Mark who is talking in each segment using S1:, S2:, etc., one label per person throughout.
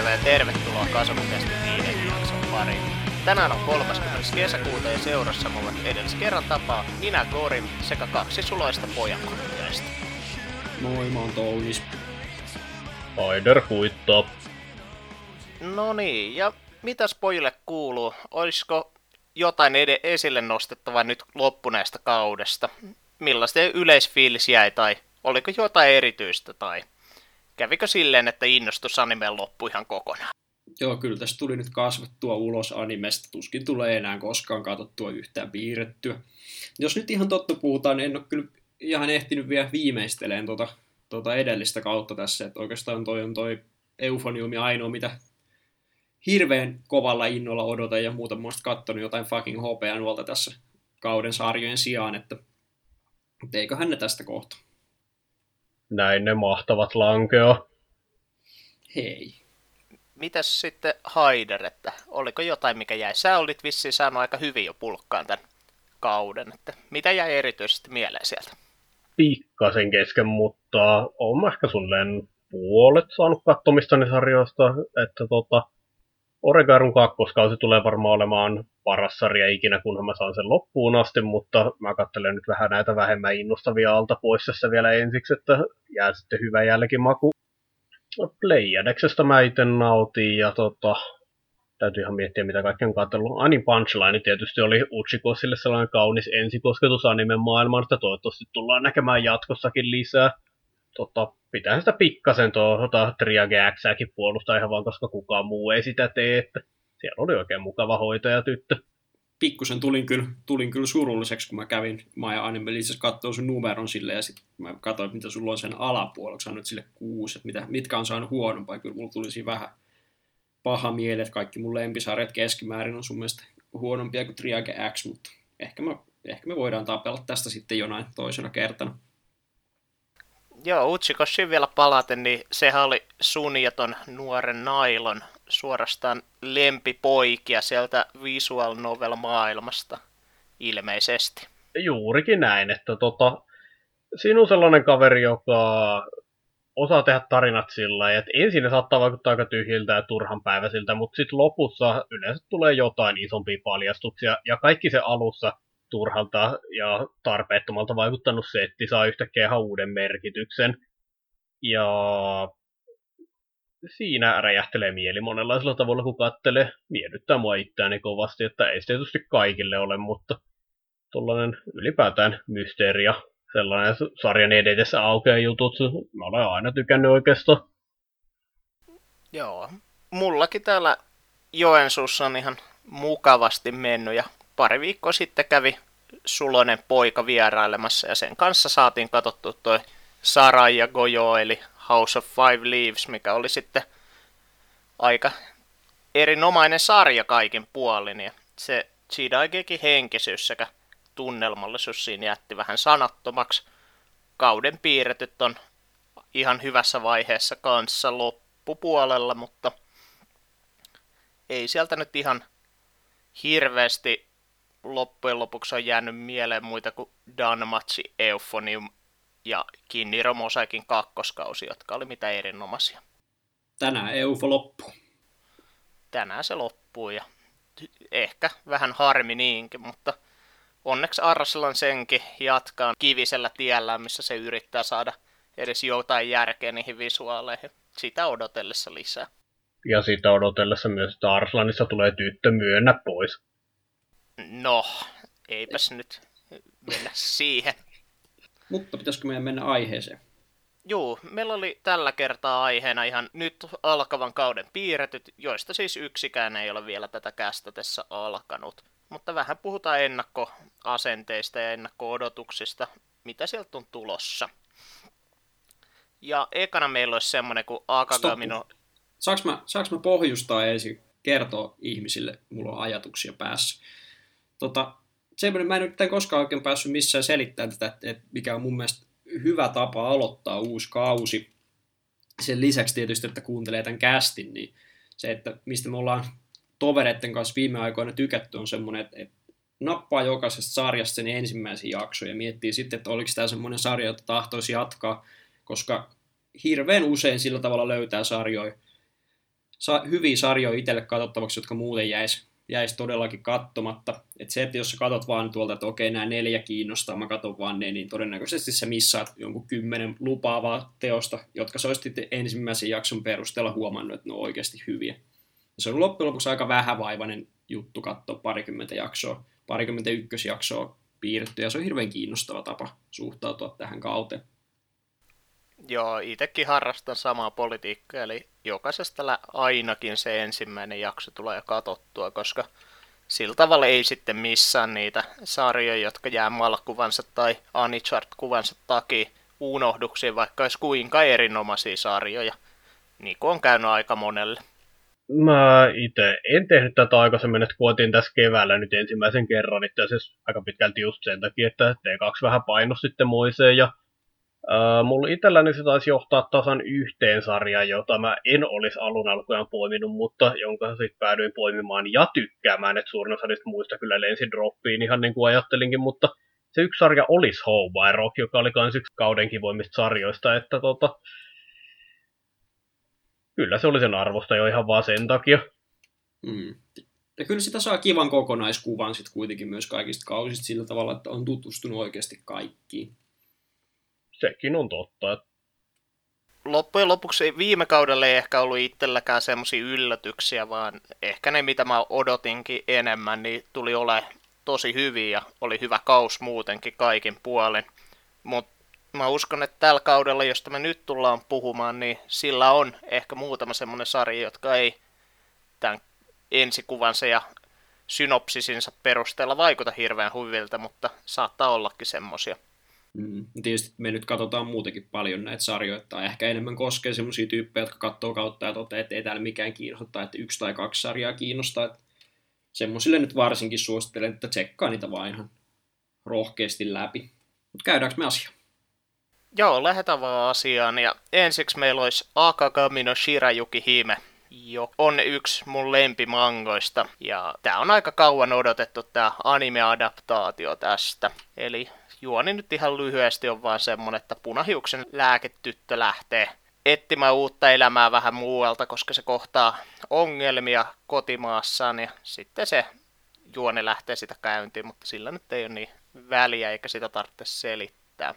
S1: Iltapäivää ja tervetuloa Kasvukestin viiden jakson pariin. Tänään on 30. kesäkuuta ja seurassa mulle edes kerran tapaa minä Gorim sekä kaksi suloista pojankuluttajista.
S2: Moi, mä oon Tounis.
S3: Aider huittaa.
S1: No niin, ja mitäs pojille kuuluu? Olisiko jotain ed- esille nostettavaa nyt loppuneesta kaudesta? Millaista yleisfiilis jäi tai oliko jotain erityistä tai kävikö silleen, että innostus animeen loppui ihan kokonaan?
S2: Joo, kyllä tässä tuli nyt kasvattua ulos animesta. Tuskin tulee enää koskaan katsottua yhtään piirrettyä. Jos nyt ihan totta puhutaan, niin en ole kyllä ihan ehtinyt vielä viimeisteleen tuota, tuota edellistä kautta tässä. Että oikeastaan toi on toi eufoniumi ainoa, mitä hirveän kovalla innolla odotan ja muuta muista katsonut jotain fucking hopea nuolta tässä kauden sarjojen sijaan, että eiköhän ne tästä kohta.
S3: Näin ne mahtavat lankea.
S2: Hei.
S1: Mitäs sitten Haider, että oliko jotain mikä jäi? Sä olit vissiin saanut aika hyvin jo pulkkaan tämän kauden, että mitä jäi erityisesti mieleen sieltä?
S3: Pikkasen kesken, mutta on ehkä sulle puolet saanut kattomistani sarjoista, että tota, Oregarun kakkoskausi tulee varmaan olemaan paras sarja ikinä, kunhan mä saan sen loppuun asti, mutta mä katselen nyt vähän näitä vähemmän innostavia alta pois tässä vielä ensiksi, että jää sitten hyvä jälkimaku. Playadexesta mä itse nautin ja tota, täytyy ihan miettiä mitä kaikkea on katsellut. Anin Punchline tietysti oli Uchikosille sellainen kaunis ensikosketus animen maailmaan, että toivottavasti tullaan näkemään jatkossakin lisää. Tota, pitää sitä pikkasen tuota Triage Xääkin puolustaa ihan vaan, koska kukaan muu ei sitä tee, että siellä oli oikein mukava hoitaja tyttö.
S2: Pikkusen tulin kyllä, tulin kyllä surulliseksi, kun mä kävin Maja Animalisessa katsoa sun numeron sille ja sitten mä katsoin, mitä sulla on sen alapuolella, onko nyt sille kuusi, että mitä, mitkä on saanut huonompaa. Kyllä mulla tuli siinä vähän paha mieli, että kaikki mun lempisarjat keskimäärin on sun mielestä huonompia kuin Triage X, mutta ehkä, mä, ehkä me voidaan tapella tästä sitten jonain toisena kertana.
S1: Joo, Uchikoshin vielä palaten, niin sehän oli sun nuoren Nailon suorastaan lempipoikia sieltä visual novel maailmasta ilmeisesti.
S3: Juurikin näin, että tota, siinä on sellainen kaveri, joka osaa tehdä tarinat sillä että ensin ne saattaa vaikuttaa aika tyhjiltä ja turhan päiväisiltä, mutta sitten lopussa yleensä tulee jotain isompia paljastuksia, ja kaikki se alussa turhalta ja tarpeettomalta vaikuttanut setti saa yhtäkkiä ihan uuden merkityksen. Ja siinä räjähtelee mieli monenlaisella tavalla, kun kattelee. Miellyttää mua itseäni kovasti, että ei se tietysti kaikille ole, mutta tuollainen ylipäätään mysteeri ja sellainen sarjan edetessä aukeaa jutut. Mä olen aina tykännyt oikeastaan.
S1: Joo. Mullakin täällä Joensuussa on ihan mukavasti mennyt ja pari viikkoa sitten kävi sulonen poika vierailemassa ja sen kanssa saatiin katsottu toi Sara ja Gojo eli House of Five Leaves, mikä oli sitten aika erinomainen sarja kaikin puolin ja se Chidagekin henkisyys sekä tunnelmallisuus siinä jätti vähän sanattomaksi. Kauden piirretyt on ihan hyvässä vaiheessa kanssa loppupuolella, mutta ei sieltä nyt ihan hirveästi loppujen lopuksi on jäänyt mieleen muita kuin Danmachi, Euphonium ja Kinniro Mosaikin kakkoskausi, jotka oli mitä erinomaisia.
S2: Tänään Eufo loppuu.
S1: Tänään se loppuu ja ehkä vähän harmi niinkin, mutta onneksi Arslan senkin jatkaa kivisellä tiellä, missä se yrittää saada edes jotain järkeä niihin visuaaleihin. Sitä odotellessa lisää.
S3: Ja sitä odotellessa myös, että Arslanissa tulee tyttö myönnä pois.
S1: No, eipäs nyt mennä siihen.
S2: Mutta pitäisikö meidän mennä aiheeseen?
S1: Joo, meillä oli tällä kertaa aiheena ihan nyt alkavan kauden piirretyt, joista siis yksikään ei ole vielä tätä kästetessä alkanut. Mutta vähän puhutaan ennakkoasenteista ja ennakko-odotuksista, mitä sieltä on tulossa. Ja ekana meillä olisi semmoinen kuin Akagamino...
S2: Saanko mä, saanko mä pohjustaa ensin kertoa ihmisille, mulla on ajatuksia päässä. Tota, semmoinen, mä en nyt koskaan oikein päässyt missään selittämään tätä, että mikä on mun mielestä hyvä tapa aloittaa uusi kausi. Sen lisäksi tietysti, että kuuntelee tämän kästin, niin se, että mistä me ollaan tovereiden kanssa viime aikoina tykätty, on semmoinen, että, että nappaa jokaisesta sarjasta sen ensimmäisen jakson ja miettii sitten, että oliko tämä semmoinen sarja, jota tahtoisi jatkaa, koska hirveän usein sillä tavalla löytää sarjoja, sa- hyviä sarjoja itselle katsottavaksi, jotka muuten jäisi jäisi todellakin kattomatta. Että se, että jos sä katot vaan tuolta, että okei, nämä neljä kiinnostaa, mä katon vaan ne, niin todennäköisesti sä missaat jonkun kymmenen lupaavaa teosta, jotka sä olisit ensimmäisen jakson perusteella huomannut, että ne on oikeasti hyviä. Ja se on loppujen lopuksi aika vähävaivainen juttu katsoa parikymmentä jaksoa, parikymmentä ykkösjaksoa piirretty, ja se on hirveän kiinnostava tapa suhtautua tähän kauteen.
S1: Joo, itsekin harrastan samaa politiikkaa, eli jokaisesta ainakin se ensimmäinen jakso tulee katsottua, koska sillä tavalla ei sitten missään niitä sarjoja, jotka jää malkuvansa tai Anichart-kuvansa takia unohduksiin, vaikka olisi kuinka erinomaisia sarjoja, niin kuin on käynyt aika monelle.
S3: Mä itse en tehnyt tätä aikaisemmin, että kuotin tässä keväällä nyt ensimmäisen kerran, itse asiassa aika pitkälti just sen takia, että T2 vähän paino sitten muiseen ja Uh, mulla itselläni se taisi johtaa tasan yhteen sarjaan, jota mä en olisi alun alkuun poiminut, mutta jonka sitten päädyin poimimaan ja tykkäämään, että suurin osa niistä muista kyllä lensi droppiin ihan niin kuin ajattelinkin, mutta se yksi sarja olisi Home Rock, joka oli myös yksi kauden kivoimmista sarjoista, että tota, kyllä se oli sen arvosta jo ihan vaan sen takia.
S2: Mm. Ja kyllä sitä saa kivan kokonaiskuvan sitten kuitenkin myös kaikista kausista sillä tavalla, että on tutustunut oikeasti kaikkiin
S3: sekin on totta.
S1: Loppujen lopuksi viime kaudella ei ehkä ollut itselläkään semmoisia yllätyksiä, vaan ehkä ne, mitä mä odotinkin enemmän, niin tuli ole tosi hyviä ja oli hyvä kaus muutenkin kaikin puolin. Mutta mä uskon, että tällä kaudella, josta me nyt tullaan puhumaan, niin sillä on ehkä muutama semmoinen sarja, jotka ei tämän ensikuvansa ja synopsisinsa perusteella vaikuta hirveän hyviltä, mutta saattaa ollakin semmosia.
S2: Mm. Tietysti me nyt katsotaan muutenkin paljon näitä sarjoja, tai ehkä enemmän koskee sellaisia tyyppejä, jotka katsoo kautta ja toteaa, että ei täällä mikään kiinnosta, että yksi tai kaksi sarjaa kiinnostaa. Että semmoisille nyt varsinkin suosittelen, että tsekkaa niitä vaan ihan rohkeasti läpi. Mutta käydäänkö me asiaan?
S1: Joo, lähdetään vaan asiaan. Ja ensiksi meillä olisi Akagami no Shirayuki Hime, jo on yksi mun lempimangoista. Ja tää on aika kauan odotettu tää anime-adaptaatio tästä. Eli juoni nyt ihan lyhyesti on vaan semmonen, että punahiuksen lääketyttö lähtee etsimään uutta elämää vähän muualta, koska se kohtaa ongelmia kotimaassaan ja sitten se juoni lähtee sitä käyntiin, mutta sillä nyt ei ole niin väliä eikä sitä tarvitse selittää.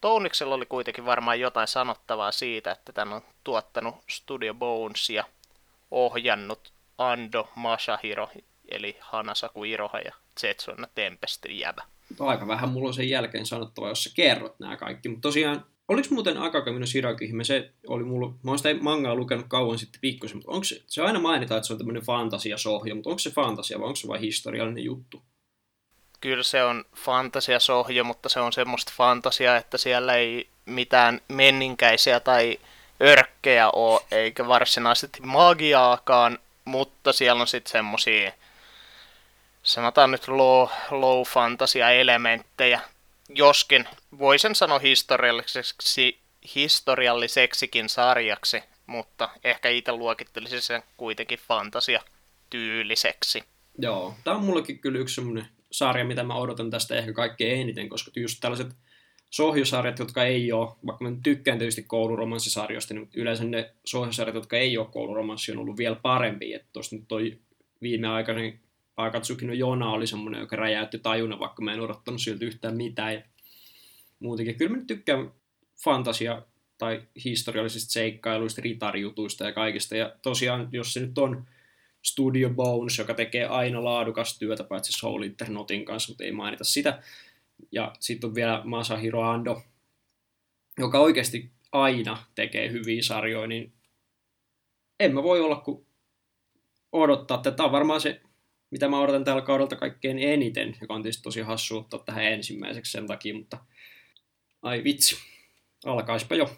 S1: Touniksella oli kuitenkin varmaan jotain sanottavaa siitä, että tämän on tuottanut Studio Bones ja ohjannut Ando Masahiro, eli Hanasaku Iroha ja Zetsuna Tempestin jävä
S2: aika vähän mulla on sen jälkeen sanottava, jos sä kerrot nämä kaikki. Mutta tosiaan, oliko muuten Akakamino Shirakihime, se oli mulla, mä oon sitä mangaa lukenut kauan sitten pikkusen, mutta onko se, se aina mainitaan, että se on tämmöinen fantasiasohja, mutta onko se fantasia vai onko se vain historiallinen juttu?
S1: Kyllä se on fantasiasohja, mutta se on semmoista fantasiaa, että siellä ei mitään menninkäisiä tai örkkejä ole, eikä varsinaisesti magiaakaan, mutta siellä on sitten semmosia sanotaan nyt low, low fantasia elementtejä, joskin voisin sanoa historialliseksi, historialliseksikin sarjaksi, mutta ehkä itse luokittelisin sen kuitenkin fantasia tyyliseksi.
S2: Joo, tämä on mullekin kyllä yksi semmoinen sarja, mitä mä odotan tästä ehkä kaikkein eniten, koska just tällaiset sohjosarjat, jotka ei ole, vaikka mä tykkään tietysti kouluromanssisarjoista, niin yleensä ne sohjosarjat, jotka ei ole kouluromanssi, on ollut vielä parempi. Että tuosta nyt toi viimeaikainen Akatsuki no Jona oli semmoinen, joka räjäytti tajunnan, vaikka mä en odottanut siltä yhtään mitään. Ja muutenkin, kyllä mä nyt tykkään fantasia tai historiallisista seikkailuista, ritarijutuista ja kaikista. Ja tosiaan, jos se nyt on Studio Bones, joka tekee aina laadukasta työtä, paitsi Soul Internotin kanssa, mutta ei mainita sitä. Ja sitten on vielä Masahiro Ando, joka oikeasti aina tekee hyviä sarjoja, niin en mä voi olla kuin odottaa. Tämä on varmaan se mitä mä odotan tällä kaudelta kaikkein eniten, joka on tietysti tosi hassu ottaa tähän ensimmäiseksi sen takia, mutta ai vitsi, alkaispa jo.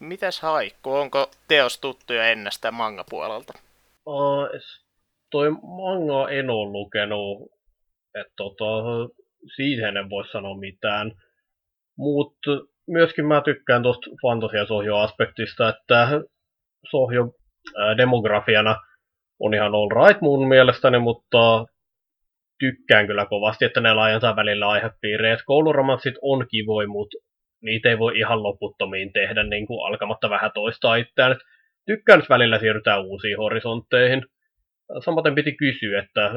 S1: Mitäs Haikku, onko teos tuttuja ennestään manga-puolelta?
S3: Uh, toi manga en ole lukenut, että tota, siihen en voi sanoa mitään. Mutta myöskin mä tykkään tuosta fantasiasohjo-aspektista, että sohjo demografiana on ihan all right mun mielestäni, mutta tykkään kyllä kovasti, että ne laajentaa välillä aihepiirejä. Kouluromanssit on kivoi, mutta niitä ei voi ihan loputtomiin tehdä niin kuin alkamatta vähän toistaa itseään. tykkään, jos välillä siirrytään uusiin horisontteihin. Samaten piti kysyä, että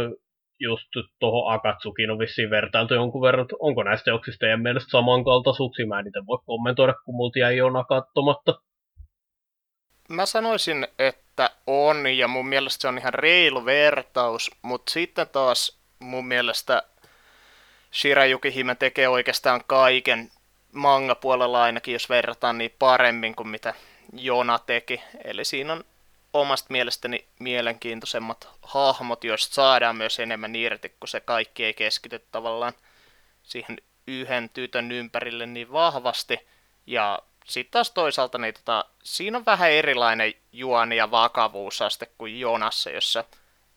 S3: just tuohon Akatsukin on vissiin vertailtu jonkun verran, että onko näistä teoksista teidän mielestä samankaltaisuuksia. Mä en niitä voi kommentoida, kun multa jäi katsomatta.
S1: Mä sanoisin, että on, ja mun mielestä se on ihan reilu vertaus, mutta sitten taas mun mielestä Shirayuki Hime tekee oikeastaan kaiken manga-puolella ainakin, jos verrataan niin paremmin kuin mitä Jona teki. Eli siinä on omasta mielestäni mielenkiintoisemmat hahmot, joista saadaan myös enemmän irti, kun se kaikki ei keskity tavallaan siihen yhden tytön ympärille niin vahvasti. Ja sitten taas toisaalta niin tota, siinä on vähän erilainen juoni ja vakavuusaste kuin Jonassa, jossa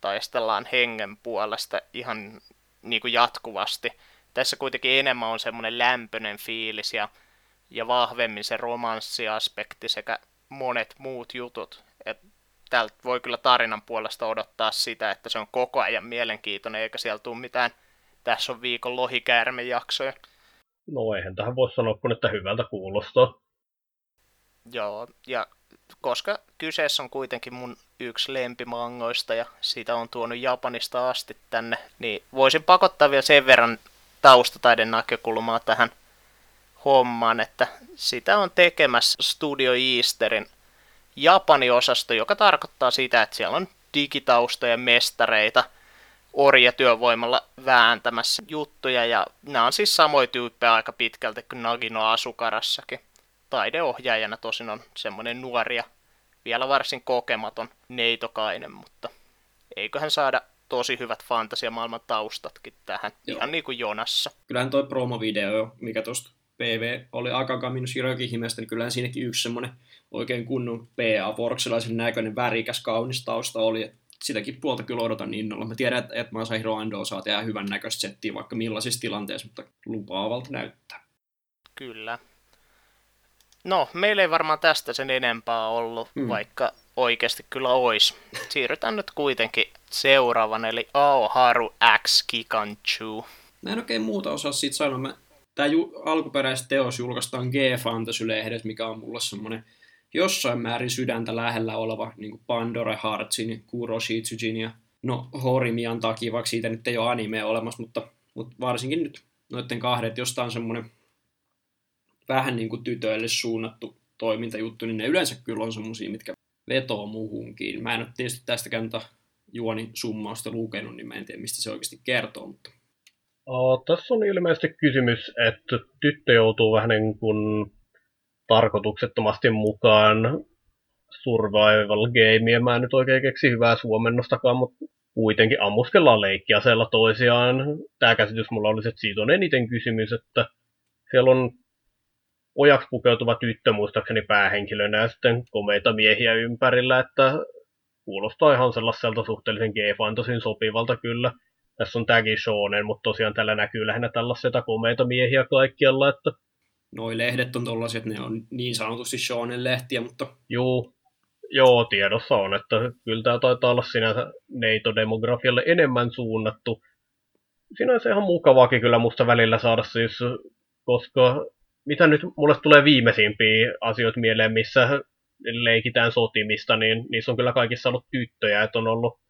S1: taistellaan hengen puolesta ihan niin kuin jatkuvasti. Tässä kuitenkin enemmän on semmoinen lämpöinen fiilis ja, ja vahvemmin se romanssiaspekti sekä monet muut jutut. Et tältä voi kyllä tarinan puolesta odottaa sitä, että se on koko ajan mielenkiintoinen, eikä siellä tule mitään tässä on viikon lohikäärmejaksoja.
S3: No eihän tähän voi sanoa kun että hyvältä kuulostaa.
S1: Joo, ja koska kyseessä on kuitenkin mun yksi lempimangoista ja sitä on tuonut Japanista asti tänne, niin voisin pakottaa vielä sen verran taustataiden näkökulmaa tähän hommaan, että sitä on tekemässä Studio Easterin Japani-osasto, joka tarkoittaa sitä, että siellä on digitaustoja mestareita orjatyövoimalla vääntämässä juttuja, ja nämä on siis samoja tyyppejä aika pitkälti kuin Nagino Asukarassakin. Taideohjaajana tosin on semmoinen nuoria, vielä varsin kokematon neitokainen, mutta eiköhän saada tosi hyvät fantasiamaailman taustatkin tähän, Joo. ihan niin kuin Jonassa.
S2: Kyllähän toi promovideo, mikä tuosta PV oli Akagamin Shiroki Himestä, niin kyllähän siinäkin yksi semmoinen oikein kunnon PA Forkselaisen näköinen värikäs kaunis tausta oli. Et sitäkin puolta kyllä odotan innolla. Mä tiedän, että, että Masahiro Ando saa tehdä hyvän näköistä settiä vaikka millaisissa tilanteissa, mutta lupaavalta näyttää.
S1: Kyllä. No, meillä ei varmaan tästä sen enempää ollut, hmm. vaikka oikeasti kyllä ois. Siirrytään nyt kuitenkin seuraavan, eli Aoharu X Kikanchu.
S2: Mä en oikein muuta osaa siitä sanoa. Mä, tää ju- alkuperäis teos julkaistaan G-Fantasy-lehdessä, mikä on mulle semmonen jossain määrin sydäntä lähellä oleva niin kuin Pandora Heartsin, Kuro Shitsujin ja no Horimian takia, vaikka siitä nyt ei ole anime olemassa, mutta, mutta varsinkin nyt noiden kahden, että jostain semmoinen vähän niin kuin tytöille suunnattu toimintajuttu, niin ne yleensä kyllä on semmoisia, mitkä vetoo muuhunkin. Mä en ole tietysti tästäkään tota juoni summausta lukenut, niin mä en tiedä, mistä se oikeasti kertoo, mutta
S3: Oh, tässä on ilmeisesti kysymys, että tyttö joutuu vähän niin kuin tarkoituksettomasti mukaan survival gamea. Mä en nyt oikein keksi hyvää suomennostakaan, mutta kuitenkin ammuskellaan leikkiaseella toisiaan. Tämä käsitys mulla olisi, että siitä on eniten kysymys, että siellä on pojaksi pukeutuva tyttö muistaakseni päähenkilönä ja sitten komeita miehiä ympärillä, että kuulostaa ihan sellaiselta suhteellisen G-fantasin sopivalta kyllä. Tässä on tämäkin shonen, mutta tosiaan tällä näkyy lähinnä tällaisia komeita miehiä kaikkialla, että
S2: noi lehdet on tollaisia, että ne on niin sanotusti shonen-lehtiä, mutta...
S3: Joo, joo, tiedossa on, että kyllä tämä taitaa olla sinänsä neitodemografialle enemmän suunnattu. Sinänsä ihan mukavaakin kyllä musta välillä saada siis, koska mitä nyt mulle tulee viimeisimpiä asioita mieleen, missä leikitään sotimista, niin niissä on kyllä kaikissa ollut tyttöjä, että on ollut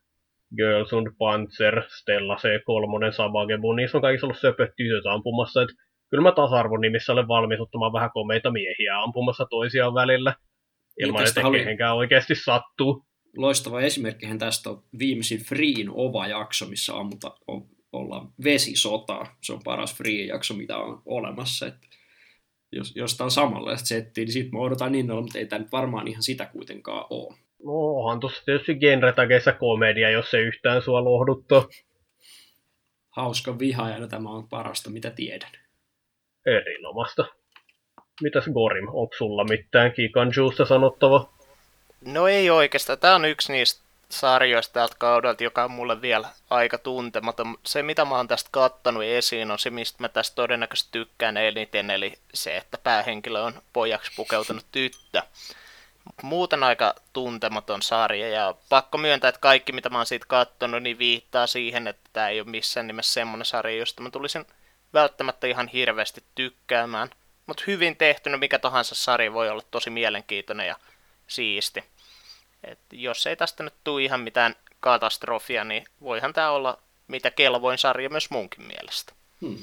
S3: Girls und Panzer, Stella C3, Savagebu, niissä on kaikissa ollut söpöt tytöt ampumassa, että kyllä mä tasa-arvon nimissä olen valmis ottamaan vähän komeita miehiä ampumassa toisiaan välillä, ilman että oli... kehenkään oikeasti sattuu.
S2: Loistava esimerkkihän tästä on viimeisin Freen Ova-jakso, missä ammuta, on, ollaan vesisotaa. Se on paras Free-jakso, mitä on olemassa. Että jos, jos tämä on samanlaista settiä, niin sitten mä odotan niin mutta ei tämä nyt varmaan ihan sitä kuitenkaan ole.
S3: No onhan tuossa tietysti genretakeissa komedia, jos se yhtään sua lohduttaa.
S2: Hauska vihaajana tämä on parasta, mitä tiedän.
S3: Erinomasta. Mitäs Gorim, onko sulla mitään Kikanjuusta sanottava?
S1: No ei oikeastaan. Tämä on yksi niistä sarjoista tältä kaudelta, joka on mulle vielä aika tuntematon. Se, mitä mä oon tästä kattanut esiin, on se, mistä mä tästä todennäköisesti tykkään eniten, eli se, että päähenkilö on pojaksi pukeutunut tyttö. Muuten aika tuntematon sarja, ja pakko myöntää, että kaikki, mitä mä oon siitä kattonut, niin viittaa siihen, että tämä ei ole missään nimessä semmoinen sarja, josta mä tulisin välttämättä ihan hirveästi tykkäämään. Mutta hyvin tehty, mikä tahansa sarja voi olla tosi mielenkiintoinen ja siisti. Et jos ei tästä nyt tule ihan mitään katastrofia, niin voihan tämä olla mitä kelvoin sarja myös munkin mielestä. Hmm.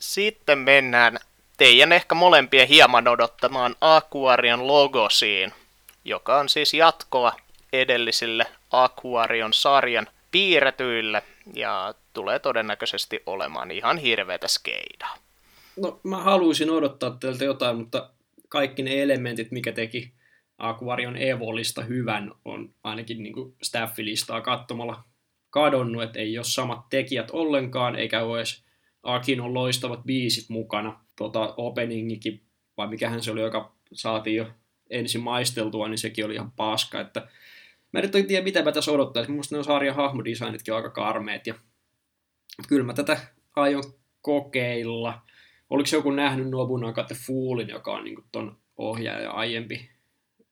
S1: Sitten mennään teidän ehkä molempien hieman odottamaan Aquarion logosiin, joka on siis jatkoa edellisille Aquarion sarjan piirretyille ja tulee todennäköisesti olemaan ihan hirveätä skeidaa.
S2: No mä haluaisin odottaa teiltä jotain, mutta kaikki ne elementit, mikä teki Aquarion Evolista hyvän, on ainakin niin staffilistaa katsomalla kadonnut, että ei ole samat tekijät ollenkaan, eikä ole edes Akinon loistavat biisit mukana. Tota, openingikin, vai mikähän se oli, joka saatiin jo ensin maisteltua, niin sekin oli ihan paska. Että mä en tiedä, mitä mä tässä odottaisin. Minusta ne on sarjan hahmodesignitkin aika karmeet. Ja kyllä mä tätä aion kokeilla. Oliko se joku nähnyt Nobunaga The Foolin, joka on niin ton ohjaaja aiempi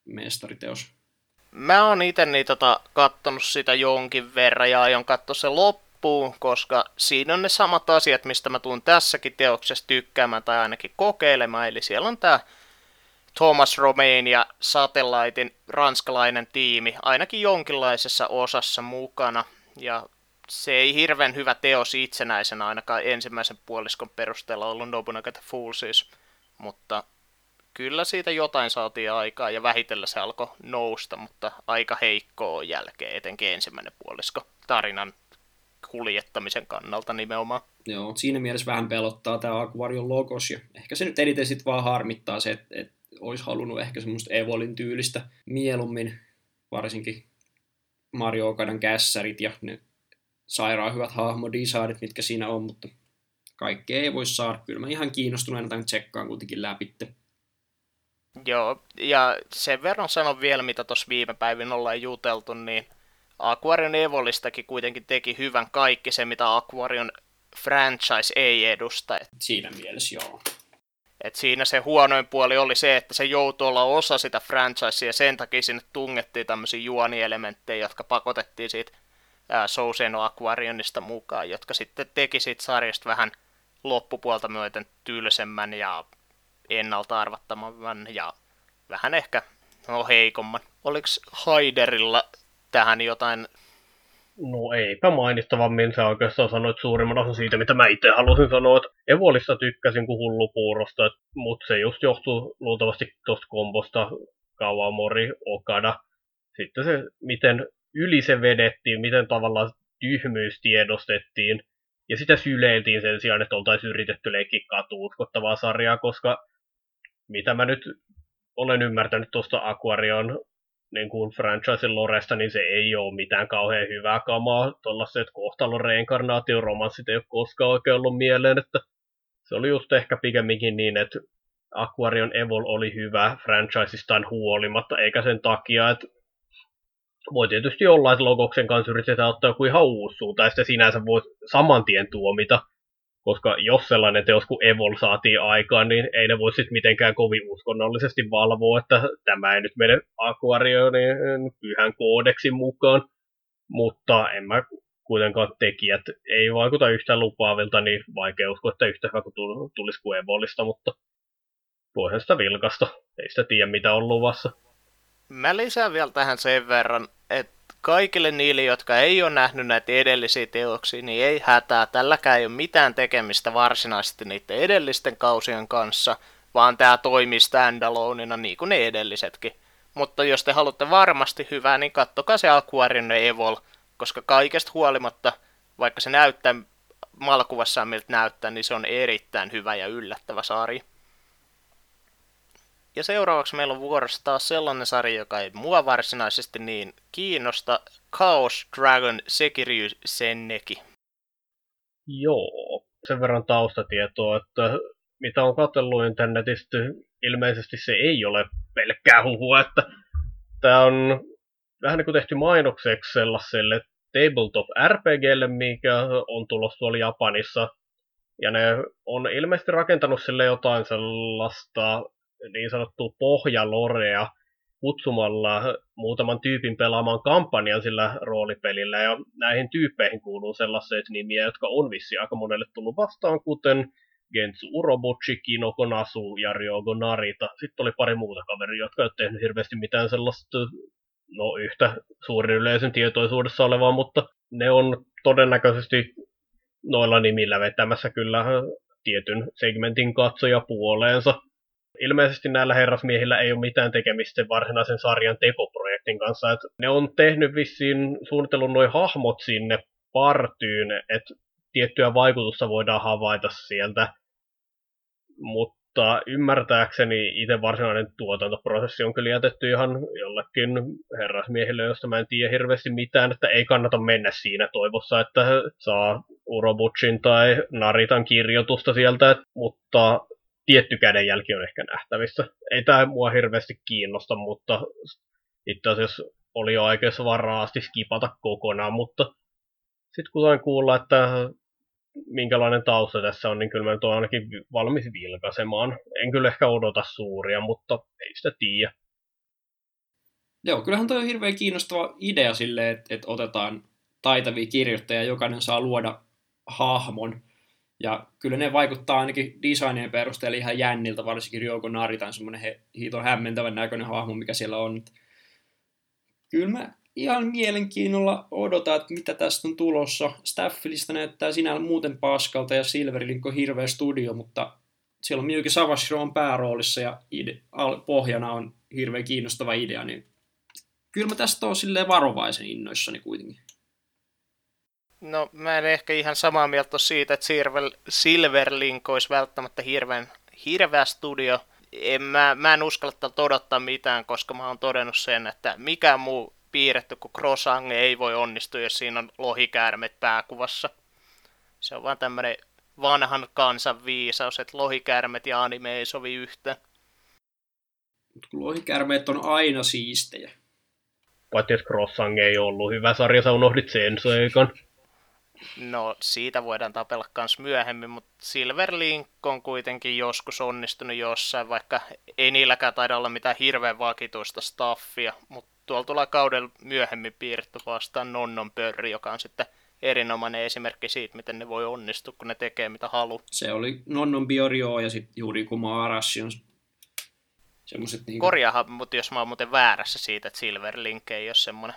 S2: mestariteos?
S1: Mä oon itse niin tota, kattonut sitä jonkin verran ja aion katsoa se loppuun, koska siinä on ne samat asiat, mistä mä tuun tässäkin teoksessa tykkäämään tai ainakin kokeilemaan. Eli siellä on tää Thomas Romain ja Satellitein ranskalainen tiimi ainakin jonkinlaisessa osassa mukana. Ja se ei hirveän hyvä teos itsenäisenä ainakaan ensimmäisen puoliskon perusteella ollut Nobunaga the Fool siis. Mutta kyllä siitä jotain saatiin aikaa ja vähitellen se alkoi nousta, mutta aika heikkoa jälkeen, etenkin ensimmäinen puolisko tarinan kuljettamisen kannalta nimenomaan.
S2: Joo, siinä mielessä vähän pelottaa tämä Aquarion logos ja ehkä se nyt eniten sitten vaan harmittaa se, että, että olisi halunnut ehkä semmoista Evolin tyylistä mieluummin, varsinkin Mario Okadan kässärit ja ne sairaan hyvät hahmodesignit, mitkä siinä on, mutta kaikkea ei voi saada. Kyllä mä ihan kiinnostuneena tämän tsekkaan kuitenkin läpitte.
S1: Joo, ja sen verran sanon vielä, mitä tuossa viime päivin ollaan juteltu, niin Aquarion Evolistakin kuitenkin teki hyvän kaikki se, mitä Aquarion franchise ei edusta.
S2: Siinä mielessä joo.
S1: Et siinä se huonoin puoli oli se, että se joutui olla osa sitä franchisea ja sen takia sinne tungettiin tämmöisiä juonielementtejä, jotka pakotettiin siitä Souseno Aquarionista mukaan, jotka sitten teki siitä sarjasta vähän loppupuolta myöten tylsemmän ja ennalta arvattomamman ja vähän ehkä no, heikomman. Oliko Haiderilla tähän jotain
S3: No eipä mainittavammin, sä oikeastaan sanoit suurimman osan siitä, mitä mä itse halusin sanoa, että Evolista tykkäsin kuin hullupuurosta, mutta se just johtuu luultavasti tuosta kombosta Kawamori, Okada. Sitten se, miten yli se vedettiin, miten tavallaan tyhmyys tiedostettiin, ja sitä syleiltiin sen sijaan, että oltaisiin yritetty leikkiä katuuskottavaa sarjaa, koska mitä mä nyt olen ymmärtänyt tuosta Aquarion niin kuin franchise Loresta, niin se ei ole mitään kauhean hyvää kamaa. Tuollaiset kohtalon reinkarnaatioromanssit ei ole koskaan oikein ollut mieleen, että se oli just ehkä pikemminkin niin, että Aquarion Evol oli hyvä franchisistaan huolimatta, eikä sen takia, että voi tietysti olla, että Logoksen kanssa yritetään ottaa joku ihan uusi suunta, ja sitten sinänsä voi saman tien tuomita, koska jos sellainen teos kuin Evol saatiin aikaan, niin ei ne voi sitten mitenkään kovin uskonnollisesti valvoa, että tämä ei nyt mene Aquarionin pyhän koodeksin mukaan, mutta en mä kuitenkaan tekijät ei vaikuta yhtä lupaavilta, niin vaikea uskoa, että yhtä hyvä kuin tulisi kuin Evolista, mutta voihan sitä vilkasta. Ei sitä tiedä, mitä on luvassa.
S1: Mä lisään vielä tähän sen verran, että kaikille niille, jotka ei ole nähnyt näitä edellisiä teoksia, niin ei hätää. Tälläkään ei ole mitään tekemistä varsinaisesti niiden edellisten kausien kanssa, vaan tämä toimii standaloneina niin kuin ne edellisetkin. Mutta jos te haluatte varmasti hyvää, niin kattokaa se Aquarium Evol, koska kaikesta huolimatta, vaikka se näyttää malkuvassaan miltä näyttää, niin se on erittäin hyvä ja yllättävä sarja. Ja seuraavaksi meillä on vuorossa taas sellainen sarja, joka ei mua varsinaisesti niin kiinnosta. Chaos Dragon Sekiryu Senneki.
S3: Joo, sen verran taustatietoa, että mitä on katsellut internetistä, ilmeisesti se ei ole pelkkää huhua, että tämä on vähän niin kuin tehty mainokseksi sellaiselle tabletop RPGlle, mikä on tulossa tuolla Japanissa. Ja ne on ilmeisesti rakentanut sille jotain sellaista niin sanottua pohjalorea kutsumalla muutaman tyypin pelaamaan kampanjan sillä roolipelillä, ja näihin tyyppeihin kuuluu sellaiset nimiä, jotka on vissi aika monelle tullut vastaan, kuten Gentsu Urobuchi, Kinoko Nasu ja Ryogo Narita. Sitten oli pari muuta kaveria, jotka ei tehnyt hirveästi mitään sellaista no yhtä suurin yleisön tietoisuudessa olevaa, mutta ne on todennäköisesti noilla nimillä vetämässä kyllä tietyn segmentin katsoja puoleensa. Ilmeisesti näillä herrasmiehillä ei ole mitään tekemistä varsinaisen sarjan tekoprojektin kanssa. Et ne on tehnyt vissiin suunnitellut noin hahmot sinne partyyn, että tiettyä vaikutusta voidaan havaita sieltä. Mutta ymmärtääkseni itse varsinainen tuotantoprosessi on kyllä jätetty ihan jollekin herrasmiehille, josta mä en tiedä hirveästi mitään, että ei kannata mennä siinä toivossa, että saa Urobutsin tai Naritan kirjoitusta sieltä, mutta tietty kädenjälki on ehkä nähtävissä. Ei tämä mua hirveästi kiinnosta, mutta itse asiassa oli jo oikeassa varaasti skipata kokonaan, mutta sitten kun sain kuulla, että minkälainen tausta tässä on, niin kyllä mä nyt ainakin valmis vilkaisemaan. En kyllä ehkä odota suuria, mutta ei sitä tiedä.
S2: Joo, kyllähän toi on hirveän kiinnostava idea sille, että, että otetaan taitavia kirjoittajia, jokainen saa luoda hahmon. Ja kyllä ne vaikuttaa ainakin designien perusteella ihan jänniltä, varsinkin Ryoko Naritan semmoinen he, hiito hämmentävän näköinen hahmo, mikä siellä on. Kyllä mä ihan mielenkiinnolla odotan, että mitä tästä on tulossa. Staffilista näyttää sinällä muuten paskalta ja Silverlink on hirveä studio, mutta siellä on Miyuki Sawashiro on pääroolissa ja ide, al, pohjana on hirveän kiinnostava idea, niin kyllä mä tästä oon silleen varovaisen innoissani kuitenkin.
S1: No mä en ehkä ihan samaa mieltä siitä, että Silverlink olisi välttämättä hirveän, hirveä studio. En, mä, mä en uskalla odottaa mitään, koska mä oon todennut sen, että mikä muu piirretty kuin Crossange ei voi onnistua, jos siinä on lohikäärmet pääkuvassa. Se on vaan tämmönen vanhan kansan viisaus, että lohikäärmet ja anime ei sovi yhteen.
S2: Lohikäärmeet on aina siistejä.
S3: Paitsi jos Crossange ei ollut hyvä sarja, sä unohdit sen seikan.
S1: No, siitä voidaan tapella kans myöhemmin, mutta Silverlink on kuitenkin joskus onnistunut jossain, vaikka ei niilläkään taida olla mitään hirveän vakituista staffia, mutta tuolla tulee kaudella myöhemmin piirretty vastaan Nonnon pörri, joka on sitten erinomainen esimerkki siitä, miten ne voi onnistua, kun ne tekee mitä haluaa.
S2: Se oli Nonnon Biorio ja sitten juuri Kuma Arashi on semmoiset
S1: niin kuin... Korjaahan, mutta jos mä oon muuten väärässä siitä, että Silverlink ei ole semmoinen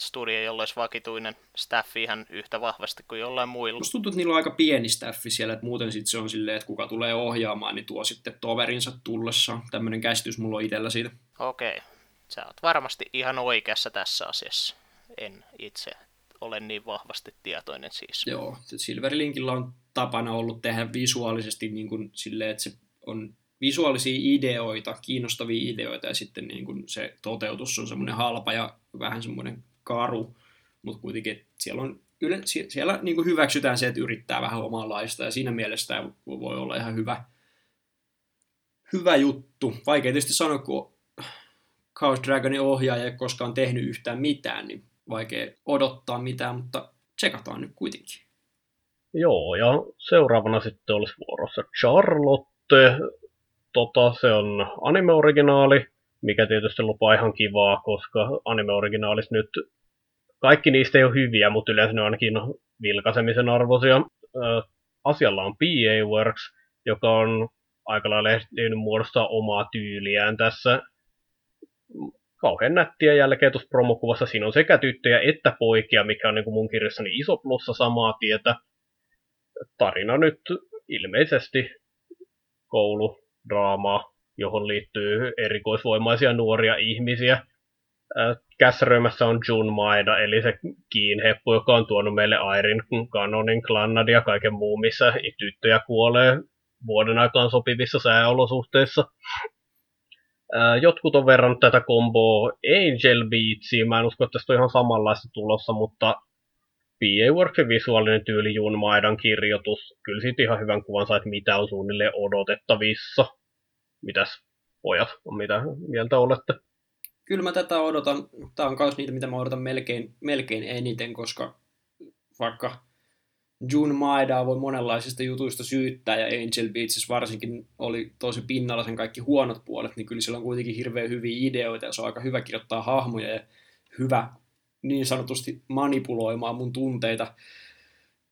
S1: studio, jolla olisi vakituinen staffi ihan yhtä vahvasti kuin jollain muilla.
S2: Musta tuntuu, että niillä on aika pieni staffi siellä, että muuten sitten se on silleen, että kuka tulee ohjaamaan, niin tuo sitten toverinsa tullessa. Tämmöinen käsitys mulla on itsellä siitä.
S1: Okei. Okay. Sä oot varmasti ihan oikeassa tässä asiassa. En itse ole niin vahvasti tietoinen siis.
S2: Joo, Silverlinkillä on tapana ollut tehdä visuaalisesti niin kuin silleen, että se on visuaalisia ideoita, kiinnostavia ideoita ja sitten niin kuin se toteutus on semmoinen halpa ja vähän semmoinen karu, mutta kuitenkin siellä, on, yle, siellä niin kuin hyväksytään se, että yrittää vähän omanlaista ja siinä mielessä tämä voi olla ihan hyvä, hyvä juttu. Vaikea tietysti sanoa, kun Chaos Dragonin ohjaaja ei koskaan tehnyt yhtään mitään, niin vaikea odottaa mitään, mutta tsekataan nyt kuitenkin.
S3: Joo, ja seuraavana sitten olisi vuorossa Charlotte. Tota, se on anime-originaali, mikä tietysti lupaa ihan kivaa, koska anime-originaalis nyt kaikki niistä ei ole hyviä, mutta yleensä ne on ainakin vilkaisemisen arvoisia. asialla on PA Works, joka on aika lailla ehtinyt muodostaa omaa tyyliään tässä kauhean nättiä jälkeen tuossa promokuvassa. Siinä on sekä tyttöjä että poikia, mikä on niin kuin mun kirjassani iso plussa samaa tietä. Tarina nyt ilmeisesti kouludraama, johon liittyy erikoisvoimaisia nuoria ihmisiä. Käsäröimässä on Jun Maeda, eli se kiinheppu, joka on tuonut meille Airin, Kanonin, Klannad ja kaiken muun, missä tyttöjä kuolee vuoden aikaan sopivissa sääolosuhteissa. Jotkut on verrannut tätä komboa Angel Beatsiin, mä en usko, että tästä on ihan samanlaista tulossa, mutta PA Worksin visuaalinen tyyli, Jun Maidan kirjoitus, kyllä siitä ihan hyvän kuvan sai, että mitä on suunnilleen odotettavissa. Mitäs pojat, mitä mieltä olette?
S2: Kyllä mä tätä odotan. Tämä on myös niitä, mitä mä odotan melkein, melkein eniten, koska vaikka June Maedaa voi monenlaisista jutuista syyttää, ja Angel Beaches varsinkin oli tosi pinnalla sen kaikki huonot puolet, niin kyllä sillä on kuitenkin hirveän hyviä ideoita, ja se on aika hyvä kirjoittaa hahmoja, ja hyvä niin sanotusti manipuloimaan mun tunteita,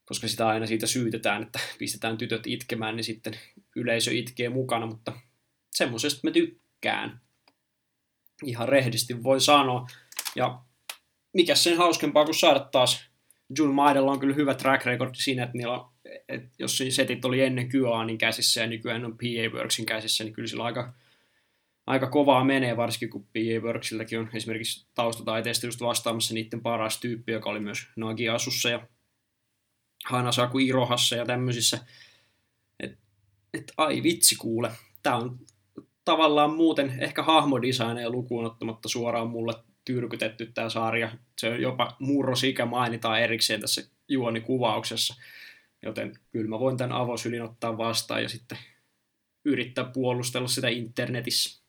S2: koska sitä aina siitä syytetään, että pistetään tytöt itkemään, niin sitten yleisö itkee mukana, mutta semmoisesta mä tykkään. Ihan rehdisti voi sanoa. Ja mikä sen hauskempaa kuin saada taas Jun Maidella on kyllä hyvä track record siinä, että niillä on, että jos setit oli ennen QAnin käsissä ja nykyään on PA Worksin käsissä, niin kyllä sillä aika, aika kovaa menee, varsinkin kun PA Worksilläkin on esimerkiksi taustataiteesta just vastaamassa niiden paras tyyppi, joka oli myös Nagi Asussa ja Hanasaku Irohassa ja tämmöisissä. Et, et ai vitsi kuule, tää on tavallaan muuten ehkä hahmodesigneja lukuun ottamatta suoraan mulle tyrkytetty tämä sarja. Se on jopa murrosikä mainitaan erikseen tässä juonikuvauksessa. Joten kyllä mä voin tämän avosylin ottaa vastaan ja sitten yrittää puolustella sitä internetissä.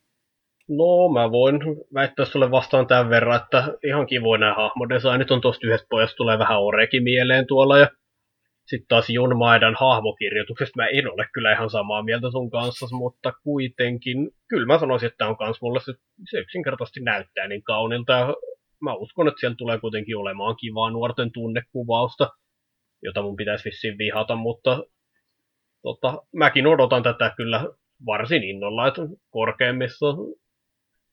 S3: No, mä voin väittää sulle vastaan tämän verran, että ihan kivoja nämä hahmodesignit on tuosta yhdestä pojasta tulee vähän oreki mieleen tuolla ja sitten taas Jon Maidan hahmokirjoituksesta mä en ole kyllä ihan samaa mieltä sun kanssa, mutta kuitenkin, kyllä mä sanoisin, että on kans mulle se, se yksinkertaisesti näyttää niin kaunilta. Ja mä uskon, että siellä tulee kuitenkin olemaan kivaa nuorten tunnekuvausta, jota mun pitäisi vissiin vihata, mutta tota, mäkin odotan tätä kyllä varsin innolla, että korkeimmissa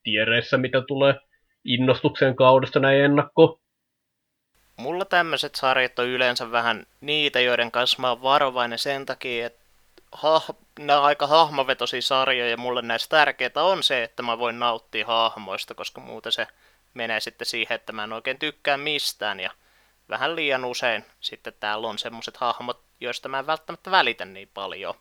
S3: tiereissä, mitä tulee innostuksen kaudesta näin ennakko
S1: mulla tämmöiset sarjat on yleensä vähän niitä, joiden kanssa mä oon varovainen sen takia, että hah- nämä on aika hahmovetosia sarjoja ja mulle näistä tärkeää on se, että mä voin nauttia hahmoista, koska muuten se menee sitten siihen, että mä en oikein tykkää mistään ja vähän liian usein sitten täällä on semmoset hahmot, joista mä en välttämättä välitä niin paljon.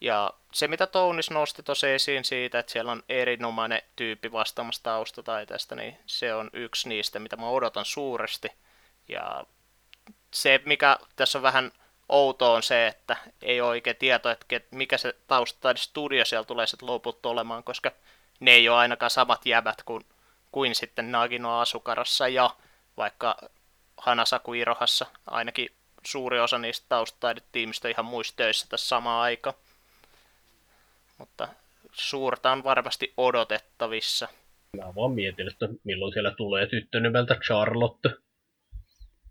S1: Ja se, mitä Tounis nosti tosi esiin siitä, että siellä on erinomainen tyyppi vastaamassa taustataiteesta, niin se on yksi niistä, mitä mä odotan suuresti – ja se, mikä tässä on vähän outoa on se, että ei ole oikein tietoa, että mikä se tausta tai studio siellä tulee sitten lopulta olemaan, koska ne ei ole ainakaan samat jäbät kuin, kuin sitten Nagino Asukarassa ja vaikka Hanasaku Irohassa, ainakin suuri osa niistä taustataidetiimistä ihan muissa töissä tässä samaan aika. Mutta suurta on varmasti odotettavissa.
S3: Mä vaan mietin, että milloin siellä tulee tyttö nimeltä Charlotte.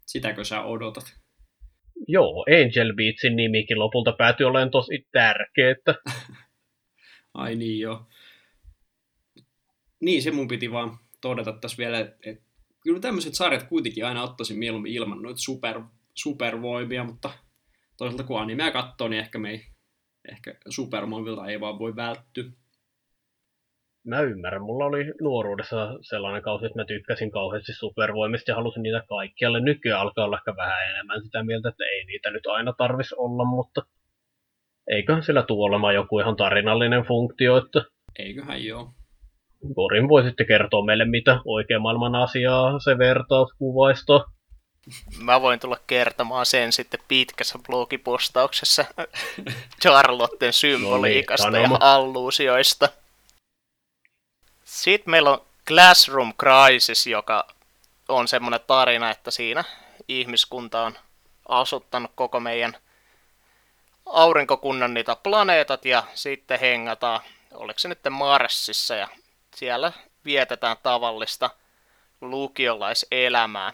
S2: Sitäkö sä odotat?
S3: Joo, Angel Beatsin nimikin lopulta päätyi olemaan tosi tärkeä.
S2: Ai niin joo. Niin, se mun piti vaan todeta tässä vielä, että kyllä tämmöiset sarjat kuitenkin aina ottaisin mieluummin ilman noita super, supervoimia, mutta toisaalta kun animea katsoo, niin ehkä me ei, ehkä supermovilta ei vaan voi välttyä
S3: mä ymmärrän. Mulla oli nuoruudessa sellainen kausi, että mä tykkäsin kauheasti supervoimista ja halusin niitä kaikkialle. Nykyään alkaa olla ehkä vähän enemmän sitä mieltä, että ei niitä nyt aina tarvis olla, mutta eiköhän sillä tuo olemaan joku ihan tarinallinen funktio, että...
S2: Eiköhän joo.
S3: Korin voi sitten kertoa meille, mitä oikean maailman asiaa se vertaus kuvaisto.
S1: Mä voin tulla kertomaan sen sitten pitkässä blogipostauksessa Charlotten symboliikasta no niin, ja alluusioista. Sitten meillä on Classroom Crisis, joka on semmoinen tarina, että siinä ihmiskunta on asuttanut koko meidän aurinkokunnan niitä planeetat ja sitten hengataan, oliko se nyt Marsissa ja siellä vietetään tavallista lukiolaiselämää.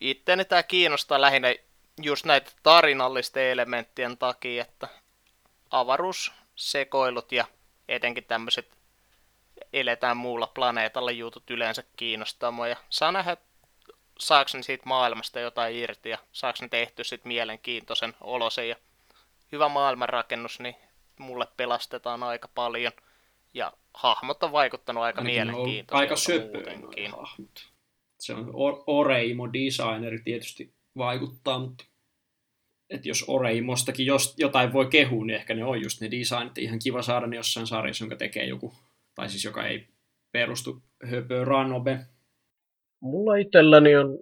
S1: Itteni tämä kiinnostaa lähinnä just näitä tarinallisten elementtien takia, että avaruussekoilut ja etenkin tämmöiset eletään muulla planeetalla jutut yleensä kiinnostaa mua ja saa nähdä, saako ne siitä maailmasta jotain irti ja saako ne tehty sitten mielenkiintoisen olosen ja hyvä maailmanrakennus, niin mulle pelastetaan aika paljon ja hahmot on vaikuttanut aika mielenkiintoisilta
S2: Aika söpöä hahmot. Se on Oreimo designeri tietysti vaikuttaa, mutta että jos Oreimostakin jos jotain voi kehua, niin ehkä ne on just ne designit. Ihan kiva saada ne jossain sarjassa, jonka tekee joku tai siis joka ei perustu höpö ranobe.
S3: Mulla itselläni on,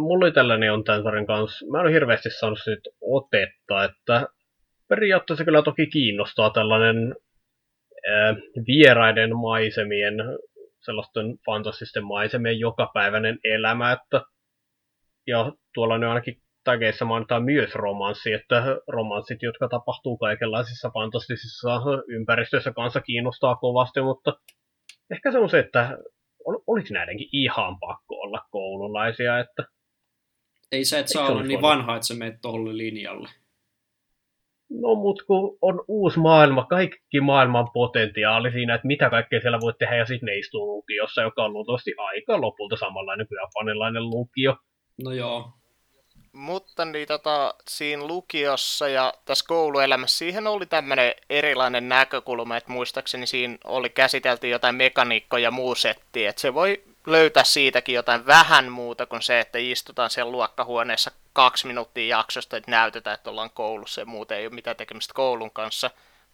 S3: mulla itselläni on tämän sarjan kanssa, mä en ole hirveästi saanut siitä otetta, että periaatteessa kyllä toki kiinnostaa tällainen ää, vieraiden maisemien, sellaisten fantastisten maisemien jokapäiväinen elämä, että ja tuolla ne ainakin tageissa mainitaan myös romanssi, että romanssit, jotka tapahtuu kaikenlaisissa fantastisissa ympäristöissä kanssa kiinnostaa kovasti, mutta ehkä se on se, että oliko näidenkin ihan pakko olla koululaisia, että
S2: ei sä et saa olla niin vanha, että sä menet tolle linjalle.
S3: No mut kun on uusi maailma, kaikki maailman potentiaali siinä, että mitä kaikkea siellä voi tehdä, ja sitten ne istuu lukiossa, joka on luultavasti aika lopulta samanlainen kuin japanilainen lukio.
S2: No joo.
S1: Mutta niin tota, siinä lukiossa ja tässä kouluelämässä siihen oli tämmöinen erilainen näkökulma, että muistaakseni siinä oli käsitelty jotain mekaniikkoja ja muu setti, että se voi löytää siitäkin jotain vähän muuta kuin se, että istutaan siellä luokkahuoneessa kaksi minuuttia jaksosta, että näytetään, että ollaan koulussa ja muuten ei ole mitään tekemistä koulun kanssa,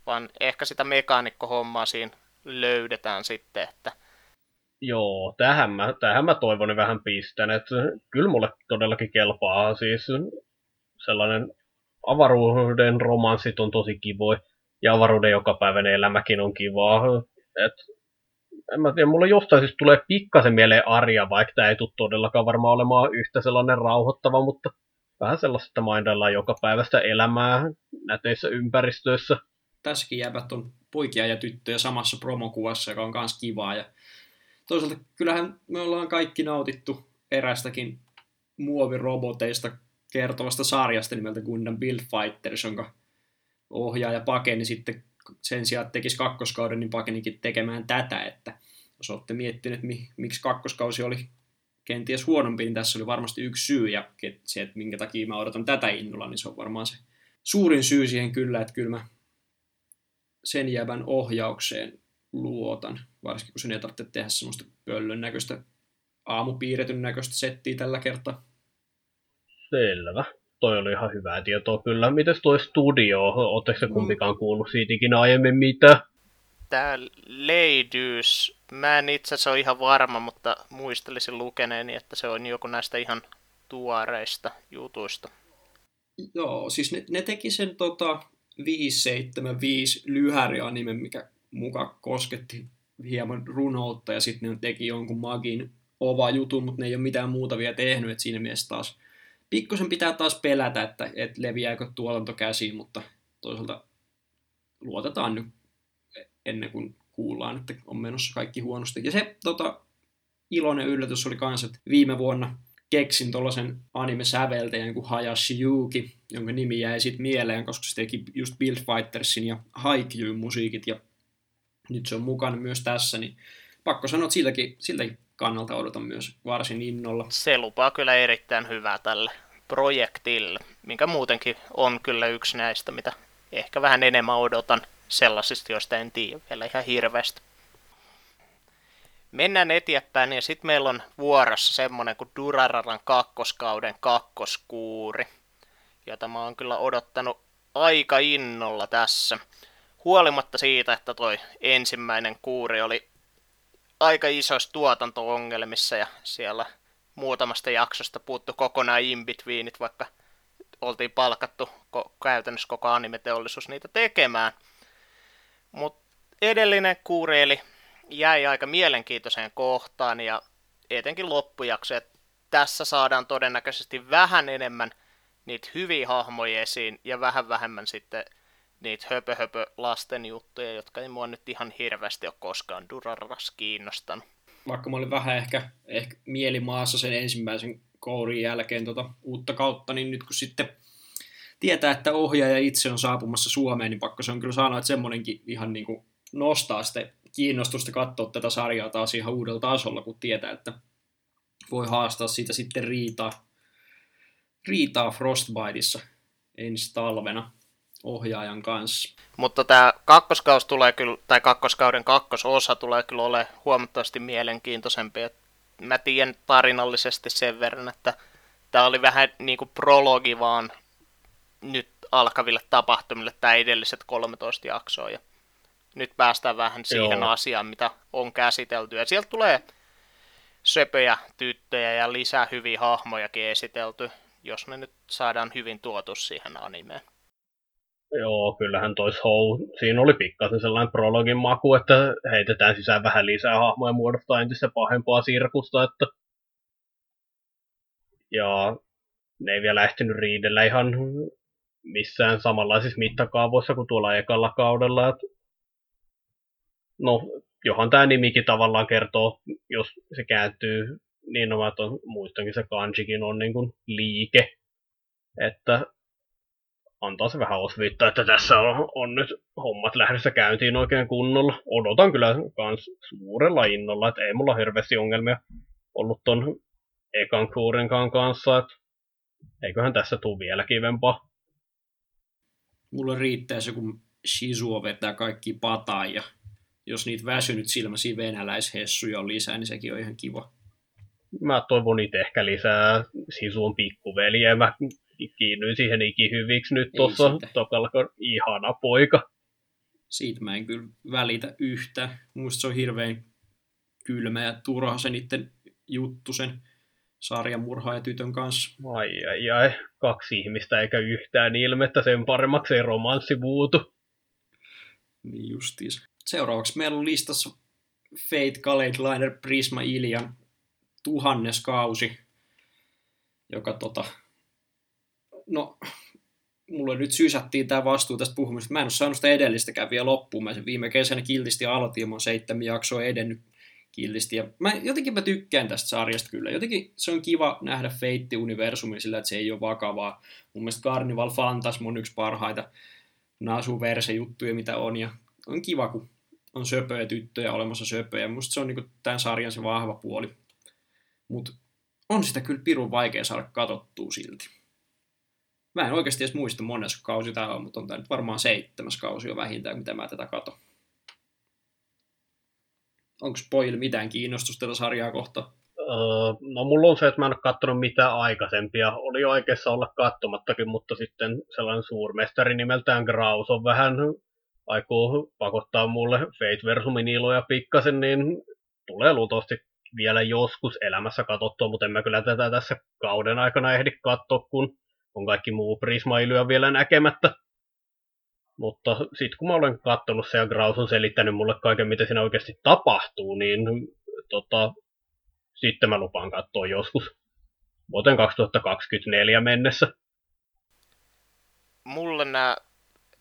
S1: vaan ehkä sitä mekaanikkohommaa siinä löydetään sitten, että
S3: Joo, tähän mä, tähän mä toivon vähän pistän, että kyllä mulle todellakin kelpaa siis sellainen avaruuden romanssit on tosi kivoja ja avaruuden jokapäiväinen elämäkin on kivaa. Et, en mä tiedä, mulla jostain siis tulee pikkasen mieleen Arja, vaikka tämä ei tule todellakaan varmaan olemaan yhtä sellainen rauhoittava, mutta vähän sellaista mainoillaan joka päivästä elämää näteissä ympäristöissä.
S2: Tässäkin jäävät on poikia ja tyttöjä samassa promokuvassa, joka on myös kivaa. Ja toisaalta kyllähän me ollaan kaikki nautittu erästäkin muoviroboteista kertovasta sarjasta nimeltä Gundam Build Fighters, jonka ohjaaja pakeni sitten sen sijaan, että tekisi kakkoskauden, niin pakenikin tekemään tätä, että jos olette miettineet, miksi kakkoskausi oli kenties huonompi, niin tässä oli varmasti yksi syy, ja se, että minkä takia mä odotan tätä innolla, niin se on varmaan se suurin syy siihen kyllä, että kyllä mä sen jäävän ohjaukseen luotan, varsinkin kun sen ei tarvitse tehdä semmoista pöllön näköistä aamupiirretyn näköistä settiä tällä kertaa.
S3: Selvä. Toi oli ihan hyvää tietoa kyllä. Mites tuo studio? Oletteko se mm. kumpikaan kuullut siitä ikinä aiemmin mitä?
S1: Tää Leidys, mä en itse asiassa ole ihan varma, mutta muistelisin lukeneeni, että se on joku näistä ihan tuoreista jutuista.
S2: Joo, siis ne, ne teki sen tota 575 lyhärianimen, mikä muka kosketti hieman runoutta ja sitten ne teki jonkun magin ova jutun, mutta ne ei ole mitään muuta vielä tehnyt, että siinä mielessä taas pikkusen pitää taas pelätä, että, että leviääkö tuotanto käsiin, mutta toisaalta luotetaan nyt ennen kuin kuullaan, että on menossa kaikki huonosti. Ja se tota, iloinen yllätys oli kanssa, että viime vuonna keksin tuollaisen anime-säveltäjän kuin Hayashi Yuki, jonka nimi jäi sitten mieleen, koska se teki just Build Fightersin ja Haikyun musiikit, ja nyt se on mukana myös tässä, niin pakko sanoa, että siltäkin, siltäkin kannalta odotan myös varsin innolla.
S1: Se lupaa kyllä erittäin hyvää tälle projektille, minkä muutenkin on kyllä yksi näistä, mitä ehkä vähän enemmän odotan sellaisista, joista en tiedä vielä ihan hirveästi. Mennään eteenpäin ja sitten meillä on vuorossa semmonen kuin Durararan kakkoskauden kakkoskuuri, jota mä oon kyllä odottanut aika innolla tässä. Huolimatta siitä, että toi ensimmäinen kuuri oli aika isoissa tuotanto-ongelmissa ja siellä muutamasta jaksosta puuttu kokonaan in-betweenit, vaikka oltiin palkattu ko- käytännössä koko animeteollisuus niitä tekemään. Mutta edellinen kuureeli jäi aika mielenkiintoiseen kohtaan ja etenkin loppujakso, että tässä saadaan todennäköisesti vähän enemmän niitä hyviä hahmoja esiin ja vähän vähemmän sitten niitä höpö, höpö lasten juttuja, jotka ei mua nyt ihan hirveästi ole koskaan Duraras kiinnostanut.
S2: Vaikka mä olin vähän ehkä, ehkä mielimaassa sen ensimmäisen kourin jälkeen tota uutta kautta, niin nyt kun sitten tietää, että ohjaaja itse on saapumassa Suomeen, niin pakko se on kyllä sanoa, että semmoinenkin ihan niin kuin nostaa sitten kiinnostusta katsoa tätä sarjaa taas ihan uudella tasolla, kun tietää, että voi haastaa siitä sitten riitaa, riitaa Frostbiteissa ensi talvena ohjaajan kanssa.
S1: Mutta tämä kakkoskaus tulee kyllä, tai kakkoskauden kakkososa tulee kyllä ole huomattavasti mielenkiintoisempi. mä tiedän tarinallisesti sen verran, että tämä oli vähän niin kuin prologi vaan nyt alkaville tapahtumille tämä edelliset 13 jaksoa. Ja nyt päästään vähän siihen Joo. asiaan, mitä on käsitelty. Ja sieltä tulee söpöjä tyttöjä ja lisää hyviä hahmojakin esitelty, jos ne nyt saadaan hyvin tuotu siihen animeen.
S3: Joo, kyllähän toi show, siinä oli pikkasen sellainen prologin maku, että heitetään sisään vähän lisää hahmoja ja muodostaa entistä pahempaa sirkusta, että ja ne ei vielä ehtinyt riidellä ihan missään samanlaisissa mittakaavoissa kuin tuolla ekalla kaudella. Että no, johan tämä nimikin tavallaan kertoo, jos se kääntyy niin on, että muistankin se kanjikin on niin kuin liike, että antaa se vähän osviittaa, että tässä on, on nyt hommat lähdössä käyntiin oikein kunnolla. Odotan kyllä kans suurella innolla, että ei mulla hirveästi ongelmia ollut ton ekan kuurinkaan kanssa, että eiköhän tässä tule vielä kivempaa.
S2: Mulla riittää se, kun Shizuo vetää kaikki pataan ja jos niitä väsynyt silmäsi venäläishessuja on lisää, niin sekin on ihan kiva.
S3: Mä toivon niitä ehkä lisää Sisuon pikkuveliä. Mä kiinnyin siihen hyviksi nyt tuossa tokalla, ihana poika.
S2: Siitä mä en kyllä välitä yhtä. Muista se on hirveän kylmä ja turha se niiden juttu sen sarjamurhaa ja tytön kanssa.
S3: Ai ai ai, kaksi ihmistä eikä yhtään ilmettä, sen paremmaksi ei romanssi muutu.
S2: Niin justiis. Seuraavaksi meillä on listassa Fate, Khaled, Liner, Prisma, Ilian tuhannes kausi, joka tota, no, mulle nyt sysättiin tämä vastuu tästä puhumista. Mä en ole saanut sitä edellistäkään vielä loppuun. Mä sen viime kesänä kiltisti aloitin ja mä seitsemän jaksoa edennyt kiltisti. Ja mä, jotenkin mä tykkään tästä sarjasta kyllä. Jotenkin se on kiva nähdä Fate-universumi sillä, että se ei ole vakavaa. Mun mielestä Carnival Phantasm on yksi parhaita Nasu-verse-juttuja, mitä on. Ja on kiva, kun on söpöjä tyttöjä olemassa söpöjä. Musta se on niinku tämän sarjan se vahva puoli. Mutta on sitä kyllä pirun vaikea saada katsottua silti. Mä en oikeasti edes muista monessa kausi tämä on, mutta on tämä nyt varmaan seitsemäs kausi jo vähintään, mitä mä tätä katon. Onko pojille mitään kiinnostusta tätä sarjaa kohta?
S3: Öö, no mulla on se, että mä en ole katsonut mitään aikaisempia. Oli oikeassa olla katsomattakin, mutta sitten sellainen suurmestari nimeltään Graus on vähän aikoo pakottaa mulle Fate Versumin iloja pikkasen, niin tulee luultavasti vielä joskus elämässä katsottua, mutta en mä kyllä tätä tässä kauden aikana ehdi katsoa, kun on kaikki muu prismailuja vielä näkemättä. Mutta sitten kun mä olen katsonut se ja Graus on selittänyt mulle kaiken, mitä siinä oikeasti tapahtuu, niin tota, sitten mä lupaan katsoa joskus vuoteen 2024 mennessä.
S1: Mulle nämä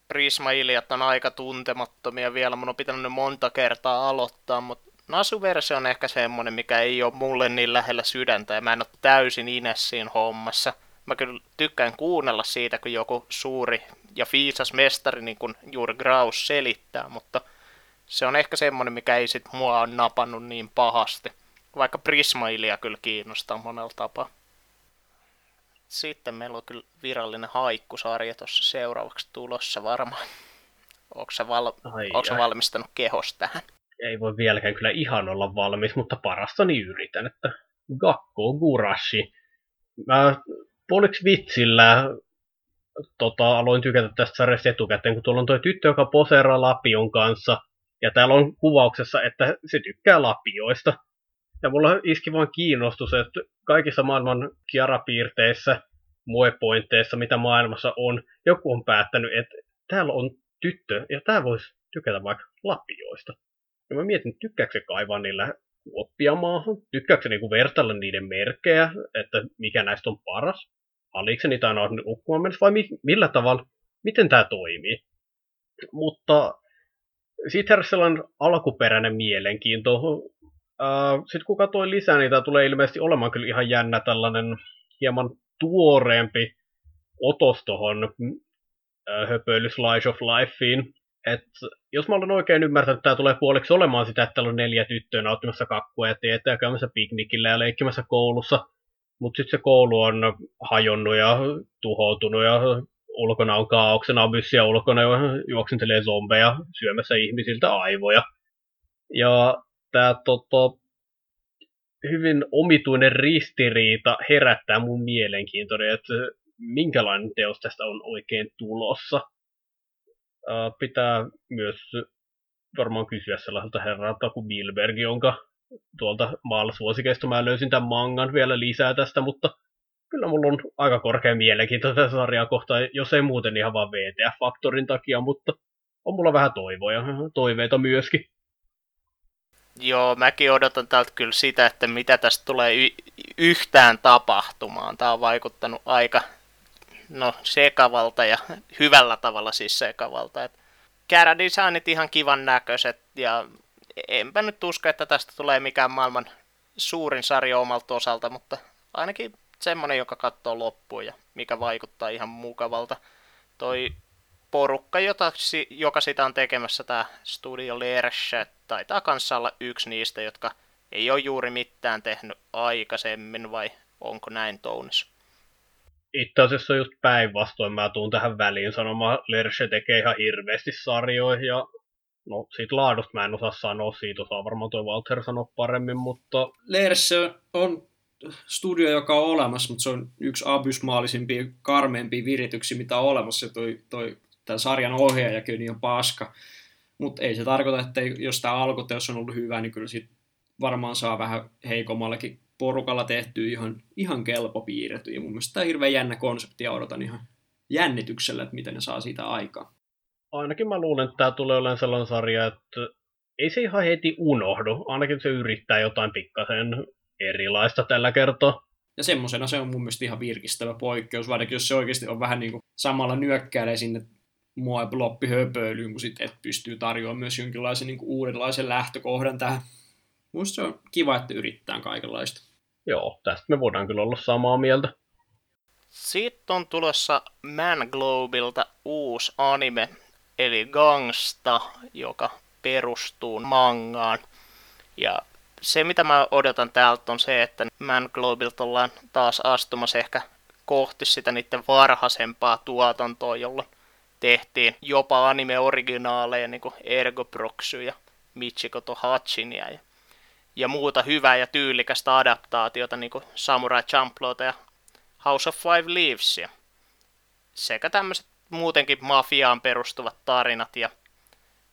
S1: Prisma-iljat on aika tuntemattomia vielä. Mun on pitänyt monta kertaa aloittaa, mutta Nasu-versio on ehkä semmonen, mikä ei ole mulle niin lähellä sydäntä ja mä en ole täysin Inessin hommassa. Mä kyllä tykkään kuunnella siitä, kun joku suuri ja fiisas mestari, niin kuin juuri Graus selittää, mutta se on ehkä semmonen, mikä ei sit mua on napannut niin pahasti. Vaikka Prismailia kyllä kiinnostaa monella tapaa. Sitten meillä on kyllä virallinen haikkusarja tuossa seuraavaksi tulossa varmaan. Onko sä, val- Onko valmistanut kehos tähän?
S3: ei voi vieläkään kyllä ihan olla valmis, mutta parastani yritän, että Gakko Gurashi. Mä puoliksi vitsillä tota, aloin tykätä tästä sarjasta etukäteen, kun tuolla on tuo tyttö, joka poseeraa Lapion kanssa, ja täällä on kuvauksessa, että se tykkää Lapioista. Ja mulla iski vaan kiinnostus, että kaikissa maailman kiarapiirteissä, muepointeissa, mitä maailmassa on, joku on päättänyt, että täällä on tyttö, ja tää voisi tykätä vaikka Lapioista. Ja mä mietin, tykkääkö se kaivaa niillä kuoppia maahan? Tykkääkö se niinku vertailla niiden merkkejä, että mikä näistä on paras? Haliko se niitä aina ukkumaan mennessä vai mi- millä tavalla? Miten tämä toimii? Mutta sitten sellainen alkuperäinen mielenkiinto. Sitten kun katsoin lisää, niin tämä tulee ilmeisesti olemaan kyllä ihan jännä tällainen hieman tuoreempi otos tuohon höpöily Slice of Lifeen. Et jos mä olen oikein ymmärtänyt, tämä tulee puoliksi olemaan sitä, että täällä on neljä tyttöä nauttimassa kakkua ja tietää käymässä piknikillä ja leikkimässä koulussa. Mutta sitten se koulu on hajonnut ja tuhoutunut ja ulkona on kaauksen abyssia ulkona ja juoksentelee zombeja syömässä ihmisiltä aivoja. Ja tämä toto, hyvin omituinen ristiriita herättää mun mielenkiintoinen, että minkälainen teos tästä on oikein tulossa pitää myös varmaan kysyä sellaiselta herralta kuin Bilberg, jonka tuolta maalasuosikeista mä löysin tämän mangan vielä lisää tästä, mutta kyllä mulla on aika korkea mielenkiinto tätä sarjaa kohtaan, jos ei muuten ihan vaan VTF-faktorin takia, mutta on mulla vähän toivoja, toiveita myöskin.
S1: Joo, mäkin odotan täältä kyllä sitä, että mitä tästä tulee y- yhtään tapahtumaan. Tämä on vaikuttanut aika no sekavalta ja hyvällä tavalla siis sekavalta. Et designit ihan kivan näköiset ja enpä nyt usko, että tästä tulee mikään maailman suurin sarja omalta osalta, mutta ainakin semmonen, joka katsoo loppuun ja mikä vaikuttaa ihan mukavalta. toi porukka, jota, joka sitä on tekemässä, tämä Studio Lerche, taitaa kanssa olla yksi niistä, jotka ei ole juuri mitään tehnyt aikaisemmin, vai onko näin Tounis?
S3: Itse asiassa just päinvastoin mä tuun tähän väliin sanomaan, Lerche tekee ihan hirveästi sarjoihin ja no siitä laadusta mä en osaa sanoa, siitä osaa varmaan toi Walter sanoa paremmin, mutta...
S2: Lerche on studio, joka on olemassa, mutta se on yksi abysmaalisimpia, karmeimpia virityksiä, mitä on olemassa. Toi, toi, tämän sarjan ohjaajakin niin on paska. Mutta ei se tarkoita, että jos tämä alkuteos on ollut hyvä, niin kyllä sit varmaan saa vähän heikommallakin porukalla tehtyä ihan, ihan kelpo piirretty. Ja mun mielestä tämä on hirveän jännä konsepti ja odotan ihan jännityksellä, että miten ne saa siitä aikaa.
S3: Ainakin mä luulen, että tämä tulee olemaan sellainen sarja, että ei se ihan heti unohdu. Ainakin se yrittää jotain pikkasen erilaista tällä kertaa.
S2: Ja semmoisena se on mun mielestä ihan virkistävä poikkeus, vaikka jos se oikeasti on vähän niin kuin samalla nyökkäilee sinne mua höpöilyyn, kun sitten et pystyy tarjoamaan myös jonkinlaisen niin kuin uudenlaisen lähtökohdan tähän. Musta se on kiva, että yrittää kaikenlaista.
S3: Joo, tästä me voidaan kyllä olla samaa mieltä.
S1: Sitten on tulossa Man Globalta uusi anime, eli Gangsta, joka perustuu mangaan. Ja se, mitä mä odotan täältä, on se, että Man Globalta ollaan taas astumassa ehkä kohti sitä niiden varhaisempaa tuotantoa, jolloin tehtiin jopa anime-originaaleja, niin kuin Ergo Proxy ja Michiko to Hachinia ja, ja muuta hyvää ja tyylikästä adaptaatiota, niin kuin Samurai Champlota ja House of Five Leavesia. Sekä tämmöiset muutenkin mafiaan perustuvat tarinat ja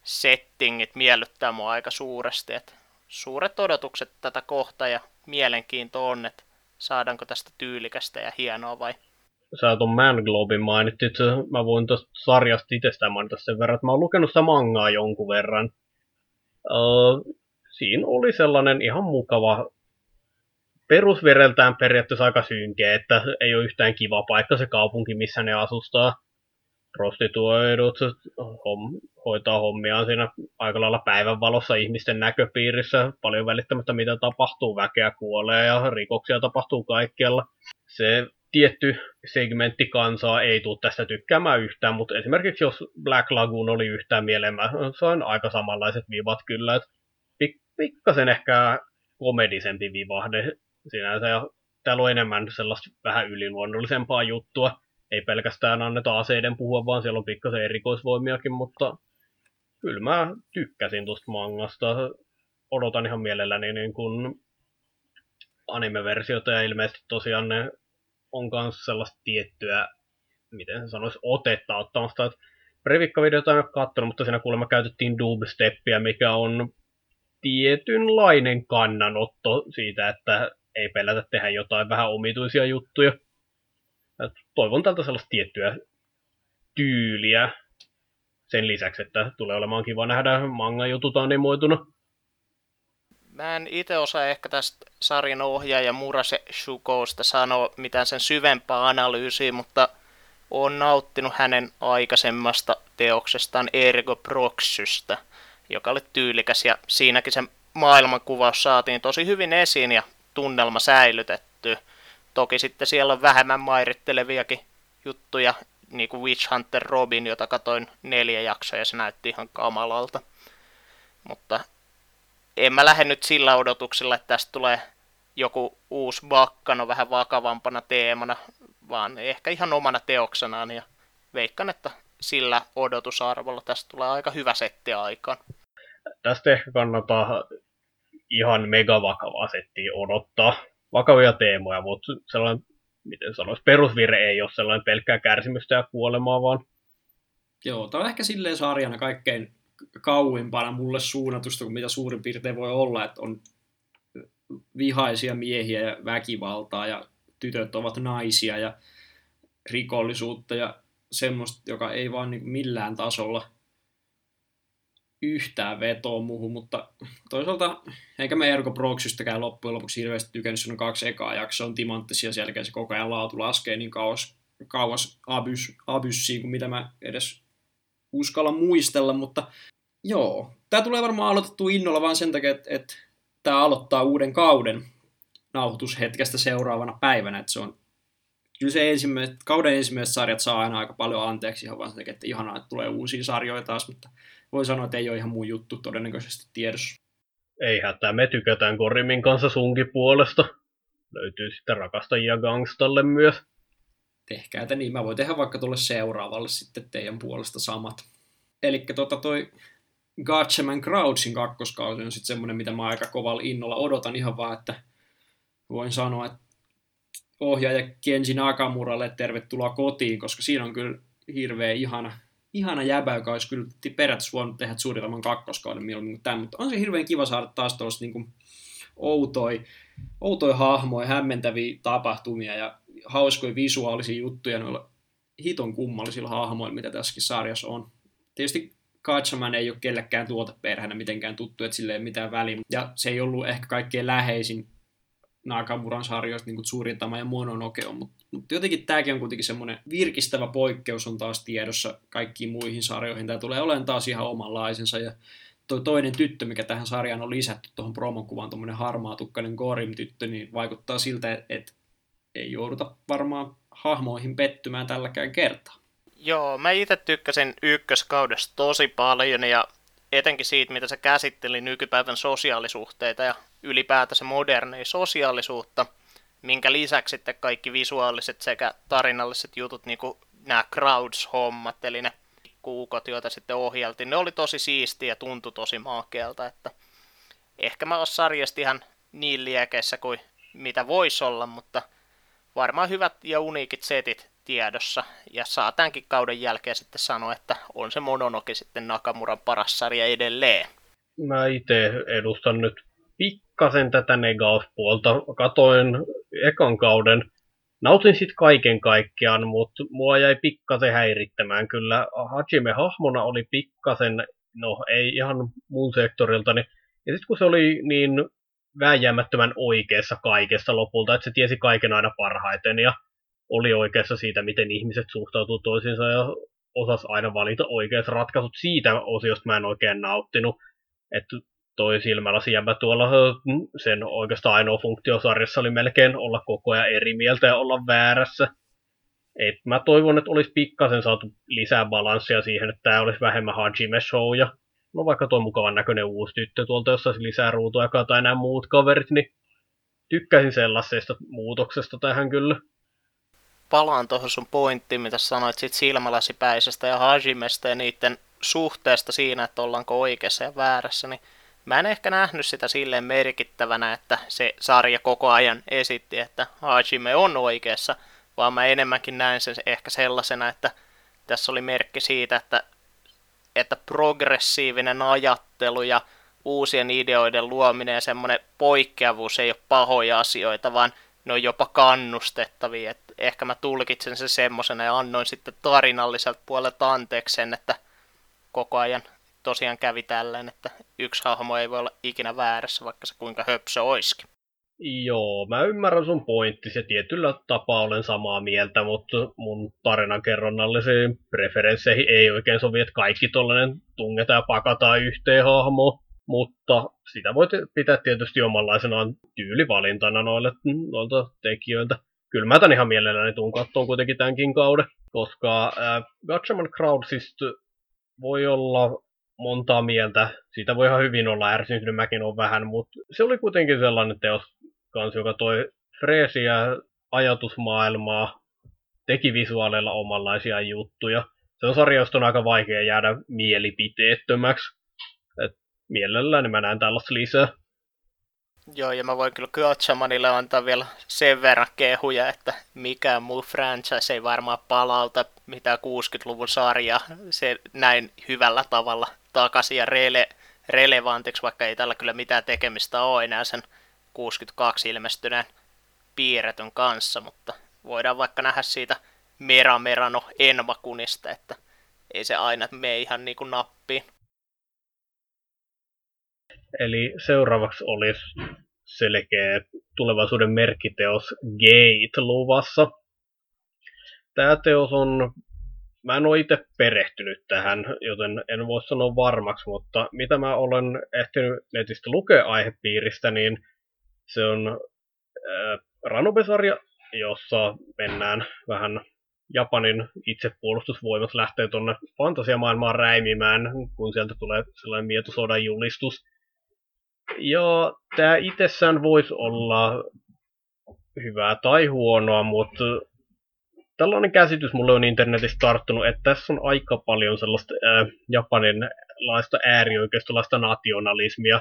S1: settingit miellyttää mua aika suuresti. Että suuret odotukset tätä kohta ja mielenkiinto on, että saadaanko tästä tyylikästä ja hienoa vai
S3: sä tuon Man Globin mainittit, mä voin tuosta sarjasta itsestään mainita sen verran, että mä oon lukenut sitä mangaa jonkun verran. Uh, siinä oli sellainen ihan mukava, perusvereltään periaatteessa aika synkeä, että ei ole yhtään kiva paikka se kaupunki, missä ne asustaa. Prostituoidut hom, hoitaa hommiaan siinä aika lailla päivänvalossa ihmisten näköpiirissä, paljon välittämättä mitä tapahtuu, väkeä kuolee ja rikoksia tapahtuu kaikkialla. Se tietty segmentti kansaa ei tule tästä tykkäämään yhtään, mutta esimerkiksi jos Black Lagoon oli yhtään mieleen, mä sain aika samanlaiset vivat kyllä, että pik- pikkasen ehkä komedisempi vivahde sinänsä, ja täällä on enemmän sellaista vähän yliluonnollisempaa juttua, ei pelkästään anneta aseiden puhua, vaan siellä on pikkasen erikoisvoimiakin, mutta kyllä mä tykkäsin tuosta mangasta. Odotan ihan mielelläni niin kun anime-versiota ja ilmeisesti tosiaan ne on myös sellaista tiettyä, miten se sanoisi, otetta ottamasta. Previkka-videota en ole katsonut, mutta siinä kuulemma käytettiin dubsteppiä, mikä on tietynlainen kannanotto siitä, että ei pelätä tehdä jotain vähän omituisia juttuja. Toivon tältä sellaista tiettyä tyyliä sen lisäksi, että tulee olemaan kiva nähdä manga-jutut animoituna.
S1: Mä en itse osaa ehkä tästä sarjan ohjaaja Murase Shukousta sanoa mitään sen syvempää analyysiä, mutta on nauttinut hänen aikaisemmasta teoksestaan Ergo Proxystä, joka oli tyylikäs ja siinäkin se maailmankuvaus saatiin tosi hyvin esiin ja tunnelma säilytetty. Toki sitten siellä on vähemmän maiриtteleviäkin juttuja, niin kuin Witch Hunter Robin, jota katoin neljä jaksoa ja se näytti ihan kamalalta. Mutta en mä lähde nyt sillä odotuksella, että tästä tulee joku uusi bakkano vähän vakavampana teemana, vaan ehkä ihan omana teoksenaan ja veikkan, että sillä odotusarvolla tästä tulee aika hyvä setti aikaan.
S3: Tästä ehkä kannattaa ihan mega vakavaa settiä odottaa. Vakavia teemoja, mutta sellainen, miten sanoisi, perusvire ei ole sellainen pelkkää kärsimystä ja kuolemaa, vaan...
S2: Joo, tämä on ehkä silleen sarjana kaikkein kauimpana mulle suunnatusta kuin mitä suurin piirtein voi olla, että on vihaisia miehiä ja väkivaltaa ja tytöt ovat naisia ja rikollisuutta ja semmoista, joka ei vaan niin millään tasolla yhtään vetoa muuhun, mutta toisaalta eikä me Ergo Proxystäkään loppujen lopuksi hirveästi tykännyt, on kaksi ekaa jaksoa on timanttisia, sen jälkeen se koko ajan laatu laskee niin kauas, kauas abys, abyssiin kuin mitä mä edes uskalla muistella, mutta joo, tämä tulee varmaan aloitettu innolla vaan sen takia, että, että tämä aloittaa uuden kauden nauhoitushetkestä seuraavana päivänä, että se on kyllä se ensimmäiset, kauden ensimmäiset sarjat saa aina aika paljon anteeksi ihan vaan sen että ihanaa, että tulee uusia sarjoja taas, mutta voi sanoa, että ei ole ihan mun juttu todennäköisesti tiedossa.
S3: Ei hätää, me tykätään Korimin kanssa sunkin puolesta. Löytyy sitten rakastajia Gangstalle myös.
S2: Tehkää te niin, mä voin tehdä vaikka tuolle seuraavalle sitten teidän puolesta samat. Eli tota toi Gatchaman Crouchin kakkoskausi on sitten semmoinen, mitä mä aika kovalla innolla odotan ihan vaan, että voin sanoa, että ohjaaja Kenji Nakamuralle tervetuloa kotiin, koska siinä on kyllä hirveä ihana, ihana jäbä, joka olisi kyllä periaatteessa voinut tehdä suunnitelman kakkoskauden mieluummin kuin tämän, mutta on se hirveän kiva saada taas tuollaista niin outoi, outoi hahmoja, hämmentäviä tapahtumia ja hauskoja visuaalisia juttuja noilla hiton kummallisilla hahmoilla, mitä tässäkin sarjassa on. Tietysti Katsaman ei ole kellekään tuoteperhänä mitenkään tuttu, että sille ei mitään väliä. Ja se ei ollut ehkä kaikkein läheisin Nakamuran sarjoista niin Suurintama ja Mononoke on, mutta, mutta jotenkin tämäkin on kuitenkin semmoinen virkistävä poikkeus on taas tiedossa kaikkiin muihin sarjoihin. Tämä tulee olemaan taas ihan omanlaisensa ja toi toinen tyttö, mikä tähän sarjaan on lisätty tuohon promokuvaan, tuommoinen harmaatukkainen Gorim-tyttö, niin vaikuttaa siltä, että ei jouduta varmaan hahmoihin pettymään tälläkään kertaa.
S1: Joo, mä itse tykkäsin ykköskaudesta tosi paljon ja etenkin siitä, mitä se käsitteli nykypäivän sosiaalisuhteita ja ylipäätänsä modernia sosiaalisuutta, minkä lisäksi sitten kaikki visuaaliset sekä tarinalliset jutut, niin kuin nämä crowds-hommat, eli ne kuukot, joita sitten ohjeltiin, ne oli tosi siistiä ja tuntui tosi maakealta, että ehkä mä oon sarjasta ihan niin liekeissä kuin mitä voisi olla, mutta varmaan hyvät ja uniikit setit tiedossa, ja saa tämänkin kauden jälkeen sitten sanoa, että on se Mononoke sitten Nakamuran paras sarja edelleen.
S3: Mä itse edustan nyt pikkasen tätä negauspuolta. Katoin ekan kauden, nautin sit kaiken kaikkiaan, mutta mua jäi pikkasen häirittämään. Kyllä Hajime hahmona oli pikkasen, no ei ihan mun sektoriltani. Ja sitten kun se oli niin vääjäämättömän oikeassa kaikessa lopulta, että se tiesi kaiken aina parhaiten ja oli oikeassa siitä, miten ihmiset suhtautuu toisiinsa ja osas aina valita oikeat ratkaisut. Siitä osiosta mä en oikein nauttinut, että toi silmälasi jäbä tuolla sen oikeastaan ainoa funktiosarjassa oli melkein olla koko ajan eri mieltä ja olla väärässä. Et mä toivon, että olisi pikkasen saatu lisää balanssia siihen, että tämä olisi vähemmän Hajime Show ja no vaikka tuo mukavan näköinen uusi tyttö tuolta, jos saisi lisää ruutua tai nämä muut kaverit, niin tykkäsin sellaisesta muutoksesta tähän kyllä
S1: palaan tuohon sun pointtiin, mitä sanoit sit silmälasipäisestä ja Hajimesta ja niiden suhteesta siinä, että ollaanko oikeassa ja väärässä, niin mä en ehkä nähnyt sitä silleen merkittävänä, että se sarja koko ajan esitti, että Hajime on oikeassa, vaan mä enemmänkin näen sen ehkä sellaisena, että tässä oli merkki siitä, että, että progressiivinen ajattelu ja uusien ideoiden luominen ja semmoinen poikkeavuus ei ole pahoja asioita, vaan ne on jopa kannustettavia. Et ehkä mä tulkitsen sen semmosena ja annoin sitten tarinalliselta puolelta anteeksi sen, että koko ajan tosiaan kävi tälleen, että yksi hahmo ei voi olla ikinä väärässä, vaikka se kuinka höpsö oiskin.
S3: Joo, mä ymmärrän sun pointti, ja tietyllä tapaa olen samaa mieltä, mutta mun tarinankerronnallisiin preferensseihin ei oikein sovi, että kaikki tollanen tungetaan ja pakataan yhteen hahmoon mutta sitä voi pitää tietysti omanlaisenaan tyylivalintana noille, noilta tekijöiltä. Kyllä mä tän ihan mielelläni tuun kattoon kuitenkin tämänkin kauden, koska äh, Gatchaman Crowdsista voi olla montaa mieltä. Siitä voi ihan hyvin olla ärsyyntynyt, mäkin on vähän, mutta se oli kuitenkin sellainen teos kans, joka toi freesiä ajatusmaailmaa, teki visuaaleilla omanlaisia juttuja. Se on sarja, josta on aika vaikea jäädä mielipiteettömäksi mielelläni mä näen tällaista lisää.
S1: Joo, ja mä voin kyllä Kyochamanille antaa vielä sen verran kehuja, että mikään muu franchise ei varmaan palauta mitä 60-luvun sarja se näin hyvällä tavalla takaisin ja rele, relevantiksi, vaikka ei tällä kyllä mitään tekemistä ole enää sen 62 ilmestyneen piirretyn kanssa, mutta voidaan vaikka nähdä siitä Mera Merano Enmakunista, että ei se aina mene ihan niin kuin nappiin.
S3: Eli seuraavaksi olisi selkeä tulevaisuuden merkkiteos Gate luvassa. Tämä teos on, mä en ole itse perehtynyt tähän, joten en voi sanoa varmaksi, mutta mitä mä olen ehtinyt netistä lukea aihepiiristä, niin se on äh, Ranobesarja jossa mennään vähän Japanin itsepuolustusvoimat lähtee tuonne fantasiamaailmaan räimimään, kun sieltä tulee sellainen mietosodan julistus. Ja tämä itsessään voisi olla hyvää tai huonoa, mutta tällainen käsitys mulle on internetissä tarttunut, että tässä on aika paljon sellaista ää, japanilaista äärioikeistolaista nationalismia,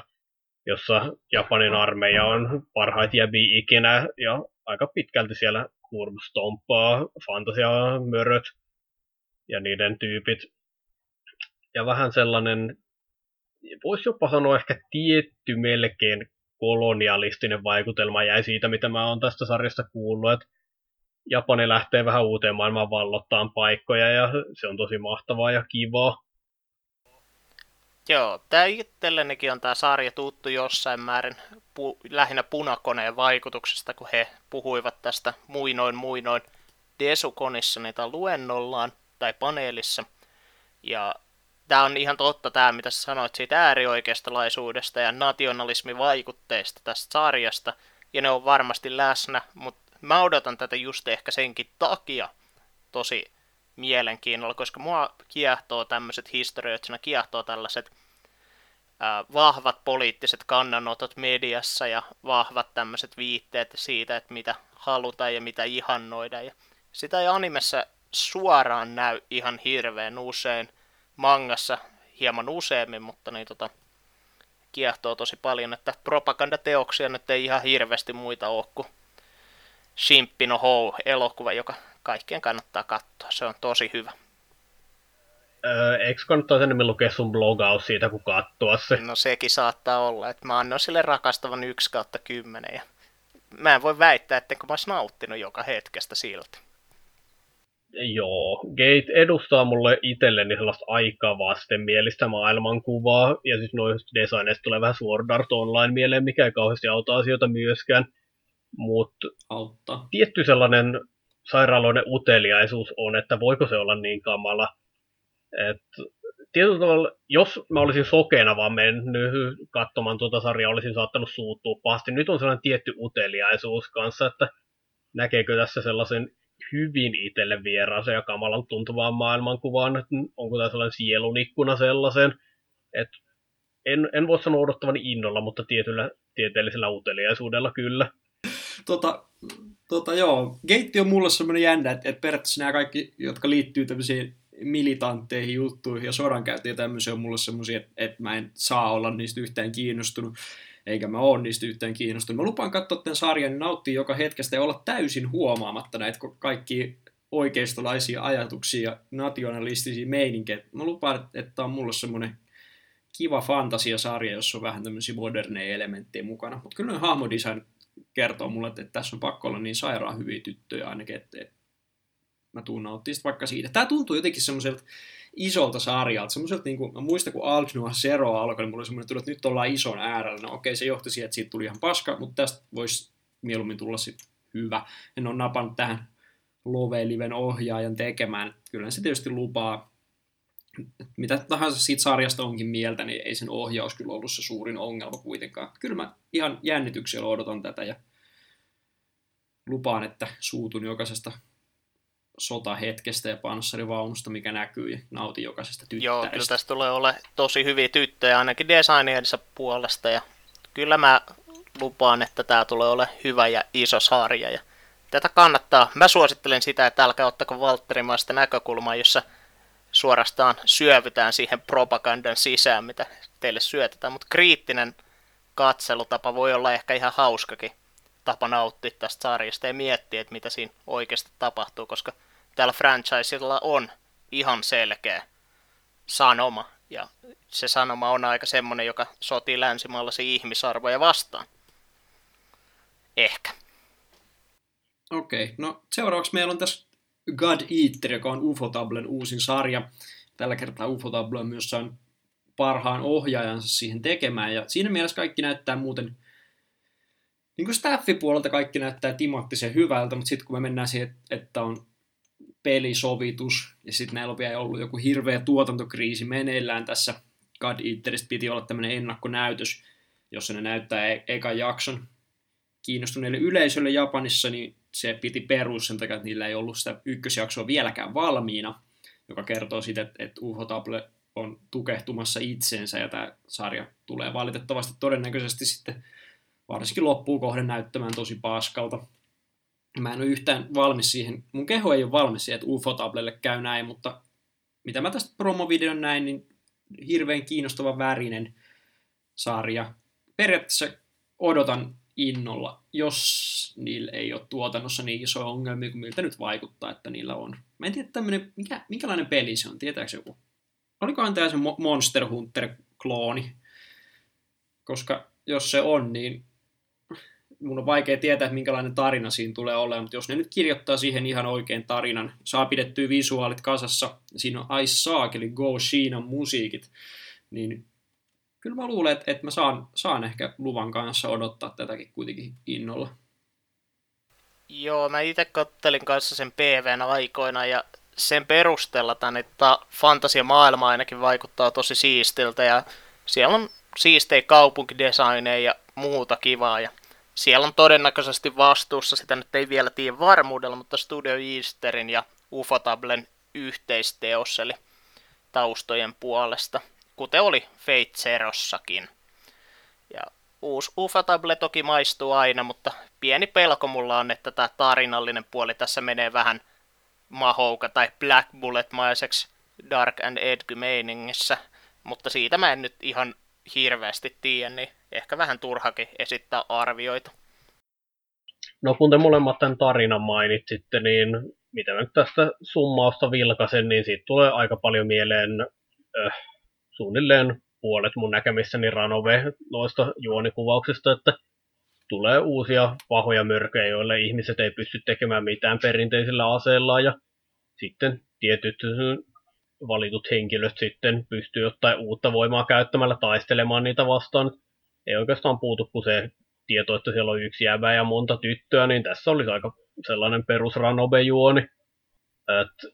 S3: jossa Japanin armeija on parhaita jäbi ikinä, ja aika pitkälti siellä kurvstomppaa, fantasiamöröt ja niiden tyypit. Ja vähän sellainen, voisi jopa sanoa ehkä tietty melkein kolonialistinen vaikutelma jäi siitä, mitä mä oon tästä sarjasta kuullut, että Japani lähtee vähän uuteen maailmaan vallottaan paikkoja ja se on tosi mahtavaa ja kivaa.
S1: Joo, tämä itsellenikin on tämä sarja tuttu jossain määrin pu, lähinnä punakoneen vaikutuksesta, kun he puhuivat tästä muinoin muinoin Desukonissa niitä luennollaan tai paneelissa. Ja tämä on ihan totta tämä, mitä sä sanoit siitä äärioikeistolaisuudesta ja nationalismivaikutteista tästä sarjasta. Ja ne on varmasti läsnä, mutta mä odotan tätä just ehkä senkin takia tosi mielenkiinnolla, koska mua kiehtoo tämmöiset historioitsijana, kiehtoo tällaiset ää, vahvat poliittiset kannanotot mediassa ja vahvat tämmöiset viitteet siitä, että mitä halutaan ja mitä ihannoidaan. Ja sitä ei animessa suoraan näy ihan hirveän usein, mangassa hieman useammin, mutta niin tota, kiehtoo tosi paljon, että propagandateoksia nyt ei ihan hirveästi muita ole kuin Shimpino Hou elokuva, joka kaikkien kannattaa katsoa. Se on tosi hyvä.
S3: Öö, eikö kannattaa enemmän lukea sun blogaus siitä, kun katsoa se?
S1: No sekin saattaa olla, että mä annan sille rakastavan 1 kautta 10 ja mä en voi väittää, että mä olisi nauttinut joka hetkestä siltä.
S3: Joo, Gate edustaa mulle itselleni sellaista aikaa vastenmielistä maailmankuvaa, ja siis noista designeista tulee vähän Sword Art Online mieleen, mikä ei kauheasti auta asioita myöskään. Mutta tietty sellainen sairaaloinen uteliaisuus on, että voiko se olla niin kamala. että tietyllä tavalla, jos mä olisin sokeena vaan mennyt katsomaan tuota sarjaa, olisin saattanut suuttua pahasti. Nyt on sellainen tietty uteliaisuus kanssa, että näkeekö tässä sellaisen hyvin itselle vieraaseen ja kamalan tuntuvaan maailmankuvaan, että onko tämä sellainen sielunikkuna sellaisen, että en, en voi sanoa odottavani innolla, mutta tietyllä tieteellisellä uteliaisuudella kyllä.
S2: Tota, tota joo, Geitti on mulle semmoinen jännä, että, että periaatteessa nämä kaikki, jotka liittyy tämmöisiin militantteihin juttuihin ja sodankäyntiin ja tämmöisiä on mulle semmoisia, että, että mä en saa olla niistä yhtään kiinnostunut, eikä mä ole niistä yhtään kiinnostunut. Mä lupaan katsoa tämän sarjan ja nauttia joka hetkestä ja olla täysin huomaamatta näitä kaikki oikeistolaisia ajatuksia ja nationalistisia meininkejä. Mä lupaan, että, että tämä on mulle semmoinen kiva fantasiasarja, jossa on vähän tämmöisiä moderneja elementtejä mukana. Mutta kyllä noin hahmodesign kertoo mulle, että, tässä on pakko olla niin sairaan hyviä tyttöjä ainakin, että, että mä tuun nauttia vaikka siitä. Tämä tuntuu jotenkin semmoiselta isolta sarjalta, semmoiselta niin kuin, mä muistan kun Alknua Zero alkoi, niin mulla oli semmoinen että nyt ollaan ison äärellä. No okei, se johti siihen, että siitä tuli ihan paska, mutta tästä voisi mieluummin tulla sitten hyvä. En ole napannut tähän Love-liven ohjaajan tekemään. Kyllä se tietysti lupaa mitä tahansa siitä sarjasta onkin mieltä, niin ei sen ohjaus kyllä ollut se suurin ongelma kuitenkaan. Kyllä mä ihan jännityksellä odotan tätä ja lupaan, että suutun jokaisesta sotahetkestä ja panssarivaunusta, mikä näkyy ja nautin jokaisesta tyttärestä.
S1: Joo, kyllä tästä tulee olla tosi hyviä tyttöjä ainakin designiensa puolesta ja kyllä mä lupaan, että tämä tulee olla hyvä ja iso sarja ja tätä kannattaa. Mä suosittelen sitä, että älkää ottako Valtterimaista näkökulmaa, jossa – suorastaan syövytään siihen propagandan sisään, mitä teille syötetään, mutta kriittinen katselutapa voi olla ehkä ihan hauskakin tapa nauttia tästä sarjasta ja miettiä, että mitä siinä oikeasti tapahtuu, koska tällä franchisella on ihan selkeä sanoma, ja se sanoma on aika semmoinen, joka sotii länsimaalaisia ihmisarvoja vastaan. Ehkä.
S2: Okei, okay, no seuraavaksi meillä on tässä God Eater, joka on Ufotablen uusin sarja. Tällä kertaa Ufotable on myös saanut parhaan ohjaajansa siihen tekemään. Ja siinä mielessä kaikki näyttää muuten, niin kuin staffipuolelta kaikki näyttää timattisen hyvältä, mutta sitten kun me mennään siihen, että on pelisovitus, ja sitten näillä on vielä ollut joku hirveä tuotantokriisi meneillään tässä God Eaterista piti olla tämmöinen ennakkonäytös, jossa ne näyttää e- ekan jakson kiinnostuneille yleisölle Japanissa, niin se piti perus sen takia, että niillä ei ollut sitä ykkösjaksoa vieläkään valmiina, joka kertoo siitä, että, että UFO Table on tukehtumassa itsensä ja tämä sarja tulee valitettavasti todennäköisesti sitten varsinkin loppuun kohden näyttämään tosi paskalta. Mä en ole yhtään valmis siihen, mun keho ei ole valmis siihen, että UFO-tablelle käy näin, mutta mitä mä tästä promovideon näin, niin hirveän kiinnostava värinen sarja. Periaatteessa odotan innolla, jos niillä ei ole tuotannossa niin isoja ongelmia kuin miltä nyt vaikuttaa, että niillä on. Mä en tiedä tämmönen, mikä, minkälainen peli se on, tietääkö joku? Olikohan tämä se Monster Hunter-klooni? Koska jos se on, niin mun on vaikea tietää, että minkälainen tarina siinä tulee olemaan, mutta jos ne nyt kirjoittaa siihen ihan oikein tarinan, saa pidettyä visuaalit kasassa, siinä on Ice Saak, eli Go Shiinan musiikit, niin kyllä mä luulen, että, että mä saan, saan ehkä luvan kanssa odottaa tätäkin kuitenkin innolla.
S1: Joo, mä itse kattelin kanssa sen PVn aikoina ja sen perusteella tänne fantasia maailma ainakin vaikuttaa tosi siistiltä ja siellä on siistejä kaupunkidesigneja ja muuta kivaa ja siellä on todennäköisesti vastuussa, sitä nyt ei vielä tiedä varmuudella, mutta Studio Easterin ja Ufotablen yhteisteos, eli taustojen puolesta, kuten oli Fate Zerossakin. Ja uusi Ufotable toki maistuu aina, mutta pieni pelko mulla on, että tämä tarinallinen puoli tässä menee vähän mahouka tai Black Bullet-maiseksi Dark and Edgy meiningissä, mutta siitä mä en nyt ihan hirveästi tiedä, niin ehkä vähän turhakin esittää arvioita.
S3: No kun te molemmat tämän tarinan mainitsitte, niin mitä mä nyt tästä summausta vilkasen, niin siitä tulee aika paljon mieleen äh, suunnilleen puolet mun näkemissäni Ranove noista juonikuvauksista, että tulee uusia pahoja mörköjä, joille ihmiset ei pysty tekemään mitään perinteisillä aseilla ja sitten tietyt valitut henkilöt sitten pystyy jotain uutta voimaa käyttämällä taistelemaan niitä vastaan. Ei oikeastaan puutu kuin se tieto, että siellä on yksi jäbä ja monta tyttöä, niin tässä olisi aika sellainen perus Ranobe-juoni.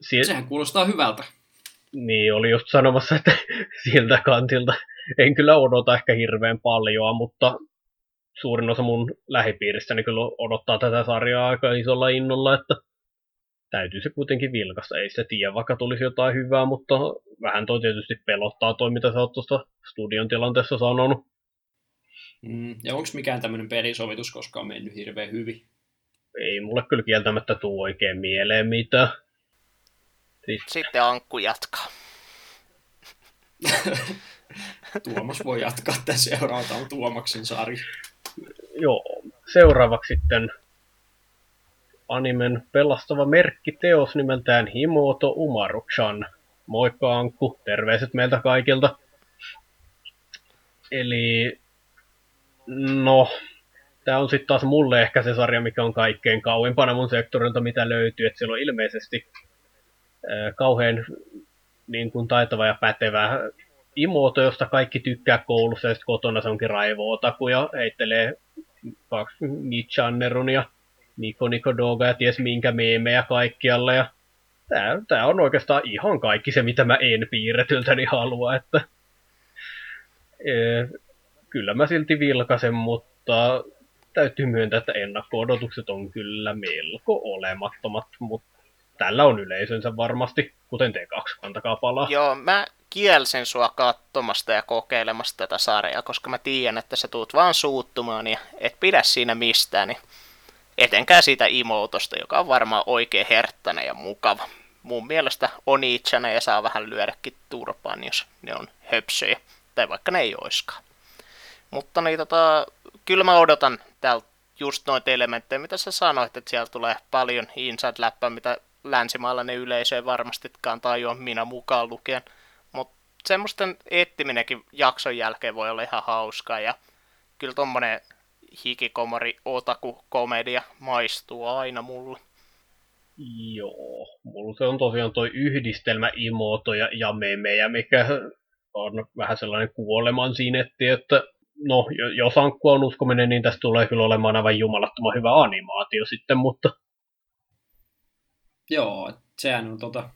S2: si- Sehän kuulostaa hyvältä.
S3: Niin, oli just sanomassa, että siltä kantilta en kyllä odota ehkä hirveän paljon, mutta suurin osa mun lähipiiristäni kyllä odottaa tätä sarjaa aika isolla innolla, että täytyy se kuitenkin vilkasta. Ei se tiedä, vaikka tulisi jotain hyvää, mutta vähän toi tietysti pelottaa toi, mitä sä oot tuosta studion tilanteessa sanonut.
S2: Mm, ja onko mikään tämmöinen pelisovitus koskaan mennyt hirveän hyvin?
S3: Ei mulle kyllä kieltämättä tuu oikein mieleen mitään.
S1: Siis... Sitten Ankku jatkaa.
S2: Tuomas voi jatkaa tämän seuraava Tuomaksen sari.
S3: Joo, seuraavaksi sitten animen pelastava merkkiteos nimeltään Himoto Umaruchan. Moikka Ankku, terveiset meiltä kaikilta. Eli, no, tämä on sitten taas mulle ehkä se sarja, mikä on kaikkein kauimpana mun sektorilta, mitä löytyy. Että siellä on ilmeisesti kauhean niin kuin taitava ja pätevä imuoto, josta kaikki tykkää koulussa, ja kotona se onkin raivootaku ja heittelee kaksi Nichannerunia Niko Niko Doga ja ties minkä meemejä kaikkialle. Ja tää, tää on oikeastaan ihan kaikki se, mitä mä en piirretyltäni halua. Että, kyllä mä silti vilkasen, mutta täytyy myöntää, että ennakko-odotukset on kyllä melko olemattomat, mutta tällä on yleisönsä varmasti, kuten te kaksi, kantakaa palaa.
S1: Joo, mä kielsin sua katsomasta ja kokeilemasta tätä sarjaa, koska mä tiedän, että sä tuut vaan suuttumaan ja et pidä siinä mistään, niin Etenkään siitä imoutosta, joka on varmaan oikein herttäinen ja mukava. Mun mielestä on itsänä ja saa vähän lyödäkin turpaan, jos ne on höpsöjä. Tai vaikka ne ei oiskaan. Mutta niin tota, kyllä mä odotan täältä just noita elementtejä, mitä sä sanoit, että siellä tulee paljon inside-läppää, mitä länsimaalainen yleisö ei varmastikaan tajua minä mukaan lukien. Mutta semmoisten etsiminenkin jakson jälkeen voi olla ihan hauskaa ja kyllä tommonen hikikomori otaku komedia maistuu aina mulle.
S3: Joo, mulla se on tosiaan toi yhdistelmä imotoja ja memejä, mikä on vähän sellainen kuoleman sinetti, että no, jos ankku on uskominen, niin tästä tulee kyllä olemaan aivan jumalattoman hyvä animaatio sitten, mutta...
S2: Joo, sehän on tota...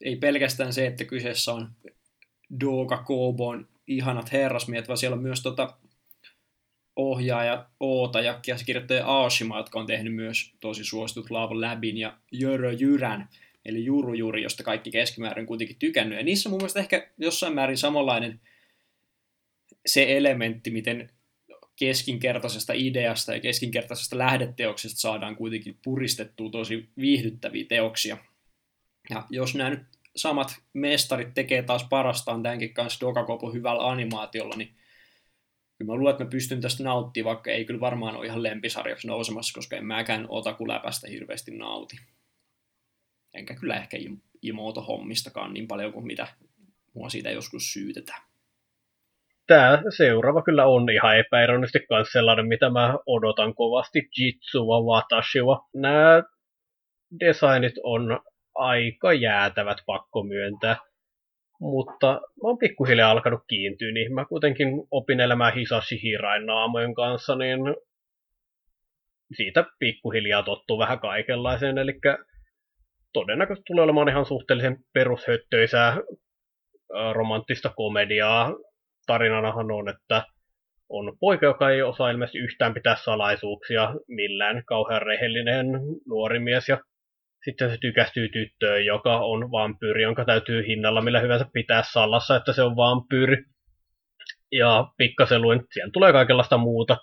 S2: Ei pelkästään se, että kyseessä on Doga Kobon ihanat herrasmiet, vaan siellä on myös tota ohjaaja Oota ja käsikirjoittaja Aoshima, jotka on tehnyt myös tosi suositut Lava Labin ja Jörö Jyrän, eli Juru Juri, josta kaikki keskimäärin kuitenkin tykännyt. Ja niissä on mun mielestä ehkä jossain määrin samanlainen se elementti, miten keskinkertaisesta ideasta ja keskinkertaisesta lähdeteoksesta saadaan kuitenkin puristettua tosi viihdyttäviä teoksia. Ja jos nämä nyt samat mestarit tekee taas parastaan tämänkin kanssa Dokakopo hyvällä animaatiolla, niin kyllä mä luulen, että mä pystyn tästä nauttimaan, vaikka ei kyllä varmaan ole ihan lempisarjaksi nousemassa, koska en mäkään otakuläpästä hirveästi nauti. Enkä kyllä ehkä imoto hommistakaan niin paljon kuin mitä mua siitä joskus syytetään
S3: tämä seuraava kyllä on ihan epäironisesti myös sellainen, mitä mä odotan kovasti. Jitsua Watashiwa. Nämä designit on aika jäätävät, pakko myöntää. Mutta mä oon pikkuhiljaa alkanut kiintyä niin Mä kuitenkin opin elämään Hisashi Hirain naamojen kanssa, niin siitä pikkuhiljaa tottuu vähän kaikenlaiseen. Eli todennäköisesti tulee olemaan ihan suhteellisen perushöttöisää romanttista komediaa tarinanahan on, että on poika, joka ei osaa ilmeisesti yhtään pitää salaisuuksia millään, kauhean rehellinen nuori mies, ja sitten se tykästyy tyttöön, joka on vampyyri, jonka täytyy hinnalla millä hyvänsä pitää sallassa, että se on vampyyri. Ja pikkasen luin, siellä tulee kaikenlaista muuta.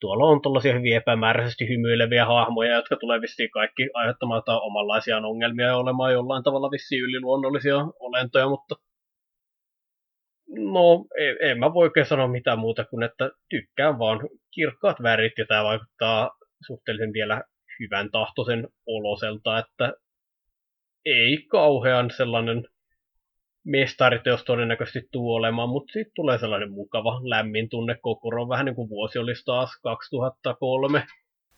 S3: Tuolla on tuollaisia hyvin epämääräisesti hymyileviä hahmoja, jotka tulee vissiin kaikki aiheuttamaan omanlaisia ongelmia ja olemaan jollain tavalla vissiin yliluonnollisia olentoja, mutta No, en, en mä voi oikein sanoa mitään muuta kuin, että tykkään vaan kirkkaat värit ja tämä vaikuttaa suhteellisen vielä hyvän tahtoisen oloselta, että ei kauhean sellainen mestariteos todennäköisesti tuu olemaan, mutta siitä tulee sellainen mukava lämmin tunne kokoro, vähän niin kuin vuosi olisi taas 2003.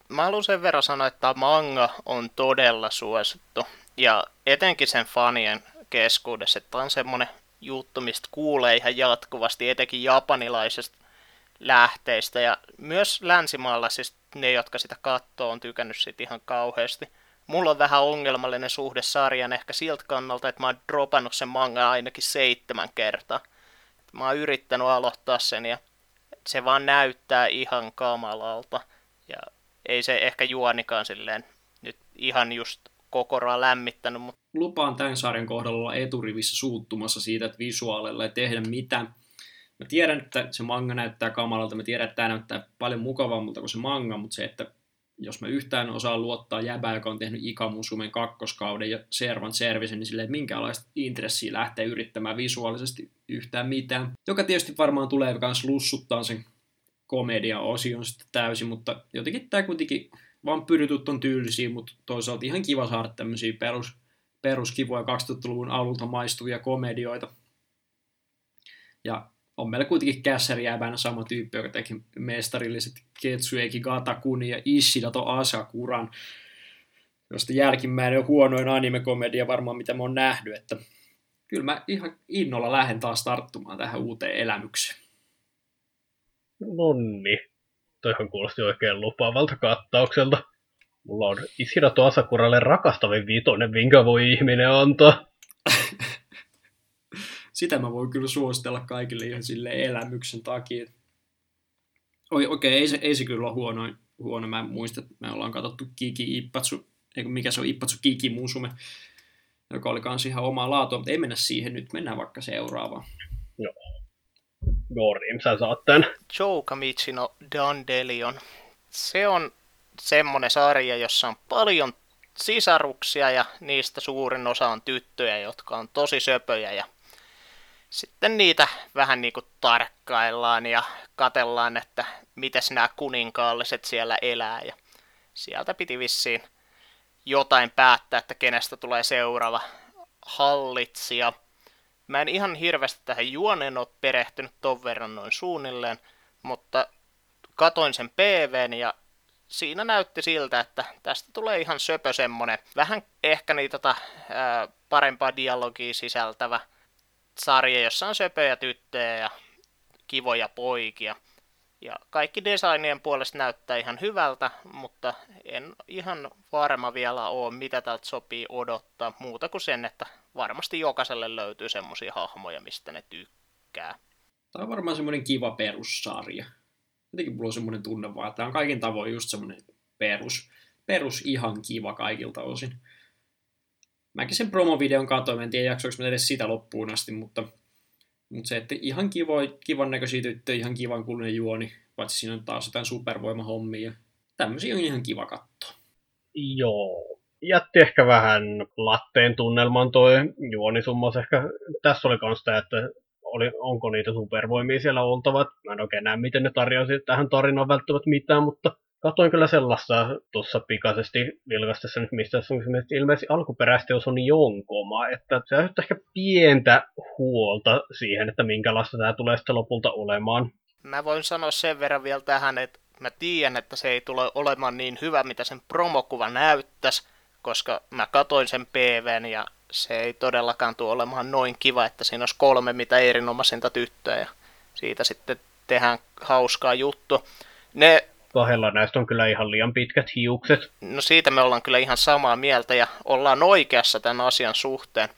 S1: Mä haluan sen verran sanoa, että manga on todella suosittu, ja etenkin sen fanien keskuudessa, että on semmoinen juttu, mistä kuulee ihan jatkuvasti, etenkin japanilaisesta lähteistä. Ja myös länsimaalla siis ne, jotka sitä katsoo, on tykännyt siitä ihan kauheasti. Mulla on vähän ongelmallinen suhde sarjan ehkä siltä kannalta, että mä oon dropannut sen manga ainakin seitsemän kertaa. Mä oon yrittänyt aloittaa sen ja se vaan näyttää ihan kamalalta. Ja ei se ehkä juonikaan silleen nyt ihan just kokoraa lämmittänyt. Mutta...
S2: Lupaan tämän sarjan kohdalla olla eturivissä suuttumassa siitä, että visuaalilla ei tehdä mitään. Mä tiedän, että se manga näyttää kamalalta, mä tiedän, että tämä näyttää paljon mukavammalta kuin se manga, mutta se, että jos mä yhtään osaan luottaa jäbää, joka on tehnyt Ikamusumen kakkoskauden ja Servan Servicen, niin silleen minkäänlaista intressiä lähtee yrittämään visuaalisesti yhtään mitään. Joka tietysti varmaan tulee myös lussuttaa sen komedia-osion sitten täysin, mutta jotenkin tämä kuitenkin vampyyritut on tyylisiä, mutta toisaalta ihan kiva saada tämmöisiä perus, peruskivoja 2000-luvun alulta maistuvia komedioita. Ja on meillä kuitenkin kässärijäävänä sama tyyppi, joka teki mestarilliset Ketsueki Gatakuni ja Ishidato Asakuran, josta jälkimmäinen on huonoin anime-komedia varmaan, mitä mä oon nähnyt, että kyllä mä ihan innolla lähden taas tarttumaan tähän uuteen elämykseen.
S3: Nonni toihan kuulosti oikein lupaavalta kattaukselta. Mulla on Ishirato Asakuralle rakastavin viitonen, minkä voi ihminen antaa.
S2: Sitä mä voin kyllä suositella kaikille ihan sille elämyksen takia. Oi, okei, okay, ei, se, ei se kyllä ole huono. huono. Mä muistan, että me ollaan katsottu Kiki Ippatsu, eikö mikä se on Ippatsu Kiki Musume, joka oli kans ihan omaa laatua, mutta ei mennä siihen nyt, mennään vaikka seuraavaan.
S3: Joo. Gorim, sä saat tän.
S1: Joe Kamichino Dandelion. Se on semmonen sarja, jossa on paljon sisaruksia ja niistä suurin osa on tyttöjä, jotka on tosi söpöjä ja sitten niitä vähän niin kuin tarkkaillaan ja katellaan, että mites nämä kuninkaalliset siellä elää ja sieltä piti vissiin jotain päättää, että kenestä tulee seuraava hallitsija – Mä en ihan hirveästi tähän juoneen ole perehtynyt ton verran noin suunnilleen, mutta katoin sen PVn ja siinä näytti siltä, että tästä tulee ihan söpö semmonen, vähän ehkä niitä tota, ää, parempaa dialogia sisältävä sarja, jossa on söpöjä tyttöjä ja kivoja poikia. Ja kaikki designien puolesta näyttää ihan hyvältä, mutta en ihan varma vielä ole, mitä täältä sopii odottaa, muuta kuin sen, että varmasti jokaiselle löytyy semmoisia hahmoja, mistä ne tykkää.
S2: Tämä on varmaan semmoinen kiva perussarja. jotenkin mulla on semmoinen tunne vaan, että tämä on kaikin tavoin just semmoinen perus, perus ihan kiva kaikilta osin. Mäkin sen promovideon katsoin, en tiedä jaksoinko mä edes sitä loppuun asti, mutta, mutta se, että ihan kivo, kivan näköisiä tyttöjä, ihan kivan kuulunen juoni, paitsi siinä on taas jotain supervoimahommia. Tämmöisiä on ihan kiva katsoa.
S3: Joo. Jätti ehkä vähän latteen tunnelman toi juonisummas. Ehkä tässä oli kans sitä, että oli, onko niitä supervoimia siellä oltava. Mä en oikein näe, miten ne tarjosi tähän tarinaan välttämättä mitään, mutta katoin kyllä sellaista tuossa pikaisesti vilkastessa nyt, mistä ilmeisesti alkuperäisesti jos on jonkoma, että se on ehkä pientä huolta siihen, että minkälaista tämä tulee sitten lopulta olemaan.
S1: Mä voin sanoa sen verran vielä tähän, että mä tiedän, että se ei tule olemaan niin hyvä, mitä sen promokuva näyttäisi, koska mä katoin sen PVn ja se ei todellakaan tule olemaan noin kiva, että siinä olisi kolme mitä erinomaisinta tyttöä ja siitä sitten tehdään hauskaa juttu. Ne
S3: kahdella näistä on kyllä ihan liian pitkät hiukset.
S1: No siitä me ollaan kyllä ihan samaa mieltä ja ollaan oikeassa tämän asian suhteen,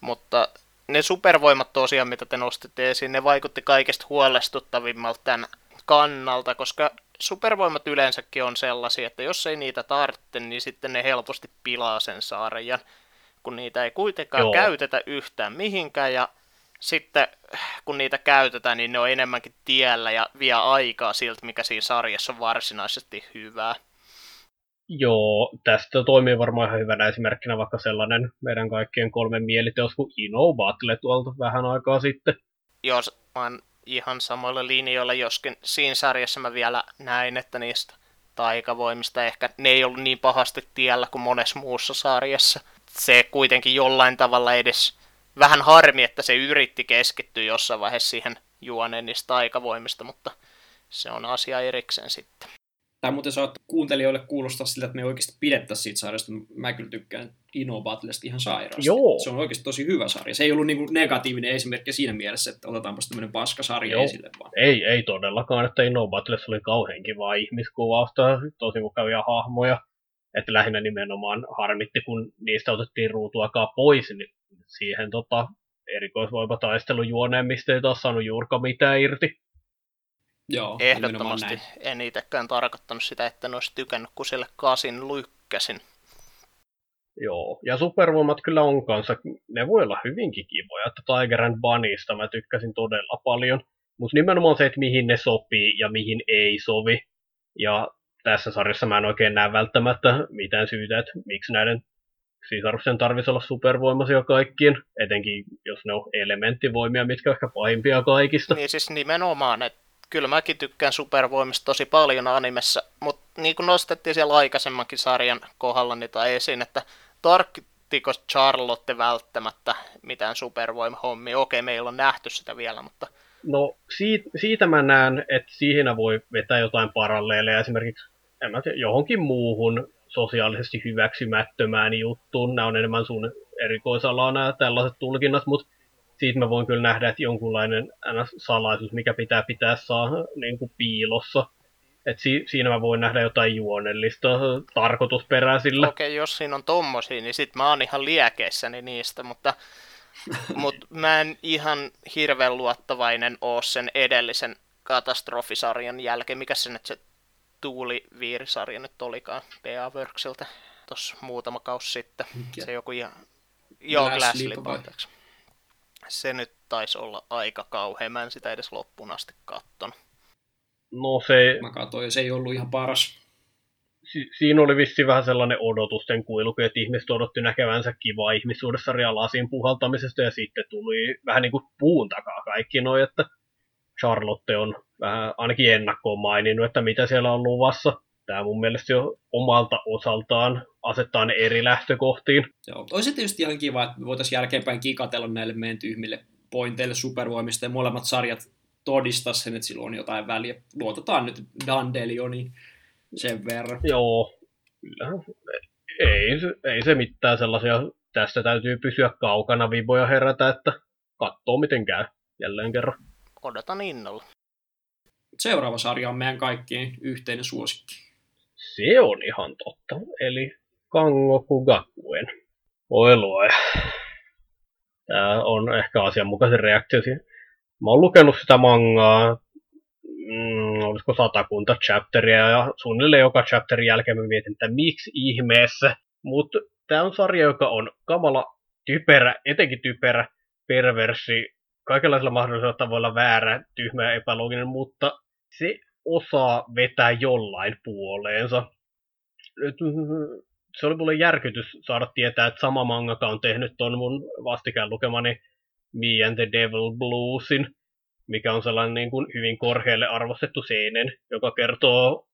S1: mutta ne supervoimat tosiaan, mitä te nostitte esiin, ne vaikutti kaikista huolestuttavimmalta tämän kannalta, koska supervoimat yleensäkin on sellaisia, että jos ei niitä tarvitse, niin sitten ne helposti pilaa sen sarjan, kun niitä ei kuitenkaan Joo. käytetä yhtään mihinkään ja sitten kun niitä käytetään, niin ne on enemmänkin tiellä ja vie aikaa siltä, mikä siinä sarjassa on varsinaisesti hyvää.
S3: Joo, tästä toimii varmaan ihan hyvänä esimerkkinä vaikka sellainen meidän kaikkien kolmen mieliteos kuin Ino Battle tuolta vähän aikaa sitten.
S1: Joo, mä oon ihan samoilla linjoilla, joskin siinä sarjassa mä vielä näin, että niistä taikavoimista ehkä ne ei ollut niin pahasti tiellä kuin monessa muussa sarjassa. Se kuitenkin jollain tavalla edes vähän harmi, että se yritti keskittyä jossain vaiheessa siihen juoneen niistä taikavoimista, mutta se on asia erikseen sitten.
S2: Tai muuten saat kuuntelijoille kuulostaa siltä, että me oikeasti pidettäisiin siitä sarjasta. Mä kyllä tykkään Dino Battlesta ihan sairaasti.
S3: Joo.
S2: Se on oikeasti tosi hyvä sarja. Se ei ollut niin negatiivinen esimerkki siinä mielessä, että otetaanpa tämmöinen paskasarja Joo. esille vaan.
S3: Ei, ei todellakaan, että Dino Battlessa oli kauhean kivaa ihmiskuvausta, tosi mukavia hahmoja. Että lähinnä nimenomaan harmitti, kun niistä otettiin ruutuakaan pois, niin siihen tota, erikoisvoimataistelun mistä ei taas saanut juurka mitään irti.
S1: Joo, Ehdottomasti. En itsekään tarkoittanut sitä, että ne olisi tykännyt, kun sille kasin lykkäsin.
S3: Joo, ja supervoimat kyllä on kanssa, ne voi olla hyvinkin kivoja, että Tiger and Bunnysta mä tykkäsin todella paljon, mutta nimenomaan se, että mihin ne sopii ja mihin ei sovi. Ja tässä sarjassa mä en oikein näe välttämättä mitään syytä, että miksi näiden sisaruksen tarvitsisi olla supervoimaisia kaikkien, etenkin jos ne on elementtivoimia, mitkä on ehkä pahimpia kaikista.
S1: Niin siis nimenomaan, että kyllä mäkin tykkään supervoimista tosi paljon animessa, mutta niin kuin nostettiin siellä aikaisemmankin sarjan kohdalla niitä esiin, että tarkkitiko Charlotte välttämättä mitään supervoimahommia? Okei, meillä on nähty sitä vielä, mutta...
S3: No siitä, siitä mä näen, että siihen voi vetää jotain paralleeleja esimerkiksi en mä tiedä, johonkin muuhun sosiaalisesti hyväksymättömään juttuun. Nämä on enemmän sun erikoisalaa nämä tällaiset tulkinnat, mutta siitä mä voin kyllä nähdä, että jonkunlainen salaisuus, mikä pitää pitää saa niin kuin piilossa. Et si- siinä mä voin nähdä jotain juonellista tarkoitusperää sillä.
S1: Okei, okay, jos siinä on tommosia, niin sit mä oon ihan liekeissäni niistä, mutta mut mä en ihan hirveän luottavainen oo sen edellisen katastrofisarjan jälkeen. Mikä se nyt se tuuliviirisarja nyt olikaan PA Worksilta tuossa muutama kausi sitten. Mikä? Se joku ihan... Joo, Glass Se nyt taisi olla aika kauhea. Mä en sitä edes loppuun asti katton.
S3: No se...
S2: Mä katsoin ja se ei ollut ihan paras.
S3: Si- siinä oli vissi vähän sellainen odotusten kuilu, että ihmiset odotti näkevänsä kivaa ihmissuudessa lasin puhaltamisesta ja sitten tuli vähän niin kuin puun takaa kaikki noin, että Charlotte on vähän ainakin ennakkoon maininnut, että mitä siellä on luvassa. Tämä mun mielestä jo omalta osaltaan asettaa ne eri lähtökohtiin.
S2: Joo, olisi tietysti ihan kiva, että me voitaisiin jälkeenpäin kikatella näille meidän tyhmille pointeille supervoimista ja molemmat sarjat todistaa sen, että sillä on jotain väliä. Luotetaan nyt Dandelioniin sen verran.
S3: Joo, kyllä. Ei, ei se mitään sellaisia, tästä täytyy pysyä kaukana viboja herätä, että katsoo miten käy jälleen kerran.
S1: Odotan innolla.
S2: Seuraava sarja on meidän kaikkien yhteinen suosikki.
S3: Se on ihan totta. Eli Kangoku Gakuen. Oi luoja. Tämä on ehkä asianmukaisen reaktio siihen. Mä oon lukenut sitä mangaa mm, olisiko satakunta chapteria, ja suunnilleen joka chapterin jälkeen mä mietin, että miksi ihmeessä. Mutta tämä on sarja, joka on kamala typerä, etenkin typerä, perversi, kaikenlaisilla mahdollisilla tavoilla väärä, tyhmä ja epälooginen, mutta se osaa vetää jollain puoleensa. Se oli mulle järkytys saada tietää, että sama mangaka on tehnyt ton mun vastikään lukemani Me and the Devil Bluesin, mikä on sellainen niin kuin hyvin korkealle arvostettu seinen, joka kertoo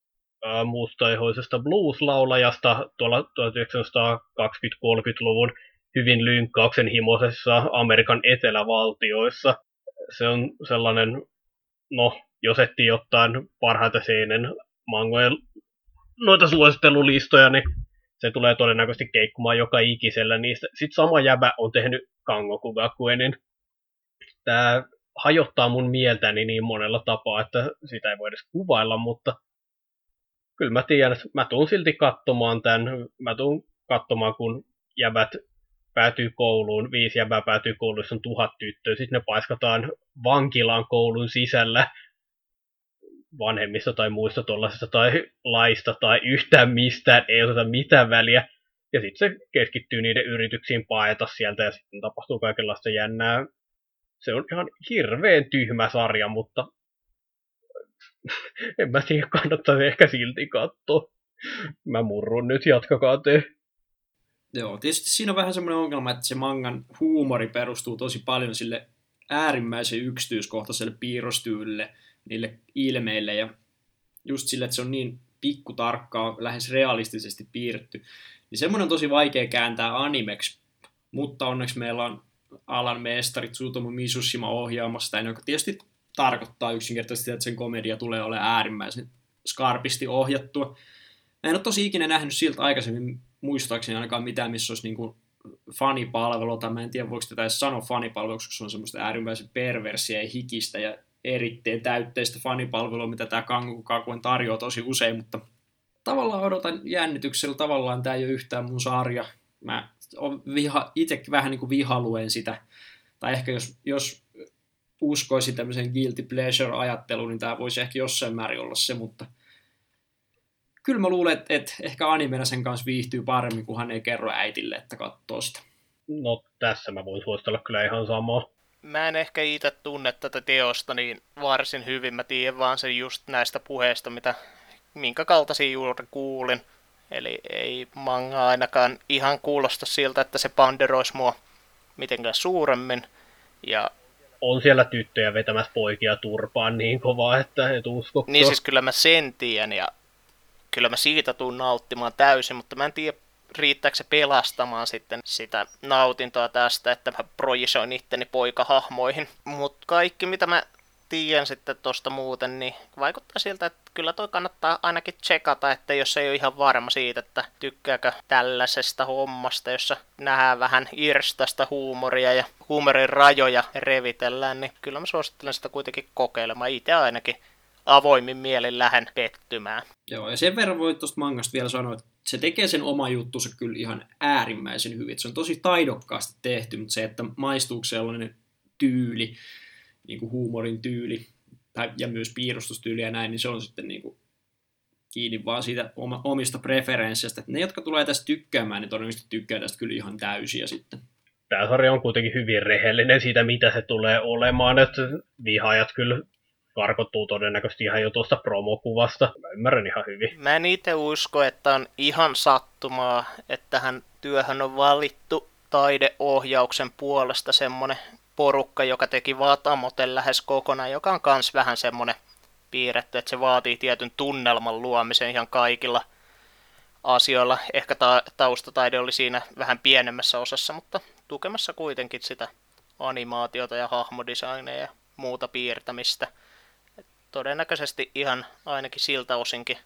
S3: äh, mustaihoisesta blues-laulajasta tuolla 1920-30-luvun hyvin lynkkauksen himoisessa Amerikan etelävaltioissa. Se on sellainen, no, jos etsii jotain parhaita seinen mangojen noita suosittelulistoja, niin se tulee todennäköisesti keikkumaan joka ikisellä niistä. Sitten sama jäbä on tehnyt Kangokugakuenin. Tämä hajottaa mun mieltäni niin monella tapaa, että sitä ei voi edes kuvailla, mutta kyllä mä tiedän, että mä tuun silti katsomaan tämän. Mä tuun katsomaan, kun jäbät päätyy kouluun, viisi jäbää päätyy kouluun, on tuhat tyttöä, sitten ne paiskataan vankilaan koulun sisällä vanhemmista tai muista tuollaisista tai laista tai yhtään mistään, ei oteta mitään väliä. Ja sitten se keskittyy niiden yrityksiin paeta sieltä ja sitten tapahtuu kaikenlaista jännää. Se on ihan hirveän tyhmä sarja, mutta en mä tiedä, kannattaa ehkä silti katsoa. Mä murrun nyt, jatkakaa te.
S2: Joo, tietysti siinä on vähän semmoinen ongelma, että se mangan huumori perustuu tosi paljon sille äärimmäisen yksityiskohtaiselle piirrostyylille, niille ilmeille ja just sille, että se on niin pikkutarkkaa, lähes realistisesti piirretty. Niin semmoinen on tosi vaikea kääntää animeksi, mutta onneksi meillä on alan mestarit Tsutomu Misushima ohjaamassa, joka tietysti tarkoittaa yksinkertaisesti, että sen komedia tulee olemaan äärimmäisen skarpisti ohjattua. Mä en ole tosi ikinä nähnyt siltä aikaisemmin muistaakseni ainakaan mitään, missä olisi niin kuin fanipalvelu, tai mä en tiedä voiko tätä edes sanoa fanipalveluksi, koska se on semmoista äärimmäisen perversiä ja hikistä ja eritteen täytteistä fanipalvelua, mitä tämä Kangu Kakuen tarjoaa tosi usein, mutta tavallaan odotan jännityksellä, tavallaan tämä ei ole yhtään mun sarja. Mä viha, itse vähän niin kuin vihaluen sitä, tai ehkä jos, jos uskoisi tämmöisen guilty pleasure-ajatteluun, niin tämä voisi ehkä jossain määrin olla se, mutta – kyllä mä luulen, että, että ehkä animena sen kanssa viihtyy paremmin, kun hän ei kerro äitille, että katsoo sitä.
S3: No tässä mä voin suositella kyllä ihan samaa.
S1: Mä en ehkä itse tunne tätä teosta niin varsin hyvin. Mä tiedän vaan sen just näistä puheista, mitä, minkä kaltaisia juuri kuulin. Eli ei manga ainakaan ihan kuulosta siltä, että se panderoisi mua mitenkään suuremmin. Ja
S3: on siellä tyttöjä vetämässä poikia turpaan niin kovaa, että et usko.
S1: Niin siis kyllä mä sen tiedän ja kyllä mä siitä tuun nauttimaan täysin, mutta mä en tiedä, riittääkö se pelastamaan sitten sitä nautintoa tästä, että mä projisoin itteni poikahahmoihin. Mutta kaikki, mitä mä tiedän sitten tuosta muuten, niin vaikuttaa siltä, että kyllä toi kannattaa ainakin tsekata, että jos ei ole ihan varma siitä, että tykkääkö tällaisesta hommasta, jossa nähdään vähän irstasta huumoria ja huumorin rajoja revitellään, niin kyllä mä suosittelen sitä kuitenkin kokeilemaan itse ainakin avoimin mielin lähden pettymään.
S2: Joo, ja sen verran voi tuosta mangasta vielä sanoa, että se tekee sen oma juttunsa kyllä ihan äärimmäisen hyvin. Se on tosi taidokkaasti tehty, mutta se, että maistuuko sellainen tyyli, niin kuin huumorin tyyli, tai, ja myös piirustustyyli ja näin, niin se on sitten niin kuin kiinni vaan siitä oma, omista preferensseistä. Että ne, jotka tulee tästä tykkäämään, niin todennäköisesti tykkää tästä kyllä ihan täysiä sitten.
S3: Tämä sarja on kuitenkin hyvin rehellinen siitä, mitä se tulee olemaan, että vihaajat kyllä karkottuu todennäköisesti ihan jo tuosta promokuvasta. Mä ymmärrän ihan hyvin.
S1: Mä en itse usko, että on ihan sattumaa, että tähän työhön on valittu taideohjauksen puolesta semmonen porukka, joka teki Vatamoten lähes kokonaan, joka on kans vähän semmonen piirretty, että se vaatii tietyn tunnelman luomisen ihan kaikilla asioilla. Ehkä ta- taustataide oli siinä vähän pienemmässä osassa, mutta tukemassa kuitenkin sitä animaatiota ja hahmodesigneja ja muuta piirtämistä – todennäköisesti ihan ainakin siltä osinkin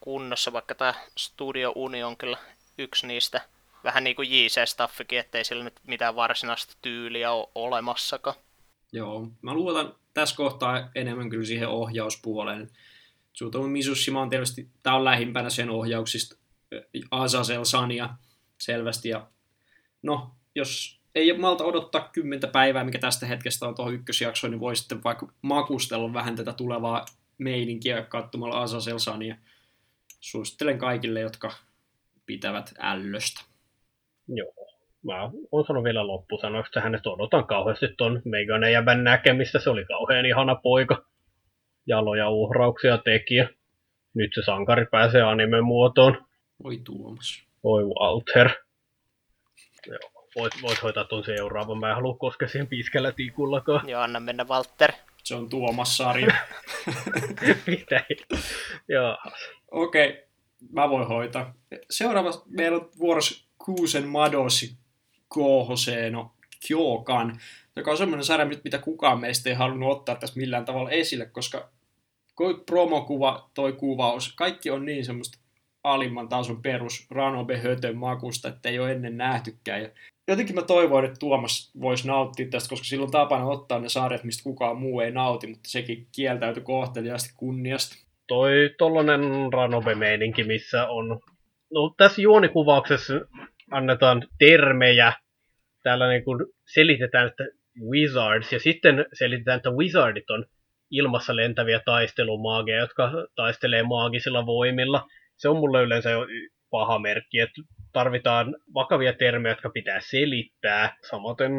S1: kunnossa, vaikka tämä Studio Uni on kyllä yksi niistä vähän niin kuin JC-staffikin, ettei sillä nyt mitään varsinaista tyyliä ole olemassakaan.
S2: Joo, mä luotan tässä kohtaa enemmän kyllä siihen ohjauspuoleen. Tsutomu Misushima on tietysti, tämä on lähimpänä sen ohjauksista Azazel Sania selvästi, ja no, jos ei malta odottaa kymmentä päivää, mikä tästä hetkestä on tuohon ykkösjaksoon, niin voi sitten vaikka makustella vähän tätä tulevaa meininkiä katsomalla Asaselsania. Suosittelen kaikille, jotka pitävät ällöstä.
S3: Joo. Mä oon sanonut vielä loppusanoiksi tähän, että odotan kauheasti ton Megan jäbän näkemistä. Se oli kauhean ihana poika. Jaloja uhrauksia tekijä. Nyt se sankari pääsee anime-muotoon.
S2: Oi Tuomas.
S3: Oi Walter. Joo, voit, voit hoitaa ton seuraavan. Mä en halua koskea siihen piskellä tikullakaan.
S1: Joo, anna mennä Walter.
S2: Se on Tuomas sarja.
S3: Mitä? Joo.
S2: Okei, okay, mä voin hoitaa. Seuraava meillä on vuorossa Kuusen Madosi Kohoseno Kyokan, joka on semmoinen sarja, mitä kukaan meistä ei halunnut ottaa tässä millään tavalla esille, koska promokuva, toi kuvaus, kaikki on niin semmoista alimman tason perus Ranobe Hötön makusta, että ei ole ennen nähtykään. Ja jotenkin mä toivoin, että Tuomas voisi nauttia tästä, koska silloin tapana ottaa ne sarjat, mistä kukaan muu ei nauti, mutta sekin kieltäytyi kohteliaasti kunniasta.
S3: Toi tollanen Ranobe-meininki, missä on... No tässä juonikuvauksessa annetaan termejä, täällä niin kuin selitetään, että wizards, ja sitten selitetään, että wizardit on ilmassa lentäviä taistelumaageja, jotka taistelee maagisilla voimilla. Se on mulle yleensä jo paha merkki, että tarvitaan vakavia termejä, jotka pitää selittää. Samaten,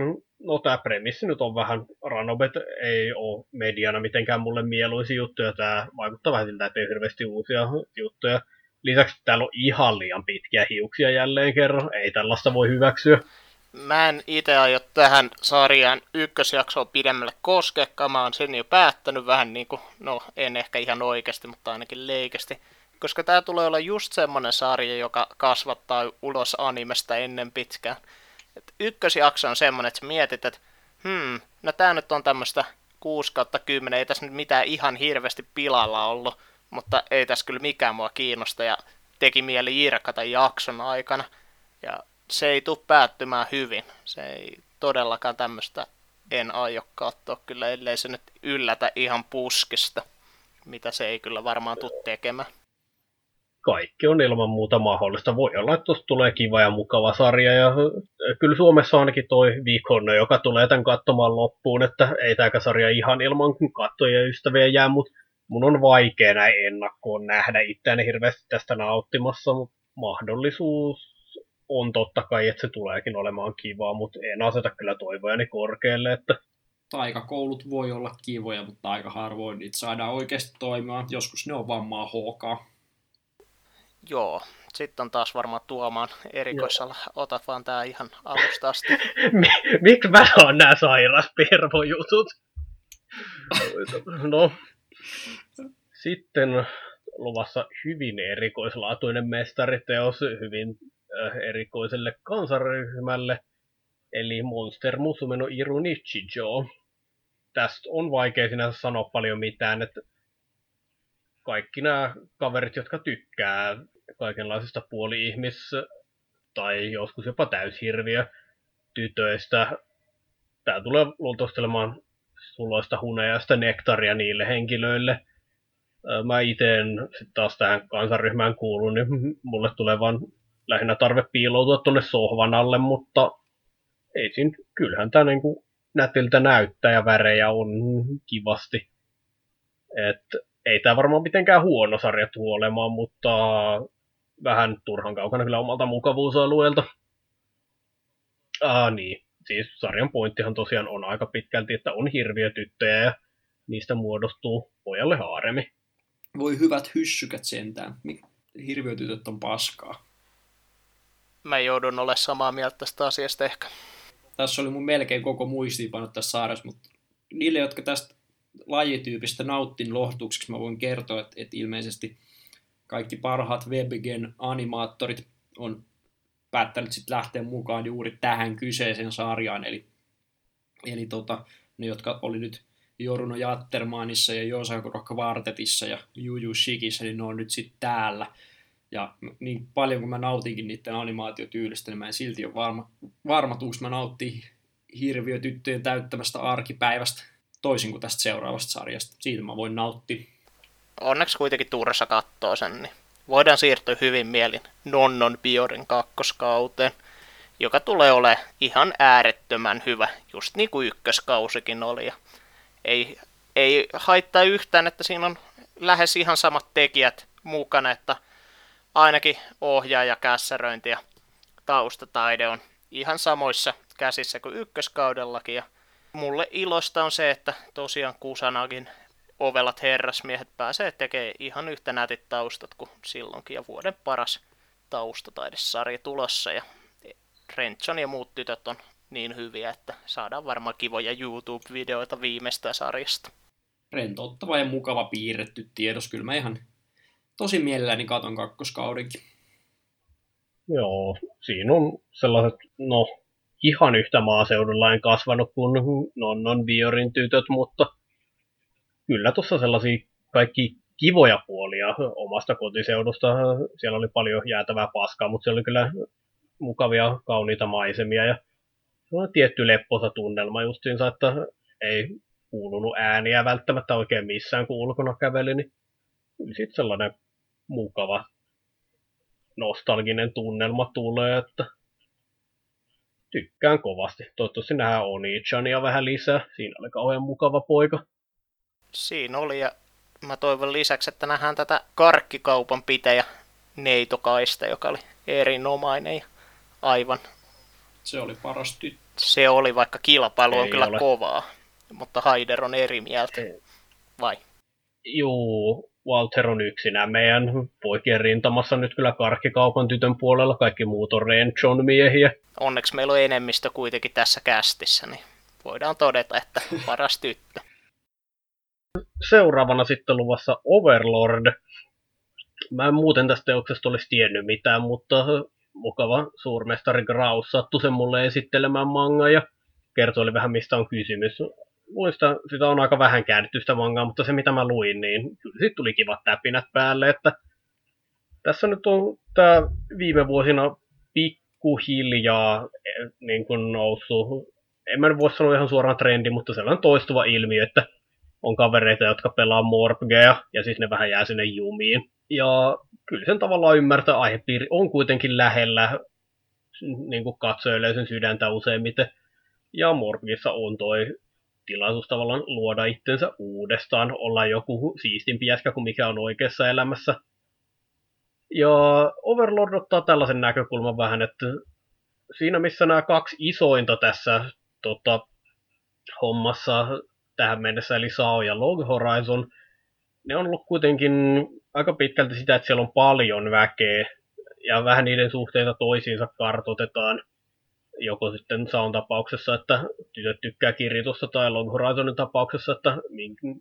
S3: no tämä premissi nyt on vähän, Ranobet ei ole mediana mitenkään mulle mieluisi juttuja, tämä vaikuttaa vähän siltä, että ei hirveästi uusia juttuja. Lisäksi täällä on ihan liian pitkiä hiuksia jälleen kerran, ei tällaista voi hyväksyä.
S1: Mä en itse aio tähän sarjaan ykkösjaksoa pidemmälle koskekaan, mä oon sen jo päättänyt vähän niin kuin, no en ehkä ihan oikeasti, mutta ainakin leikesti. Koska tää tulee olla just semmonen sarja, joka kasvattaa ulos animesta ennen pitkään. Et ykkösjakso on semmonen, että mietit, että hmm, no tää nyt on tämmöstä 6 kautta 10, ei tässä nyt mitään ihan hirveästi pilalla ollut, mutta ei tässä kyllä mikään mua kiinnosta ja teki mieli irkata jakson aikana. Ja se ei tule päättymään hyvin. Se ei todellakaan tämmöistä en aio katsoa kyllä, ellei se nyt yllätä ihan puskista, mitä se ei kyllä varmaan tule tekemään.
S3: Kaikki on ilman muuta mahdollista. Voi olla, että tuosta tulee kiva ja mukava sarja. Ja kyllä Suomessa ainakin toi Vikonne, joka tulee tämän katsomaan loppuun, että ei tämä sarja ihan ilman kattoja ja ystäviä jää, mutta mun on vaikea näin ennakkoon nähdä itseäni hirveästi tästä nauttimassa, mutta mahdollisuus on totta kai, että se tuleekin olemaan kivaa, mutta en aseta kyllä toivojani korkealle, että
S2: taikakoulut voi olla kivoja, mutta aika harvoin niitä saadaan oikeasti toimimaan. Joskus ne on vaan maa hokaa.
S1: Joo, sitten on taas varmaan tuomaan erikoisella. Otat vaan tää ihan alusta asti.
S3: Miksi mä oon nää sairas jutut? no, sitten luvassa hyvin erikoislaatuinen mestariteos, hyvin Äh, erikoiselle kansaryhmälle, eli Monster Musume no Iru Nichijo. Tästä on vaikea sinänsä sanoa paljon mitään, että kaikki nämä kaverit, jotka tykkää kaikenlaisista puoli-ihmis- tai joskus jopa täyshirviö tytöistä, tämä tulee luultavasti olemaan suloista hunajasta nektaria niille henkilöille. Mä itse en taas tähän kansaryhmään kuulu, niin mulle tulee vaan lähinnä tarve piiloutua tuonne sohvan alle, mutta ei siinä, kyllähän tämä niin nätiltä näyttää ja värejä on kivasti. Et ei tämä varmaan mitenkään huono sarja olemaan, mutta vähän turhan kaukana kyllä omalta mukavuusalueelta. Ah niin, siis sarjan pointtihan tosiaan on aika pitkälti, että on hirviö tyttöjä ja niistä muodostuu pojalle haaremi.
S2: Voi hyvät hyssykät sentään. Hirviötytöt on paskaa
S1: mä joudun olemaan samaa mieltä tästä asiasta ehkä.
S2: Tässä oli mun melkein koko muistiinpanot tässä saaressa, mutta niille, jotka tästä lajityypistä nauttin lohtuksiksi, mä voin kertoa, että, että ilmeisesti kaikki parhaat WebGen animaattorit on päättänyt sitten lähteä mukaan juuri tähän kyseiseen sarjaan, eli, eli tota, ne, jotka oli nyt Joruno Jattermanissa ja Josako Kvartetissa ja Juju Shikissä, niin ne on nyt sitten täällä. Ja niin paljon kuin mä nautinkin niiden animaatiotyylistä, niin mä en silti ole varma, varma tuuks mä nauttii hirviötyttöjen täyttämästä arkipäivästä toisin kuin tästä seuraavasta sarjasta. Siitä mä voin nauttia.
S1: Onneksi kuitenkin Tursa kattoo sen, niin voidaan siirtyä hyvin mielin Nonnon Biorin kakkoskauteen. joka tulee olemaan ihan äärettömän hyvä, just niin kuin ykköskausikin oli. Ja ei, ei haittaa yhtään, että siinä on lähes ihan samat tekijät mukana, että ainakin ohjaaja, kässäröinti ja taustataide on ihan samoissa käsissä kuin ykköskaudellakin. Ja mulle ilosta on se, että tosiaan Kusanakin ovelat herrasmiehet pääsee tekemään ihan yhtä nätit taustat kuin silloinkin ja vuoden paras taustataidesarja tulossa ja Rentson ja muut tytöt on niin hyviä, että saadaan varmaan kivoja YouTube-videoita viimeistä sarjasta.
S2: Rentouttava ja mukava piirretty tiedos. Kyllä mä ihan tosi mielelläni katon kakkoskaudenkin.
S3: Joo, siinä on sellaiset, no ihan yhtä maaseudulla en kasvanut kuin Nonnon Biorin tytöt, mutta kyllä tuossa sellaisia kaikki kivoja puolia omasta kotiseudusta. Siellä oli paljon jäätävää paskaa, mutta siellä oli kyllä mukavia, kauniita maisemia ja tietty lepposa tunnelma justiinsa, että ei kuulunut ääniä välttämättä oikein missään, kun ulkona käveli, niin sitten sellainen mukava nostalginen tunnelma tulee, että tykkään kovasti. Toivottavasti nähdään Onichania vähän lisää. Siinä oli kauhean mukava poika.
S1: Siinä oli ja mä toivon lisäksi, että nähdään tätä karkkikaupan pitäjä Neitokaista, joka oli erinomainen ja aivan.
S2: Se oli paras tyttö.
S1: Se oli, vaikka kilpailu on Ei kyllä ole. kovaa, mutta Haider on eri mieltä. Ei. Vai?
S3: Juu, Walter on yksinään meidän poikien rintamassa nyt kyllä karkkikaupan tytön puolella. Kaikki muut on John miehiä.
S1: Onneksi meillä on enemmistö kuitenkin tässä kästissä, niin voidaan todeta, että paras tyttö.
S3: Seuraavana sitten luvassa Overlord. Mä en muuten tästä teoksesta olisi tiennyt mitään, mutta mukava suurmestari Graus sattui sen mulle esittelemään manga ja kertoi vähän mistä on kysymys muista, sitä on aika vähän käännetty sitä mangaa, mutta se mitä mä luin, niin kyllä siitä tuli kivat täpinät päälle, että tässä nyt on tämä viime vuosina pikkuhiljaa eh, niin kuin noussut, en mä nyt voi sanoa ihan suoraan trendi, mutta sellainen toistuva ilmiö, että on kavereita, jotka pelaa Morpgea, ja siis ne vähän jää sinne jumiin. Ja kyllä sen tavallaan ymmärtää, aihepiiri on kuitenkin lähellä niin kuin katsojayleisön sydäntä useimmiten. Ja Morpgissa on toi tilaisuus tavallaan luoda itsensä uudestaan, olla joku siistimpi jäskä kuin mikä on oikeassa elämässä. Ja Overlord ottaa tällaisen näkökulman vähän, että siinä missä nämä kaksi isointa tässä tota, hommassa tähän mennessä, eli Sao ja Log Horizon, ne on ollut kuitenkin aika pitkälti sitä, että siellä on paljon väkeä, ja vähän niiden suhteita toisiinsa kartotetaan – joko sitten Saun tapauksessa, että tytöt tykkää kirjoitusta, tai Long Horizonin tapauksessa, että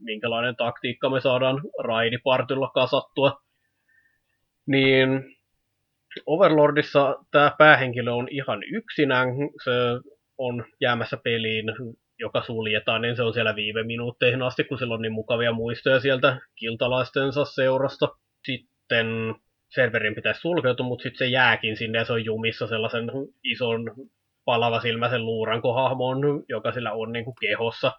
S3: minkälainen taktiikka me saadaan raidipartilla kasattua. Niin Overlordissa tämä päähenkilö on ihan yksinään, se on jäämässä peliin, joka suljetaan, niin se on siellä viime minuutteihin asti, kun sillä on niin mukavia muistoja sieltä kiltalaistensa seurasta. Sitten serverin pitäisi sulkeutua, mutta sitten se jääkin sinne ja se on jumissa sellaisen ison palava silmäisen luurankohahmon, joka sillä on niin kuin kehossa.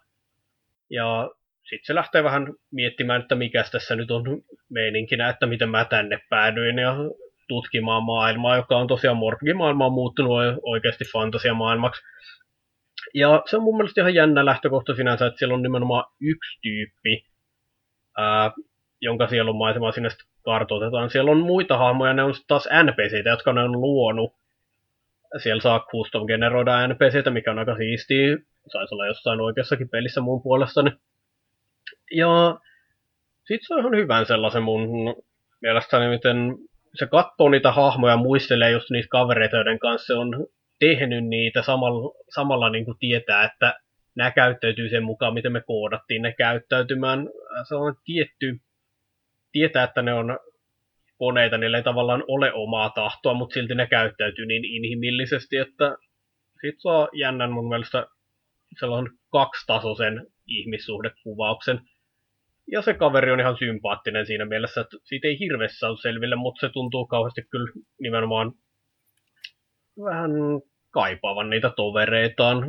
S3: Ja sitten se lähtee vähän miettimään, että mikä tässä nyt on meininkinä, että miten mä tänne päädyin ja tutkimaan maailmaa, joka on tosiaan Morpgi-maailma on muuttunut oikeasti fantasiamaailmaksi. Ja se on mun mielestä ihan jännä lähtökohta sinänsä, että siellä on nimenomaan yksi tyyppi, ää, jonka sielun maisemaa sinne kartoitetaan. Siellä on muita hahmoja, ne on taas NPCitä, jotka ne on luonut siellä saa custom generoida NPCtä, mikä on aika siistiä. Saisi olla jossain oikeassakin pelissä mun puolestani. Ja sit se on ihan hyvän sellaisen mun mielestäni, miten se katsoo niitä hahmoja ja muistelee just niitä kavereita, joiden kanssa se on tehnyt niitä samalla, samalla niin kuin tietää, että nämä käyttäytyy sen mukaan, miten me koodattiin ne käyttäytymään. Se on tietty, tietää, että ne on koneita, niillä ei tavallaan ole omaa tahtoa, mutta silti ne käyttäytyy niin inhimillisesti, että sit saa jännän mun mielestä sellainen kaksitasoisen ihmissuhdekuvauksen. Ja se kaveri on ihan sympaattinen siinä mielessä, että siitä ei hirveästi ole selville, mutta se tuntuu kauheasti kyllä nimenomaan vähän kaipaavan niitä tovereitaan,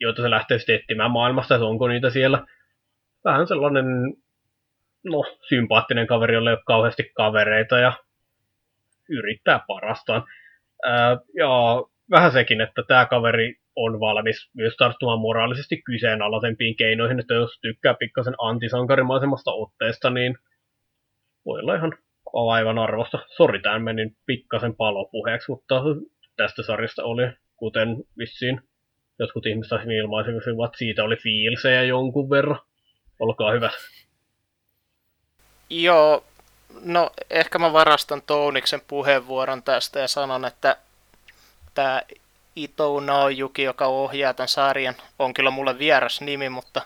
S3: joita se lähtee sitten etsimään maailmasta, että onko niitä siellä. Vähän sellainen no, sympaattinen kaveri, jolle ei ole kauheasti kavereita ja yrittää parastaan. Ää, ja vähän sekin, että tämä kaveri on valmis myös tarttumaan moraalisesti kyseenalaisempiin keinoihin, että jos tykkää pikkasen antisankarimaisemmasta otteesta, niin voi olla ihan aivan arvosta. Sori, tämän menin pikkasen palopuheeksi, mutta tästä sarjasta oli, kuten vissiin jotkut ihmiset ilmaisivat, siitä oli fiilsejä jonkun verran. Olkaa hyvä.
S1: Joo, no ehkä mä varastan Touniksen puheenvuoron tästä ja sanon, että tämä Ito Naojuki, joka ohjaa tämän sarjan, on kyllä mulle vieras nimi, mutta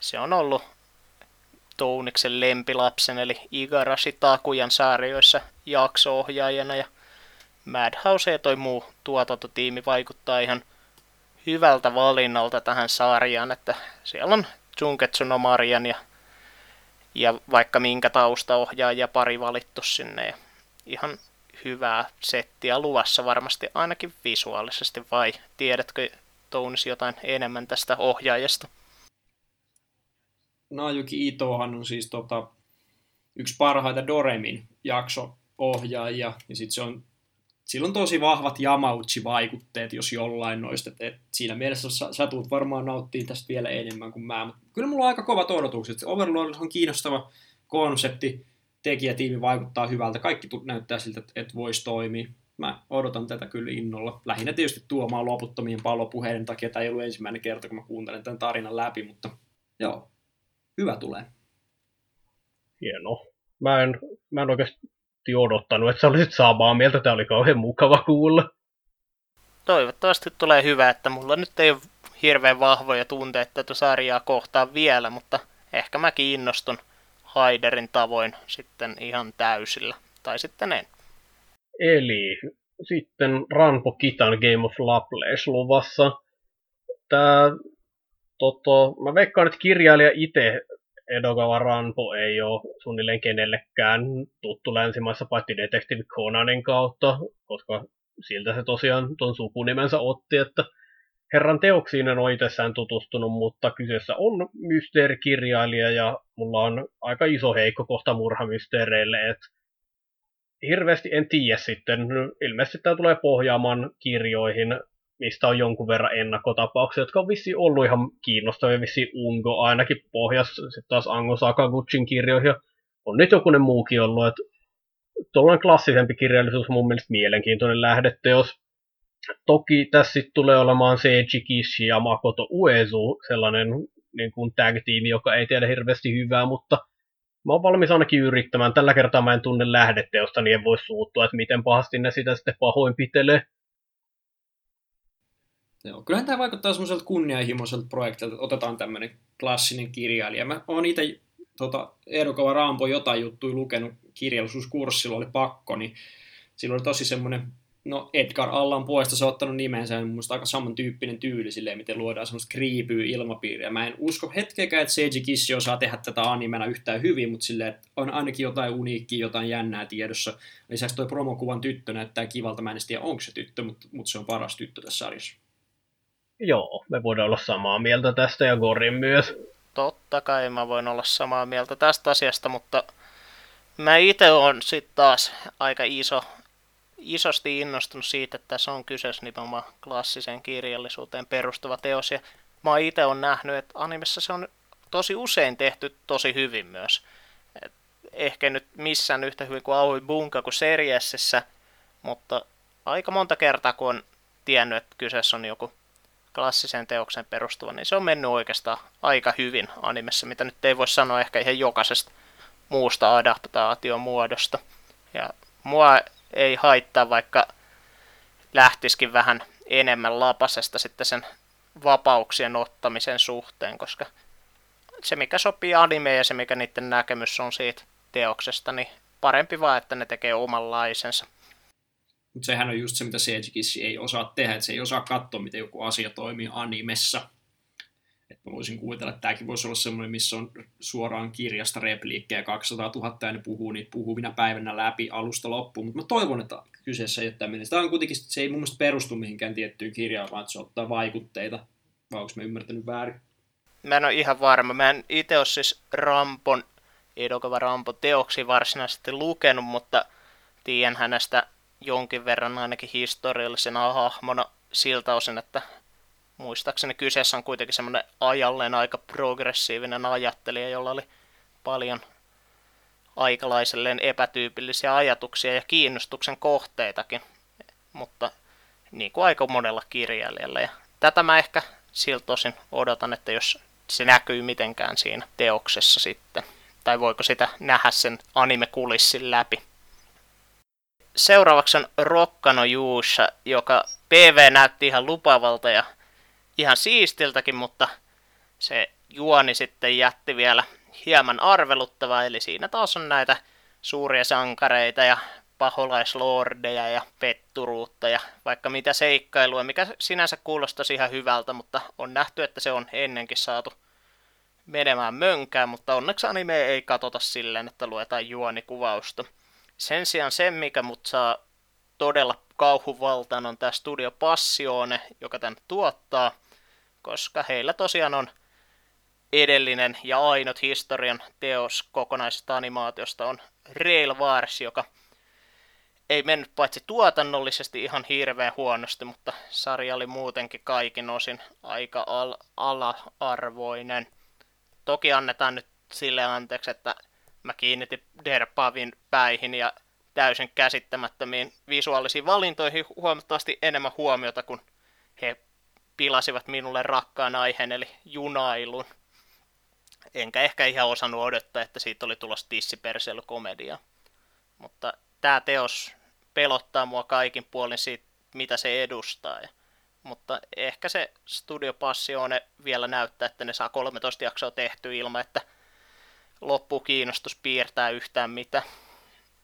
S1: se on ollut Touniksen lempilapsen, eli Igarashi Takujan sarjoissa jakso-ohjaajana, ja Madhouse ja toi muu tuotantotiimi vaikuttaa ihan hyvältä valinnalta tähän sarjaan, että siellä on Junketsu no Marian ja, ja vaikka minkä taustaohjaaja pari valittu sinne, ja ihan hyvää settiä luvassa varmasti ainakin visuaalisesti, vai tiedätkö Tounis jotain enemmän tästä ohjaajasta?
S2: Najuki Itohan on siis tota, yksi parhaita Doremin jakso-ohjaajia, ja sitten se on sillä on tosi vahvat Yamauchi-vaikutteet, jos jollain noista. Et, et siinä mielessä sä, sä tulet varmaan nauttii tästä vielä enemmän kuin mä. Mut kyllä mulla on aika kovat odotukset. Overlord on kiinnostava konsepti tekijätiimi vaikuttaa hyvältä. Kaikki näyttää siltä, että et voisi toimia. Mä odotan tätä kyllä innolla. Lähinnä tietysti tuomaan loputtomien pallopuheiden takia. Tämä ei ollut ensimmäinen kerta, kun mä kuuntelen tämän tarinan läpi, mutta joo, hyvä tulee.
S3: Hieno. Mä en, mä en oikeasti odottanut, että sä olisit samaa mieltä. Tämä oli kauhean mukava kuulla.
S1: Toivottavasti tulee hyvä, että mulla nyt ei ole hirveän vahvoja tunteita tätä sarjaa kohtaan vielä, mutta ehkä mäkin innostun Haiderin tavoin sitten ihan täysillä. Tai sitten en.
S3: Eli sitten Ranpo Kitan Game of Laples luvassa. Tää, toto, mä veikkaan, että kirjailija itse Edogawa Ranpo ei ole suunnilleen kenellekään tuttu länsimaissa paitsi Detective Conanin kautta, koska siltä se tosiaan tuon sukunimensä otti, että herran teoksiin en ole itsessään tutustunut, mutta kyseessä on mysteerikirjailija ja mulla on aika iso heikko kohta murhamysteereille, että hirveästi en tiedä sitten. Ilmeisesti tämä tulee pohjaamaan kirjoihin, mistä on jonkun verran ennakkotapauksia, jotka on vissi ollut ihan kiinnostavia, vissi Ungo ainakin pohjas, sitten taas Ango Sakaguchin kirjoihin, on nyt jokunen muukin ollut, että tuollainen klassisempi kirjallisuus mun mielestä mielenkiintoinen lähdeteos. Toki tässä sitten tulee olemaan Seiji Kishi ja Makoto Uezu, sellainen niin kuin tag-tiimi, joka ei tiedä hirveästi hyvää, mutta mä oon valmis ainakin yrittämään. Tällä kertaa mä en tunne lähdeteosta, niin en voi suuttua, että miten pahasti ne sitä sitten pahoinpitelee.
S2: Joo, kyllähän tämä vaikuttaa semmoiselta kunnianhimoiselta projektilta, että otetaan tämmöinen klassinen kirjailija. Mä oon itse tota, Eero Raampo jotain juttuja lukenut kirjallisuuskurssilla, oli pakko, niin sillä oli tosi semmoinen no Edgar Allan puolesta se on ottanut nimensä, niin mun aika samantyyppinen tyyli silleen, miten luodaan semmoista kriipyä ilmapiiriä. Mä en usko hetkeäkään, että Seiji Kishi osaa tehdä tätä animena yhtään hyvin, mutta silleen, että on ainakin jotain uniikkiä, jotain jännää tiedossa. Lisäksi toi promokuvan tyttö näyttää kivalta, mä en tiedä onko se tyttö, mutta, mutta se on paras tyttö tässä sarjassa.
S3: Joo, me voidaan olla samaa mieltä tästä ja Gorin myös.
S1: Totta kai mä voin olla samaa mieltä tästä asiasta, mutta mä itse on sitten taas aika iso isosti innostunut siitä, että tässä on kyseessä nimenomaan klassiseen kirjallisuuteen perustuva teos. Ja mä itse on nähnyt, että animessa se on tosi usein tehty tosi hyvin myös. Et ehkä nyt missään yhtä hyvin kuin Aoi Bunka kuin Seriessessä, mutta aika monta kertaa kun on tiennyt, että kyseessä on joku klassiseen teoksen perustuva, niin se on mennyt oikeastaan aika hyvin animessa, mitä nyt ei voi sanoa ehkä ihan jokaisesta muusta adaptaatiomuodosta. Ja mua ei haittaa, vaikka lähtisikin vähän enemmän lapasesta sitten sen vapauksien ottamisen suhteen, koska se mikä sopii anime ja se mikä niiden näkemys on siitä teoksesta, niin parempi vaan, että ne tekee omanlaisensa.
S2: Mutta sehän on just se, mitä Seijikishi ei osaa tehdä, että se ei osaa katsoa, miten joku asia toimii animessa. Että mä voisin kuvitella, että tämäkin voisi olla semmoinen, missä on suoraan kirjasta repliikkejä 200 000 ja ne puhuu niitä puhuvina päivänä läpi alusta loppuun. Mutta mä toivon, että kyseessä ei ole tämmöinen. Tämä on kuitenkin, se ei mun mielestä perustu mihinkään tiettyyn kirjaan, vaan se ottaa vaikutteita. Vai onko mä ymmärtänyt väärin?
S1: Mä en ole ihan varma. Mä en itse ole siis Rampon, Edokava Rampo teoksi varsinaisesti lukenut, mutta tiedän hänestä jonkin verran ainakin historiallisena hahmona siltä osin, että muistaakseni kyseessä on kuitenkin semmoinen ajalleen aika progressiivinen ajattelija, jolla oli paljon aikalaiselleen epätyypillisiä ajatuksia ja kiinnostuksen kohteitakin, mutta niin kuin aika monella kirjailijalla. Ja tätä mä ehkä siltä osin odotan, että jos se näkyy mitenkään siinä teoksessa sitten, tai voiko sitä nähdä sen anime-kulissin läpi. Seuraavaksi on Rokkano Juussa, joka PV näytti ihan lupavalta ja ihan siistiltäkin, mutta se juoni sitten jätti vielä hieman arveluttavaa, eli siinä taas on näitä suuria sankareita ja paholaislordeja ja petturuutta ja vaikka mitä seikkailua, mikä sinänsä kuulostaisi ihan hyvältä, mutta on nähty, että se on ennenkin saatu menemään mönkään, mutta onneksi anime ei katota silleen, että luetaan juonikuvausta. Sen sijaan se, mikä mut saa todella kauhuvaltaan, on tämä Studio Passione, joka tän tuottaa, koska heillä tosiaan on edellinen ja ainut historian teos kokonaisesta animaatiosta on Rail Wars, joka ei mennyt paitsi tuotannollisesti ihan hirveän huonosti, mutta sarja oli muutenkin kaikin osin aika al- ala-arvoinen. Toki annetaan nyt sille anteeksi, että mä kiinnitin Derpavin päihin ja täysin käsittämättömiin visuaalisiin valintoihin huomattavasti enemmän huomiota, kun he pilasivat minulle rakkaan aiheen, eli junailun. Enkä ehkä ihan osannut odottaa, että siitä oli tulossa tissiperseilykomedia. Mutta tämä teos pelottaa mua kaikin puolin siitä, mitä se edustaa. Mutta ehkä se Studio Passione vielä näyttää, että ne saa 13 jaksoa tehty ilman, että loppuu kiinnostus piirtää yhtään mitä.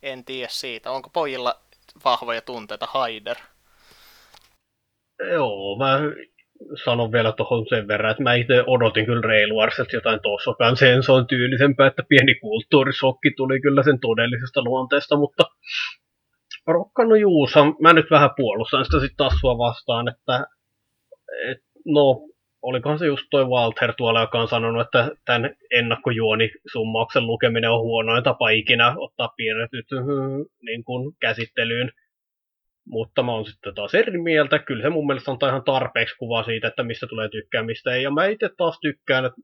S1: En tiedä siitä. Onko pojilla vahvoja tunteita Haider?
S3: Joo, mä sanon vielä tuohon sen verran, että mä itse odotin kyllä Rail Warsilta jotain tossokaan sen on tyylisempää, että pieni kulttuurisokki tuli kyllä sen todellisesta luonteesta, mutta Rokkano Juusa, mä nyt vähän puolustan sitä sitten taas sua vastaan, että et, no, olikohan se just toi Walter tuolla, joka on sanonut, että tämän ennakkojuonisummauksen lukeminen on huonoin tapa ikinä ottaa piirretyt niin kuin käsittelyyn. Mutta mä oon sitten taas eri mieltä. Kyllä se mun mielestä on ihan tarpeeksi kuva siitä, että mistä tulee tykkäämistä. Ja mä itse taas tykkään, että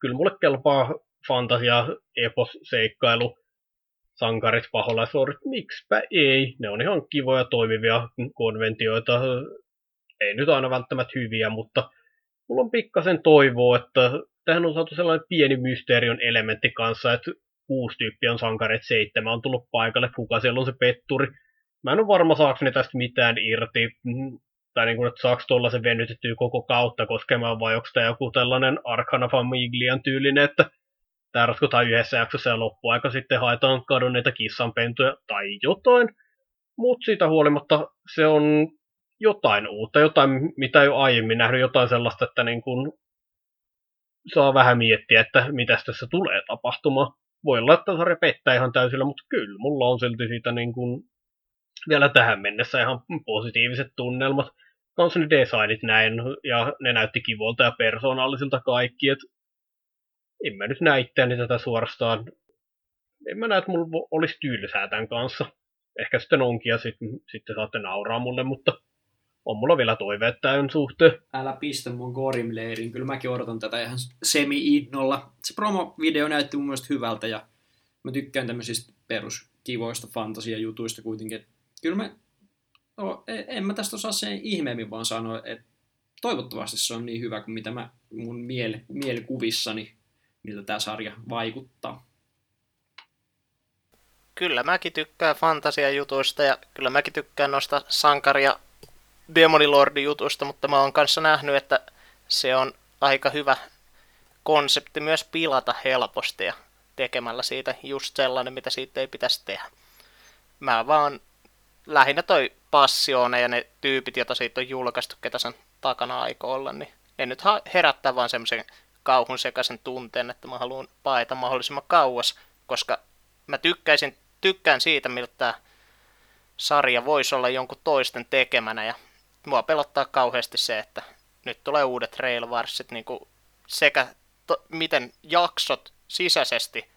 S3: kyllä mulle kelpaa fantasia, epos, seikkailu, sankarit, paholaisuorit, miksipä ei. Ne on ihan kivoja toimivia konventioita. Ei nyt aina välttämättä hyviä, mutta mulla on pikkasen toivoa, että tähän on saatu sellainen pieni mysteerion elementti kanssa, että kuusi tyyppiä on sankareet, seitsemän on tullut paikalle, kuka siellä on se petturi mä en ole varma saako ne tästä mitään irti, mm, tai niin kuin, että saako tuollaisen venytettyä koko kautta koskemaan, vai onko tämä joku tällainen Arcana Famiglian tyylinen, että tämä ratkotaan yhdessä jaksossa ja loppuaika sitten haetaan kadonneita kissanpentuja tai jotain. Mutta siitä huolimatta se on jotain uutta, jotain mitä ei ole aiemmin nähnyt, jotain sellaista, että niin kuin saa vähän miettiä, että mitä tässä tulee tapahtumaan. Voi olla, että sarja pettää ihan täysillä, mutta kyllä mulla on silti siitä niin kuin vielä tähän mennessä ihan positiiviset tunnelmat. Kans ne designit näin, ja ne näytti kivolta ja persoonallisilta kaikki, et en mä nyt näe tätä suorastaan. En mä näe, että mulla olisi tylsää tämän kanssa. Ehkä sitten onkin, ja sitten, sitten saatte nauraa mulle, mutta on mulla vielä toiveet tämän suhteen.
S2: Älä pistä mun Gorim-leirin, kyllä mäkin odotan tätä ihan semi-innolla. Se promo-video näytti mun mielestä hyvältä, ja mä tykkään tämmöisistä peruskivoista fantasiajutuista kuitenkin, kyllä mä, no, en mä tästä osaa sen ihmeemmin vaan sanoa, että toivottavasti se on niin hyvä kuin mitä mä mun miele, mielikuvissani, miltä tämä sarja vaikuttaa.
S1: Kyllä mäkin tykkään fantasiajutuista ja kyllä mäkin tykkään noista sankaria Demonilordin jutuista, mutta mä oon kanssa nähnyt, että se on aika hyvä konsepti myös pilata helposti ja tekemällä siitä just sellainen, mitä siitä ei pitäisi tehdä. Mä vaan lähinnä toi Passione ja ne tyypit, joita siitä on julkaistu, ketä sen takana aikoo olla, niin ne nyt herättää vaan semmoisen kauhun sekaisen tunteen, että mä haluan paeta mahdollisimman kauas, koska mä tykkäisin, tykkään siitä, miltä tämä sarja voisi olla jonkun toisten tekemänä, ja mua pelottaa kauheasti se, että nyt tulee uudet Rail Warsit, niin kuin sekä to, miten jaksot sisäisesti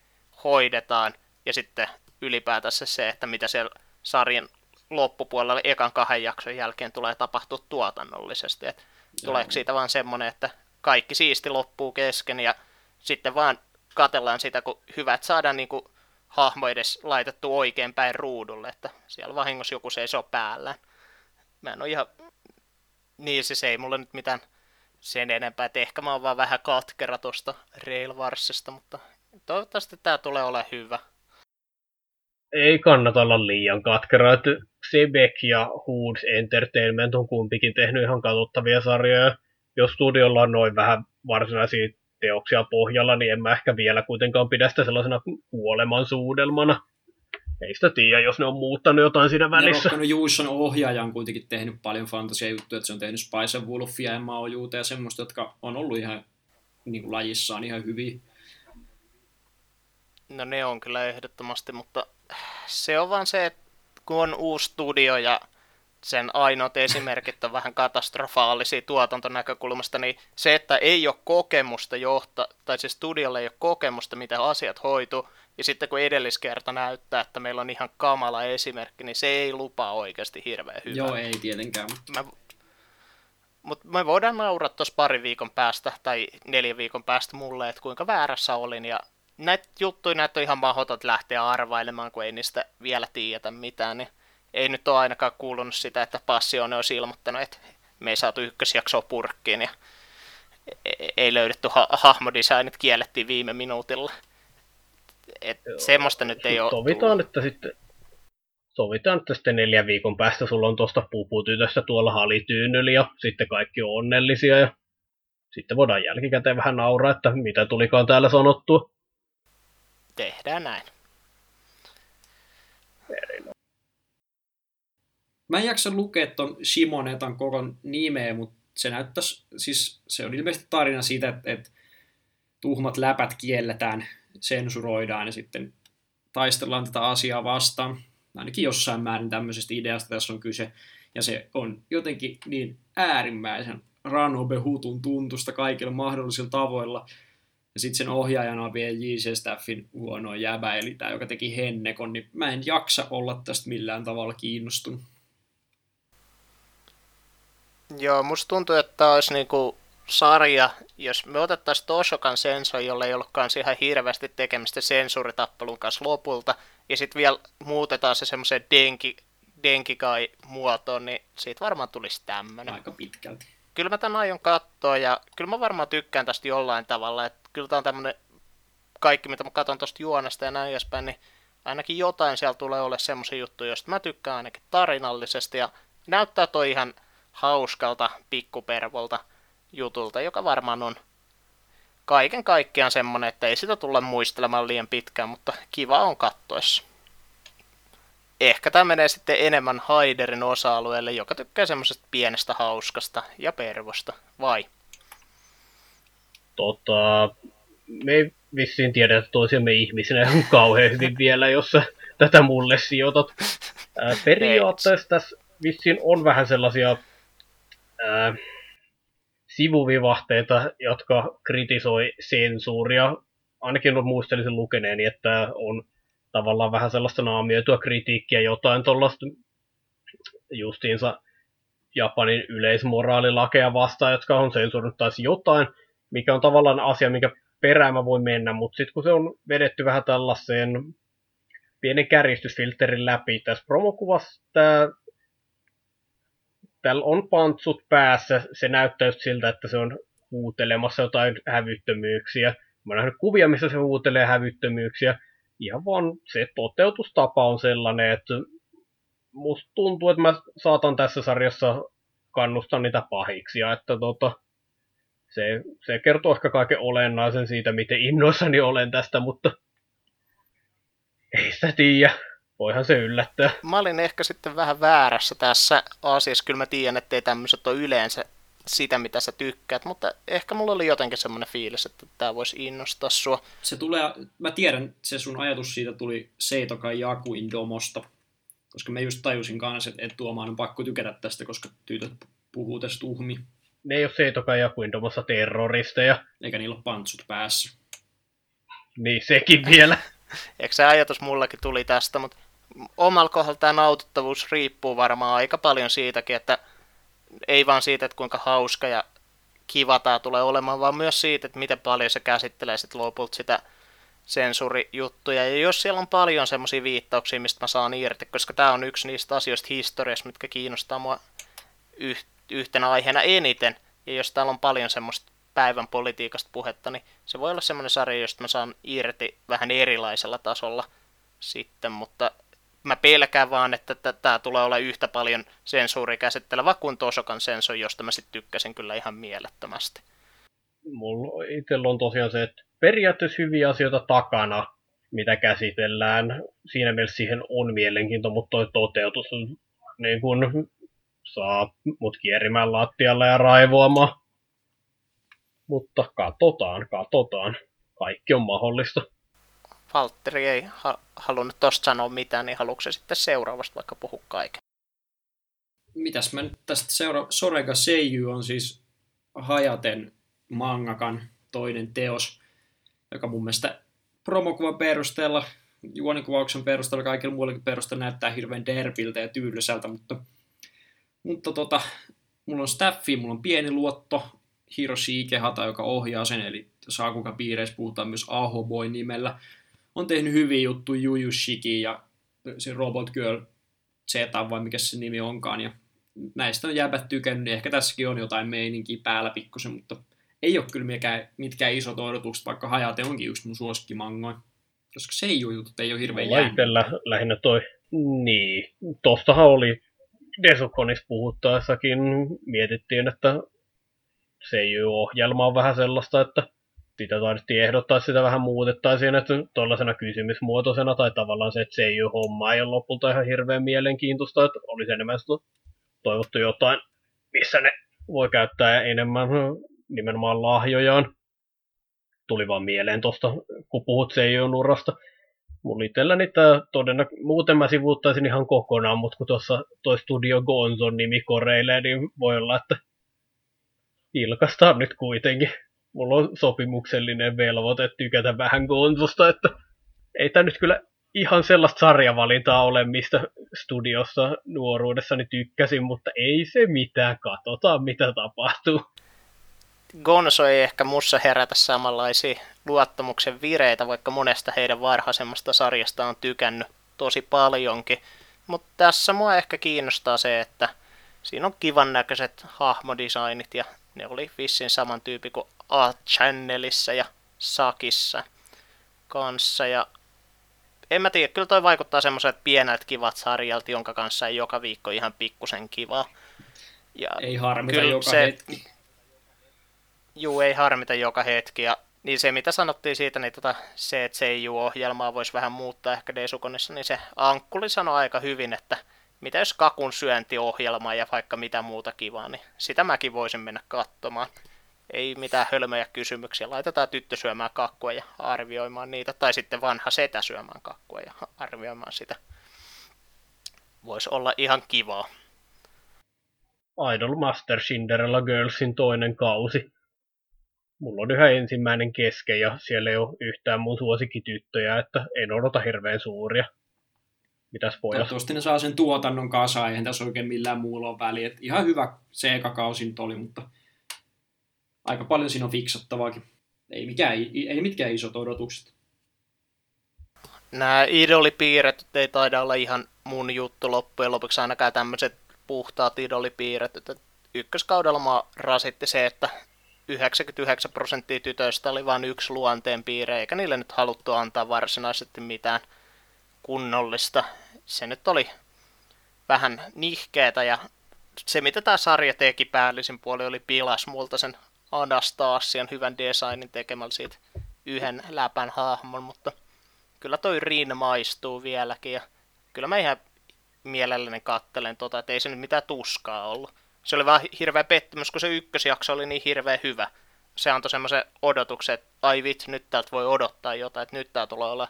S1: hoidetaan, ja sitten ylipäätänsä se, että mitä siellä sarjan loppupuolella ekan kahden jakson jälkeen tulee tapahtua tuotannollisesti. Et tuleeko siitä vaan semmoinen, että kaikki siisti loppuu kesken ja sitten vaan katellaan sitä, kun hyvät saadaan niin kuin hahmo edes laitettu oikein päin ruudulle, että siellä vahingossa joku seisoo päällä. Mä en ole ihan... Niin siis ei mulla nyt mitään sen enempää, että ehkä mä oon vaan vähän katkera tuosta Railwarsista, mutta toivottavasti tää tulee olemaan hyvä.
S3: Ei kannata olla liian katkera, että Sebek ja Hoods Entertainment on kumpikin tehnyt ihan katsottavia sarjoja. Jos studiolla on noin vähän varsinaisia teoksia pohjalla, niin en mä ehkä vielä kuitenkaan pidä sitä sellaisena kuoleman suudelmana. Ei sitä tiedä, jos ne on muuttanut jotain siinä välissä.
S2: Ja Juusson ohjaaja on kuitenkin tehnyt paljon fantasia-juttuja, että se on tehnyt Spice Wolfia ja Maojuuta ja semmoista, jotka on ollut ihan niin kuin lajissaan ihan hyviä.
S1: No ne on kyllä ehdottomasti, mutta se on vaan se, että kun on uusi studio ja sen ainoat esimerkit on vähän katastrofaalisia tuotantonäkökulmasta, niin se, että ei ole kokemusta johta, tai siis studiolle ei ole kokemusta, miten asiat hoituu, ja sitten kun edelliskerta näyttää, että meillä on ihan kamala esimerkki, niin se ei lupaa oikeasti hirveän hyvää.
S2: Joo, ei tietenkään.
S1: Mä, mutta me voidaan nauraa tuossa pari viikon päästä tai neljän viikon päästä mulle, että kuinka väärässä olin. Ja näitä juttuja näitä on ihan mahdotot lähteä arvailemaan, kun ei niistä vielä tiedetä mitään. Niin ei nyt ole ainakaan kuulunut sitä, että Passione olisi ilmoittanut, että me ei saatu ykkösjaksoa purkkiin ja e-, ei löydetty ha- hahmodesignit kiellettiin viime minuutilla. Et semmoista nyt ei ole
S3: Sovitaan, tullut. että sitten sovitaan, että sitten neljän viikon päästä sulla on tuosta puputytöstä tuolla halityynyli ja sitten kaikki on onnellisia ja sitten voidaan jälkikäteen vähän nauraa, että mitä tulikaan täällä sanottua.
S1: Tehdään näin.
S2: Mä en jaksa lukea ton Shimonetan koko nimeä, mutta se näyttäisi, siis se on ilmeisesti tarina siitä, että, että tuhmat läpät kielletään, sensuroidaan ja sitten taistellaan tätä asiaa vastaan. Ainakin jossain määrin tämmöisestä ideasta tässä on kyse. Ja se on jotenkin niin äärimmäisen Ranobe Hutun tuntusta kaikilla mahdollisilla tavoilla. Ja sitten sen ohjaajana on vielä J.C. Staffin huono jäbä, eli tämä, joka teki Hennekon, niin mä en jaksa olla tästä millään tavalla kiinnostunut.
S1: Joo, musta tuntuu, että olisi niinku sarja, jos me otettaisiin Toshokan sensor, jolla ei ollutkaan ihan hirveästi tekemistä sensuuritappelun kanssa lopulta, ja sitten vielä muutetaan se semmoiseen denki, denkikai muotoon, niin siitä varmaan tulisi tämmöinen.
S2: Aika pitkälti.
S1: Kyllä mä tämän aion katsoa, ja kyllä mä varmaan tykkään tästä jollain tavalla, että kyllä tämä on tämmöinen kaikki, mitä mä katson tuosta juonesta ja näin edespäin, niin ainakin jotain siellä tulee olla semmoisia juttuja, joista mä tykkään ainakin tarinallisesti, ja näyttää toi ihan hauskalta pikkupervolta jutulta, joka varmaan on kaiken kaikkiaan semmonen, että ei sitä tulla muistelemaan liian pitkään, mutta kiva on kattoessa. Ehkä tämä menee sitten enemmän Haiderin osa-alueelle, joka tykkää semmoisesta pienestä hauskasta ja pervosta, vai?
S3: Tota, me ei vissiin tiedetä toisiamme ihmisenä kauhean hyvin vielä, jos tätä mulle sijoitat. Ää, periaatteessa tässä vissiin on vähän sellaisia ää, sivuvivahteita, jotka kritisoi sensuuria. Ainakin muistelisin lukeneeni, että on tavallaan vähän sellaista naamioitua kritiikkiä, jotain tuollaista justiinsa Japanin yleismoraalilakeja vastaan, jotka on sensuurinut taas jotain, mikä on tavallaan asia, mikä perään mä voi mennä, mutta sitten kun se on vedetty vähän tällaiseen pienen kärjistysfilterin läpi, tässä promokuvassa tämä Täällä on pantsut päässä, se näyttää just siltä, että se on huutelemassa jotain hävyttömyyksiä. Mä oon nähnyt kuvia, missä se huutelee hävyttömyyksiä. Ihan vaan se toteutustapa on sellainen, että musta tuntuu, että mä saatan tässä sarjassa kannustaa niitä pahiksia, että tota, se, se kertoo ehkä kaiken olennaisen siitä, miten innoissani olen tästä, mutta ei sitä tiedä voihan se yllättää.
S1: Mä olin ehkä sitten vähän väärässä tässä asiassa. Kyllä mä tiedän, ettei tämmöiset ole yleensä sitä, mitä sä tykkäät, mutta ehkä mulla oli jotenkin semmoinen fiilis, että tämä voisi innostaa sua.
S2: Se tulee, mä tiedän, se sun ajatus siitä tuli Seitokai Jakuin domosta, koska mä just tajusin kanssa, että, Tuomaan on pakko tykätä tästä, koska tytöt puhuu tästä tuhmi.
S3: Ne ei ole Seitokai Jakuin domossa terroristeja.
S2: Eikä niillä ole pantsut päässä.
S3: Niin, sekin vielä.
S1: Eikö se ajatus mullakin tuli tästä, mutta omalla kohdalla tämä nautittavuus riippuu varmaan aika paljon siitäkin, että ei vaan siitä, että kuinka hauska ja kiva tämä tulee olemaan, vaan myös siitä, että miten paljon se käsittelee sitten lopulta sitä sensuurijuttuja. Ja jos siellä on paljon semmoisia viittauksia, mistä mä saan irti, koska tämä on yksi niistä asioista historiassa, mitkä kiinnostaa mua yhtenä aiheena eniten, ja jos täällä on paljon semmoista päivän politiikasta puhetta, niin se voi olla semmoinen sarja, josta mä saan irti vähän erilaisella tasolla sitten, mutta mä pelkään vaan, että tämä tulee olla yhtä paljon sensuuri käsittelevä kuin Tosokan senso, josta mä sitten tykkäsin kyllä ihan mielettömästi.
S3: Mulla itsellä on tosiaan se, että periaatteessa hyviä asioita takana, mitä käsitellään. Siinä mielessä siihen on mielenkiinto, mutta toi toteutus on niin kuin saa mut kierimään lattialle ja raivoamaan. Mutta katsotaan, katsotaan. Kaikki on mahdollista.
S1: Valtteri ei ha- halunnut tosta sanoa mitään, niin haluatko sitten seuraavasta vaikka puhua kaiken?
S2: Mitäs mä nyt tästä seura- Sorega Seiju on siis Hajaten mangakan toinen teos, joka mun mielestä promokuvan perusteella, juonikuvauksen perusteella, kaikilla muillakin perusteella näyttää hirveän derpiltä ja tyylisältä, mutta, mutta tota, mulla on staffi, mulla on pieni luotto, Hiroshi Ikehata, joka ohjaa sen, eli Saakuka piireissä puhutaan myös Aho Boy nimellä, on tehnyt hyviä juttuja Juju Shiki ja se Robot Girl Z vai mikä se nimi onkaan, ja näistä on jäbät tykännyt, niin ehkä tässäkin on jotain meininkiä päällä pikkusen, mutta ei ole kyllä mitkään, mitkään isot odotukset, vaikka Hajate onkin yksi mun suosikkimangoin. Koska se ei jutut ei ole hirveän
S3: jäänyt. lähinnä toi, niin, tostahan oli Desukonis puhuttaessakin, mietittiin, että CJ-ohjelma on vähän sellaista, että sitä taidettiin ehdottaa, sitä vähän muutettaisiin, että tuollaisena kysymysmuotoisena, tai tavallaan se, että CJ-homma ei ole lopulta ihan hirveän mielenkiintoista, että olisi enemmän toivottu jotain, missä ne voi käyttää enemmän nimenomaan lahjojaan. Tuli vaan mieleen tuosta, kun puhut CJ-urasta. Mulla itselläni tämä todennä, muuten mä sivuuttaisin ihan kokonaan, mutta kun tuossa toi Studio Gonzon nimi koreilee, niin voi olla, että ilkastaan nyt kuitenkin. Mulla on sopimuksellinen velvoite tykätä vähän Gonzosta, että ei tämä nyt kyllä ihan sellaista sarjavalintaa ole, mistä studiossa nuoruudessani tykkäsin, mutta ei se mitään, katsotaan mitä tapahtuu.
S1: Gonzo ei ehkä mussa herätä samanlaisia luottamuksen vireitä, vaikka monesta heidän varhaisemmasta sarjasta on tykännyt tosi paljonkin. Mutta tässä mua ehkä kiinnostaa se, että siinä on kivan näköiset hahmodesignit ja ne oli vissin saman tyyppi kuin A-Channelissa ja Sakissa kanssa. Ja en mä tiedä, kyllä toi vaikuttaa semmoiselta pieneltä kivat sarjalta, jonka kanssa ei joka viikko ihan pikkusen kivaa.
S2: Ja ei harmita joka se, hetki.
S1: Juu, ei harmita joka hetki. Ja niin se, mitä sanottiin siitä, niin tota, se, että CU-ohjelmaa voisi vähän muuttaa ehkä Desukonissa, niin se Ankkuli sanoi aika hyvin, että mitä jos kakun syöntiohjelma ja vaikka mitä muuta kivaa, niin sitä mäkin voisin mennä katsomaan. Ei mitään hölmöjä kysymyksiä. Laitetaan tyttö syömään kakkua ja arvioimaan niitä, tai sitten vanha setä syömään kakkua ja arvioimaan sitä. Voisi olla ihan kivaa.
S3: Idol Master Cinderella Girlsin toinen kausi. Mulla on yhä ensimmäinen kesken ja siellä ei ole yhtään mun suosikkityttöjä, että en odota hirveän suuria. Mitäs pojat?
S2: Toivottavasti ne saa sen tuotannon kasaan, eihän tässä oikein millään muulla ole väliä. Et ihan hyvä se eka kausi oli, mutta aika paljon siinä on fiksattavaakin. Ei, mikään, ei mitkään isot odotukset.
S1: Nämä idolipiirret ei taida olla ihan mun juttu loppujen lopuksi, ainakaan tämmöiset puhtaat idolipiirret. Että ykköskaudella mä rasitti se, että 99 prosenttia tytöistä oli vain yksi luonteenpiirre, eikä niille nyt haluttu antaa varsinaisesti mitään kunnollista. Se nyt oli vähän nihkeetä ja se mitä tämä sarja teki päällisin puoli oli pilas multa sen Anastasian hyvän designin tekemällä siitä yhden läpän hahmon, mutta kyllä toi Rin maistuu vieläkin ja kyllä mä ihan mielelläni kattelen tota, että ei se nyt mitään tuskaa ollut. Se oli vähän hirveä pettymys, kun se ykkösjakso oli niin hirveän hyvä. Se antoi semmoisen odotuksen, että ai vitsi, nyt täältä voi odottaa jotain, että nyt tää tulee olla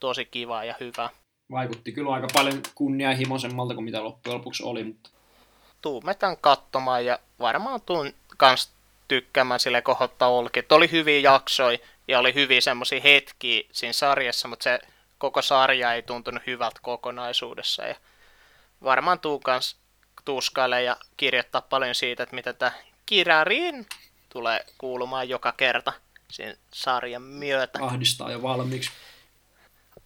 S1: tosi kiva ja hyvä.
S2: Vaikutti kyllä aika paljon kunnianhimoisemmalta kuin mitä loppujen lopuksi oli, mutta...
S1: Tuumme tämän katsomaan ja varmaan tuun kans tykkäämään sille kohottaa olki. Oli hyviä jaksoja ja oli hyviä semmoisia hetkiä siinä sarjassa, mutta se koko sarja ei tuntunut hyvältä kokonaisuudessa. Ja varmaan tuu kans tuskaile ja kirjoittaa paljon siitä, että mitä tämä Kirarin tulee kuulumaan joka kerta sen sarjan myötä.
S2: Ahdistaa jo valmiiksi.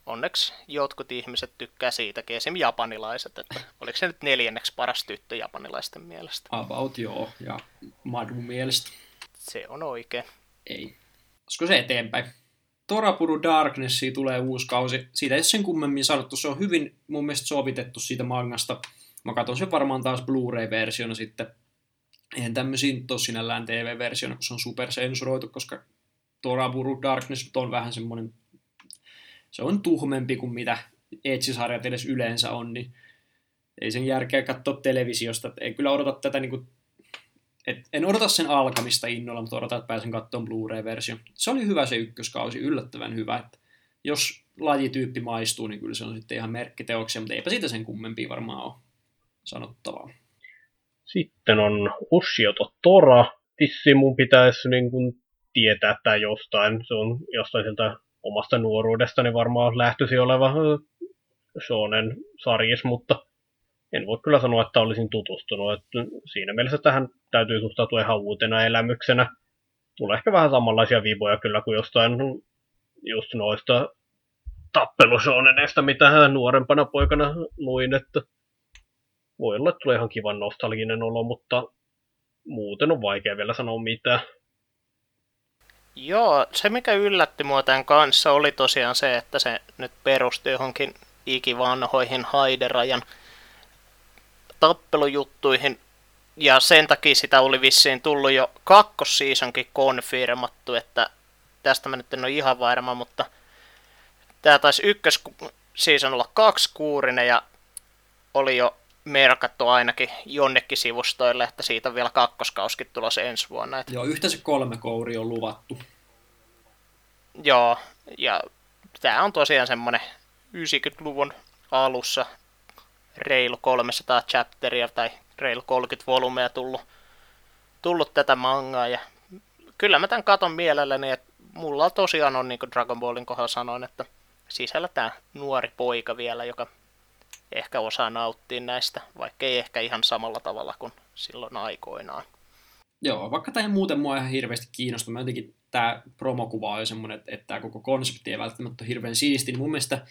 S1: Onneksi jotkut ihmiset tykkää siitäkin, esim. japanilaiset, että oliko se nyt neljänneksi paras tyttö japanilaisten mielestä?
S2: About joo, ja Madun mielestä.
S1: Se on oikein.
S2: Ei. Olisiko se eteenpäin? Torapuru Darknessi tulee uusi kausi. Siitä ei ole sen kummemmin sanottu. Se on hyvin mun mielestä sovitettu siitä mangasta. Mä katson sen varmaan taas Blu-ray-versiona sitten. Eihän tämmöisiin tosinällään TV-versiona, kun se on supersensuroitu, koska Toraburu Darkness on vähän semmoinen, se on tuhmempi kuin mitä Edge-sarjat edes yleensä on, niin ei sen järkeä katsoa televisiosta. Ei kyllä odota tätä niin kuin, et en odota sen alkamista innolla, mutta odotan, että pääsen katsomaan Blu-ray-versio. Se oli hyvä se ykköskausi, yllättävän hyvä. Että jos lajityyppi maistuu, niin kyllä se on sitten ihan merkkiteoksia, mutta eipä siitä sen kummempi varmaan ole sanottavaa.
S3: Sitten on Ushioto Tora. Vissi mun pitäisi niin kuin tietää tämä jostain. Se on jostain sieltä omasta nuoruudestani varmaan lähtösi oleva shonen sarjis, mutta en voi kyllä sanoa, että olisin tutustunut. Että siinä mielessä tähän täytyy suhtautua ihan uutena elämyksenä. Tulee ehkä vähän samanlaisia viivoja kyllä kuin jostain just noista tappelushoneneista, mitä nuorempana poikana luin, että voi olla, että tulee ihan kivan nostalginen olo, mutta muuten on vaikea vielä sanoa mitään.
S1: Joo, se mikä yllätti mua tämän kanssa oli tosiaan se, että se nyt perustui johonkin ikivanhoihin Haiderajan tappelujuttuihin. Ja sen takia sitä oli vissiin tullut jo kakkossiisonkin konfirmattu, että tästä mä nyt en ole ihan varma, mutta tämä taisi ykkössiison olla kaksikuurinen ja oli jo merkattu ainakin jonnekin sivustoille, että siitä on vielä kakkoskauskin tulossa ensi vuonna. Että...
S2: Joo, yhteensä kolme kouri on luvattu.
S1: Joo, ja tämä on tosiaan semmoinen 90-luvun alussa reilu 300 chapteria tai reilu 30 volumea tullut, tullut tätä mangaa. Ja kyllä mä tämän katon mielelläni, että mulla tosiaan on, niin kuin Dragon Ballin kohdalla sanoin, että sisällä tämä nuori poika vielä, joka ehkä osaa nauttia näistä, vaikka ei ehkä ihan samalla tavalla kuin silloin aikoinaan.
S2: Joo, vaikka tämä ei muuten mua ihan hirveästi kiinnosta. Mä jotenkin tämä promokuva on jo semmoinen, että, tämä koko konsepti ei välttämättä ole hirveän siisti, niin mun mielestä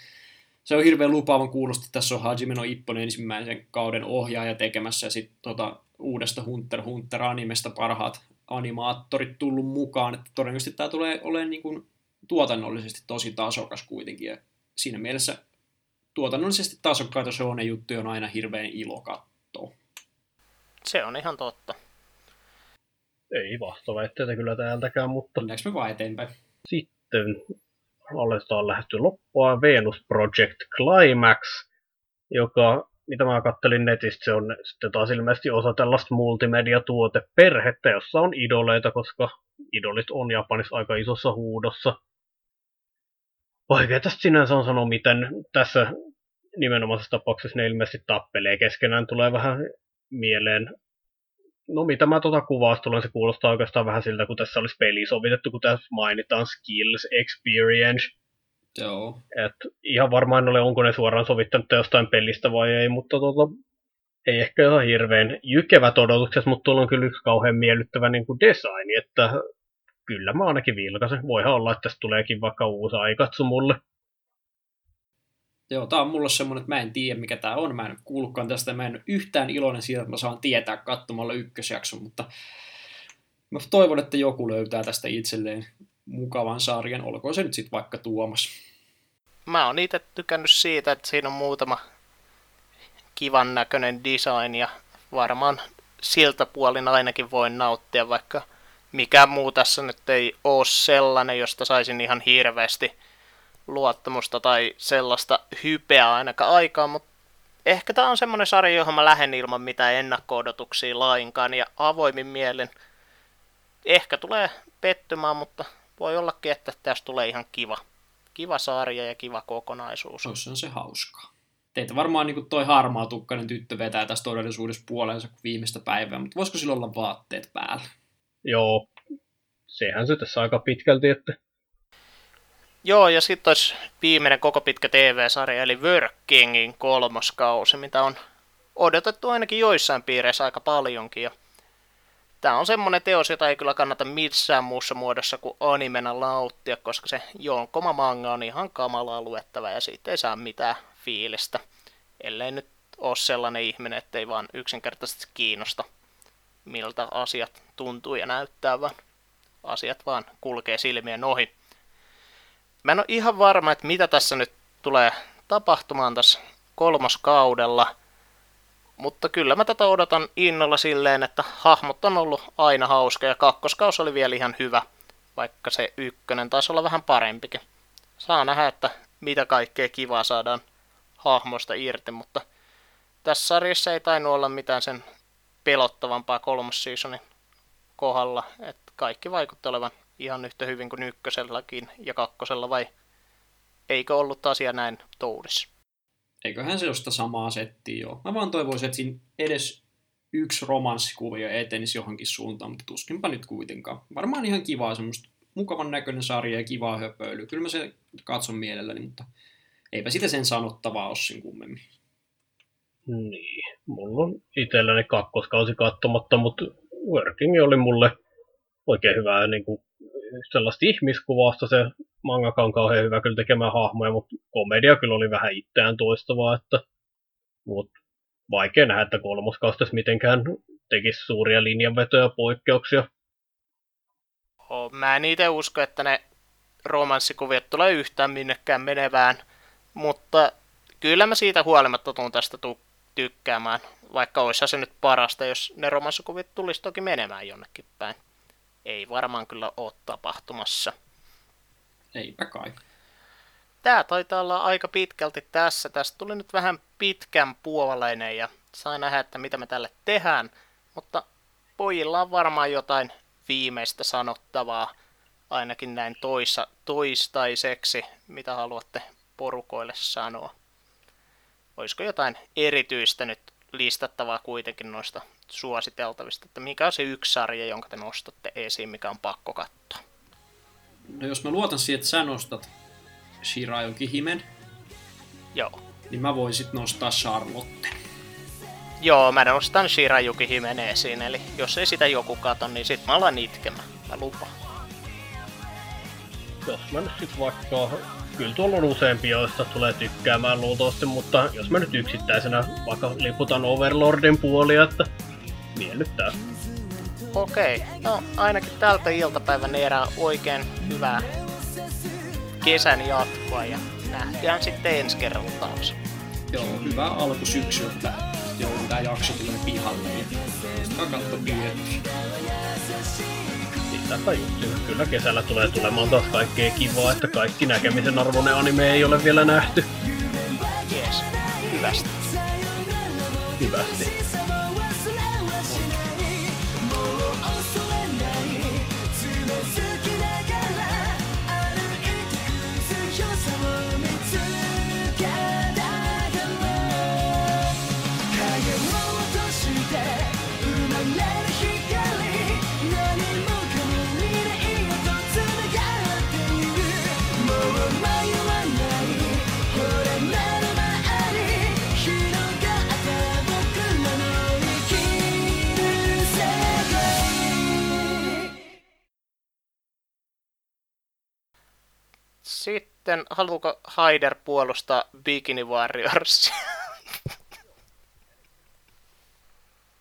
S2: se on hirveän lupaavan kuulosti. Tässä on Hajime no Ippon ensimmäisen kauden ohjaaja tekemässä ja sitten tota, uudesta Hunter Hunter animesta parhaat animaattorit tullut mukaan. Että todennäköisesti tämä tulee olemaan niin kuin tuotannollisesti tosi tasokas kuitenkin. Ja siinä mielessä tuotannollisesti tasokkaita shonen juttuja on aina hirveän ilo katsoa.
S1: Se on ihan totta.
S3: Ei vastaväitteitä kyllä täältäkään, mutta...
S2: Mennäänkö me vaan eteenpäin?
S3: Sitten aletaan lähestyä loppua Venus Project Climax, joka, mitä mä kattelin netistä, se on sitten taas ilmeisesti osa tällaista multimedia-tuoteperhettä, jossa on idoleita, koska idolit on Japanissa aika isossa huudossa. Vaikea tästä sinänsä on sanoa, miten tässä nimenomaisessa tapauksessa ne ilmeisesti tappelee keskenään. Tulee vähän mieleen no mitä mä tuota kuvaa tulen, se kuulostaa oikeastaan vähän siltä, kun tässä olisi peli sovitettu, kun tässä mainitaan skills, experience.
S2: Joo.
S3: Et ihan varmaan en ole, onko ne suoraan sovittanut jostain pelistä vai ei, mutta tuota, ei ehkä ihan hirveän jykevät odotukset, mutta tuolla on kyllä yksi kauhean miellyttävä niin kuin design, että kyllä mä ainakin vilkaisen. Voihan olla, että tästä tuleekin vaikka uusi aikatsu mulle.
S2: Joo, tää on mulle semmonen, että mä en tiedä mikä tää on. Mä en kuullutkaan tästä. Mä en ole yhtään iloinen siitä, että mä saan tietää katsomalla ykkösjakson, mutta mä toivon, että joku löytää tästä itselleen mukavan sarjan. Olkoon se nyt sitten vaikka Tuomas.
S1: Mä oon itse tykännyt siitä, että siinä on muutama kivan näköinen design ja varmaan siltä puolin ainakin voin nauttia, vaikka mikä muu tässä nyt ei oo sellainen, josta saisin ihan hirveästi luottamusta tai sellaista hypeä ainakaan aikaan, mutta ehkä tämä on semmoinen sarja, johon mä lähden ilman mitään ennakko-odotuksia lainkaan ja avoimin mielen. Ehkä tulee pettymään, mutta voi ollakin, että tästä tulee ihan kiva. Kiva sarja ja kiva kokonaisuus.
S2: Se on se hauskaa. Teitä varmaan niin toi harmaa tukkainen tyttö vetää tässä todellisuudessa puoleensa viimeistä päivää, mutta voisiko sillä olla vaatteet päällä?
S3: Joo, sehän se tässä aika pitkälti, että
S1: Joo, ja sitten olisi viimeinen koko pitkä TV-sarja, eli Workingin kolmoskausi, mitä on odotettu ainakin joissain piireissä aika paljonkin. Ja tämä on semmoinen teos, jota ei kyllä kannata missään muussa muodossa kuin animena lauttia, koska se jonkoma manga on ihan kamalaa luettava ja siitä ei saa mitään fiilistä, ellei nyt ole sellainen ihminen, ettei vaan yksinkertaisesti kiinnosta, miltä asiat tuntuu ja näyttää, vaan asiat vaan kulkee silmien ohi. Mä en ole ihan varma, että mitä tässä nyt tulee tapahtumaan tässä kolmoskaudella, mutta kyllä mä tätä odotan innolla silleen, että hahmot on ollut aina hauska ja kakkoskaus oli vielä ihan hyvä, vaikka se ykkönen taisi olla vähän parempikin. Saa nähdä, että mitä kaikkea kivaa saadaan hahmosta irti, mutta tässä sarjassa ei tainnut olla mitään sen pelottavampaa kolmosseasonin kohdalla, että kaikki vaikutti olevan ihan yhtä hyvin kuin ykköselläkin ja kakkosella, vai eikö ollut asia näin toudissa?
S2: Eiköhän se ole sitä samaa settiä joo. Mä vaan toivoisin, että siinä edes yksi romanssikuvio etenisi johonkin suuntaan, mutta tuskinpa nyt kuitenkaan. Varmaan ihan kivaa, semmoista mukavan näköinen sarja ja kivaa höpöilyä. Kyllä mä se katson mielelläni, mutta eipä sitä sen sanottavaa ole sen kummemmin.
S3: Niin, mulla on itselläni kakkoskausi katsomatta, mutta Working oli mulle oikein hyvää niin kuin, sellaista ihmiskuvasta. Se mangaka on kauhean hyvä kyllä tekemään hahmoja, mutta komedia kyllä oli vähän itseään toistavaa, että mutta vaikea nähdä, että kolmoskausta mitenkään tekisi suuria linjanvetoja poikkeuksia.
S1: Oh, mä en itse usko, että ne romanssikuviot tulee yhtään minnekään menevään, mutta kyllä mä siitä huolimatta tuun tästä tu- tykkäämään, vaikka olisi se nyt parasta, jos ne romanssikuviot tulisi toki menemään jonnekin päin. Ei varmaan kyllä ole tapahtumassa.
S2: Eipä kai.
S1: Tämä taitaa olla aika pitkälti tässä. Tästä tuli nyt vähän pitkän puolalainen ja sain nähdä, että mitä me tälle tehdään. Mutta pojilla on varmaan jotain viimeistä sanottavaa, ainakin näin toisa, toistaiseksi, mitä haluatte porukoille sanoa. Olisiko jotain erityistä nyt listattavaa kuitenkin noista suositeltavista, että mikä on se yksi sarja, jonka te nostatte esiin, mikä on pakko katsoa?
S2: No jos mä luotan siihen, että sä nostat Shirayoki Himen,
S1: Joo.
S2: niin mä voisin nostaa Charlotte.
S1: Joo, mä nostan Shirajuki Himen esiin, eli jos ei sitä joku kato, niin sit mä alan itkemään. Mä lupaan.
S3: Jos mä nyt sit vaikka, kyllä tuolla on useampi, joista tulee tykkäämään luultavasti, mutta jos mä nyt yksittäisenä vaikka liputan Overlordin puolia, että miellyttää.
S1: Okei, no ainakin tältä iltapäivän erää oikein hyvää kesän jatkoa ja nähdään sitten ensi kerralla taas.
S2: Joo, hyvä alku syksyltä. Joo, tää jakso tulee pihalle ja katso piirretty.
S3: Kai just sillä. Kyllä kesällä tulee tulemaan taas kaikkea kivaa, että kaikki näkemisen arvoinen anime ei ole vielä nähty.
S1: Jees, hyvästi.
S3: Hyvästi.
S1: Sitten, haluuko Haider puolustaa Bikini Warriors?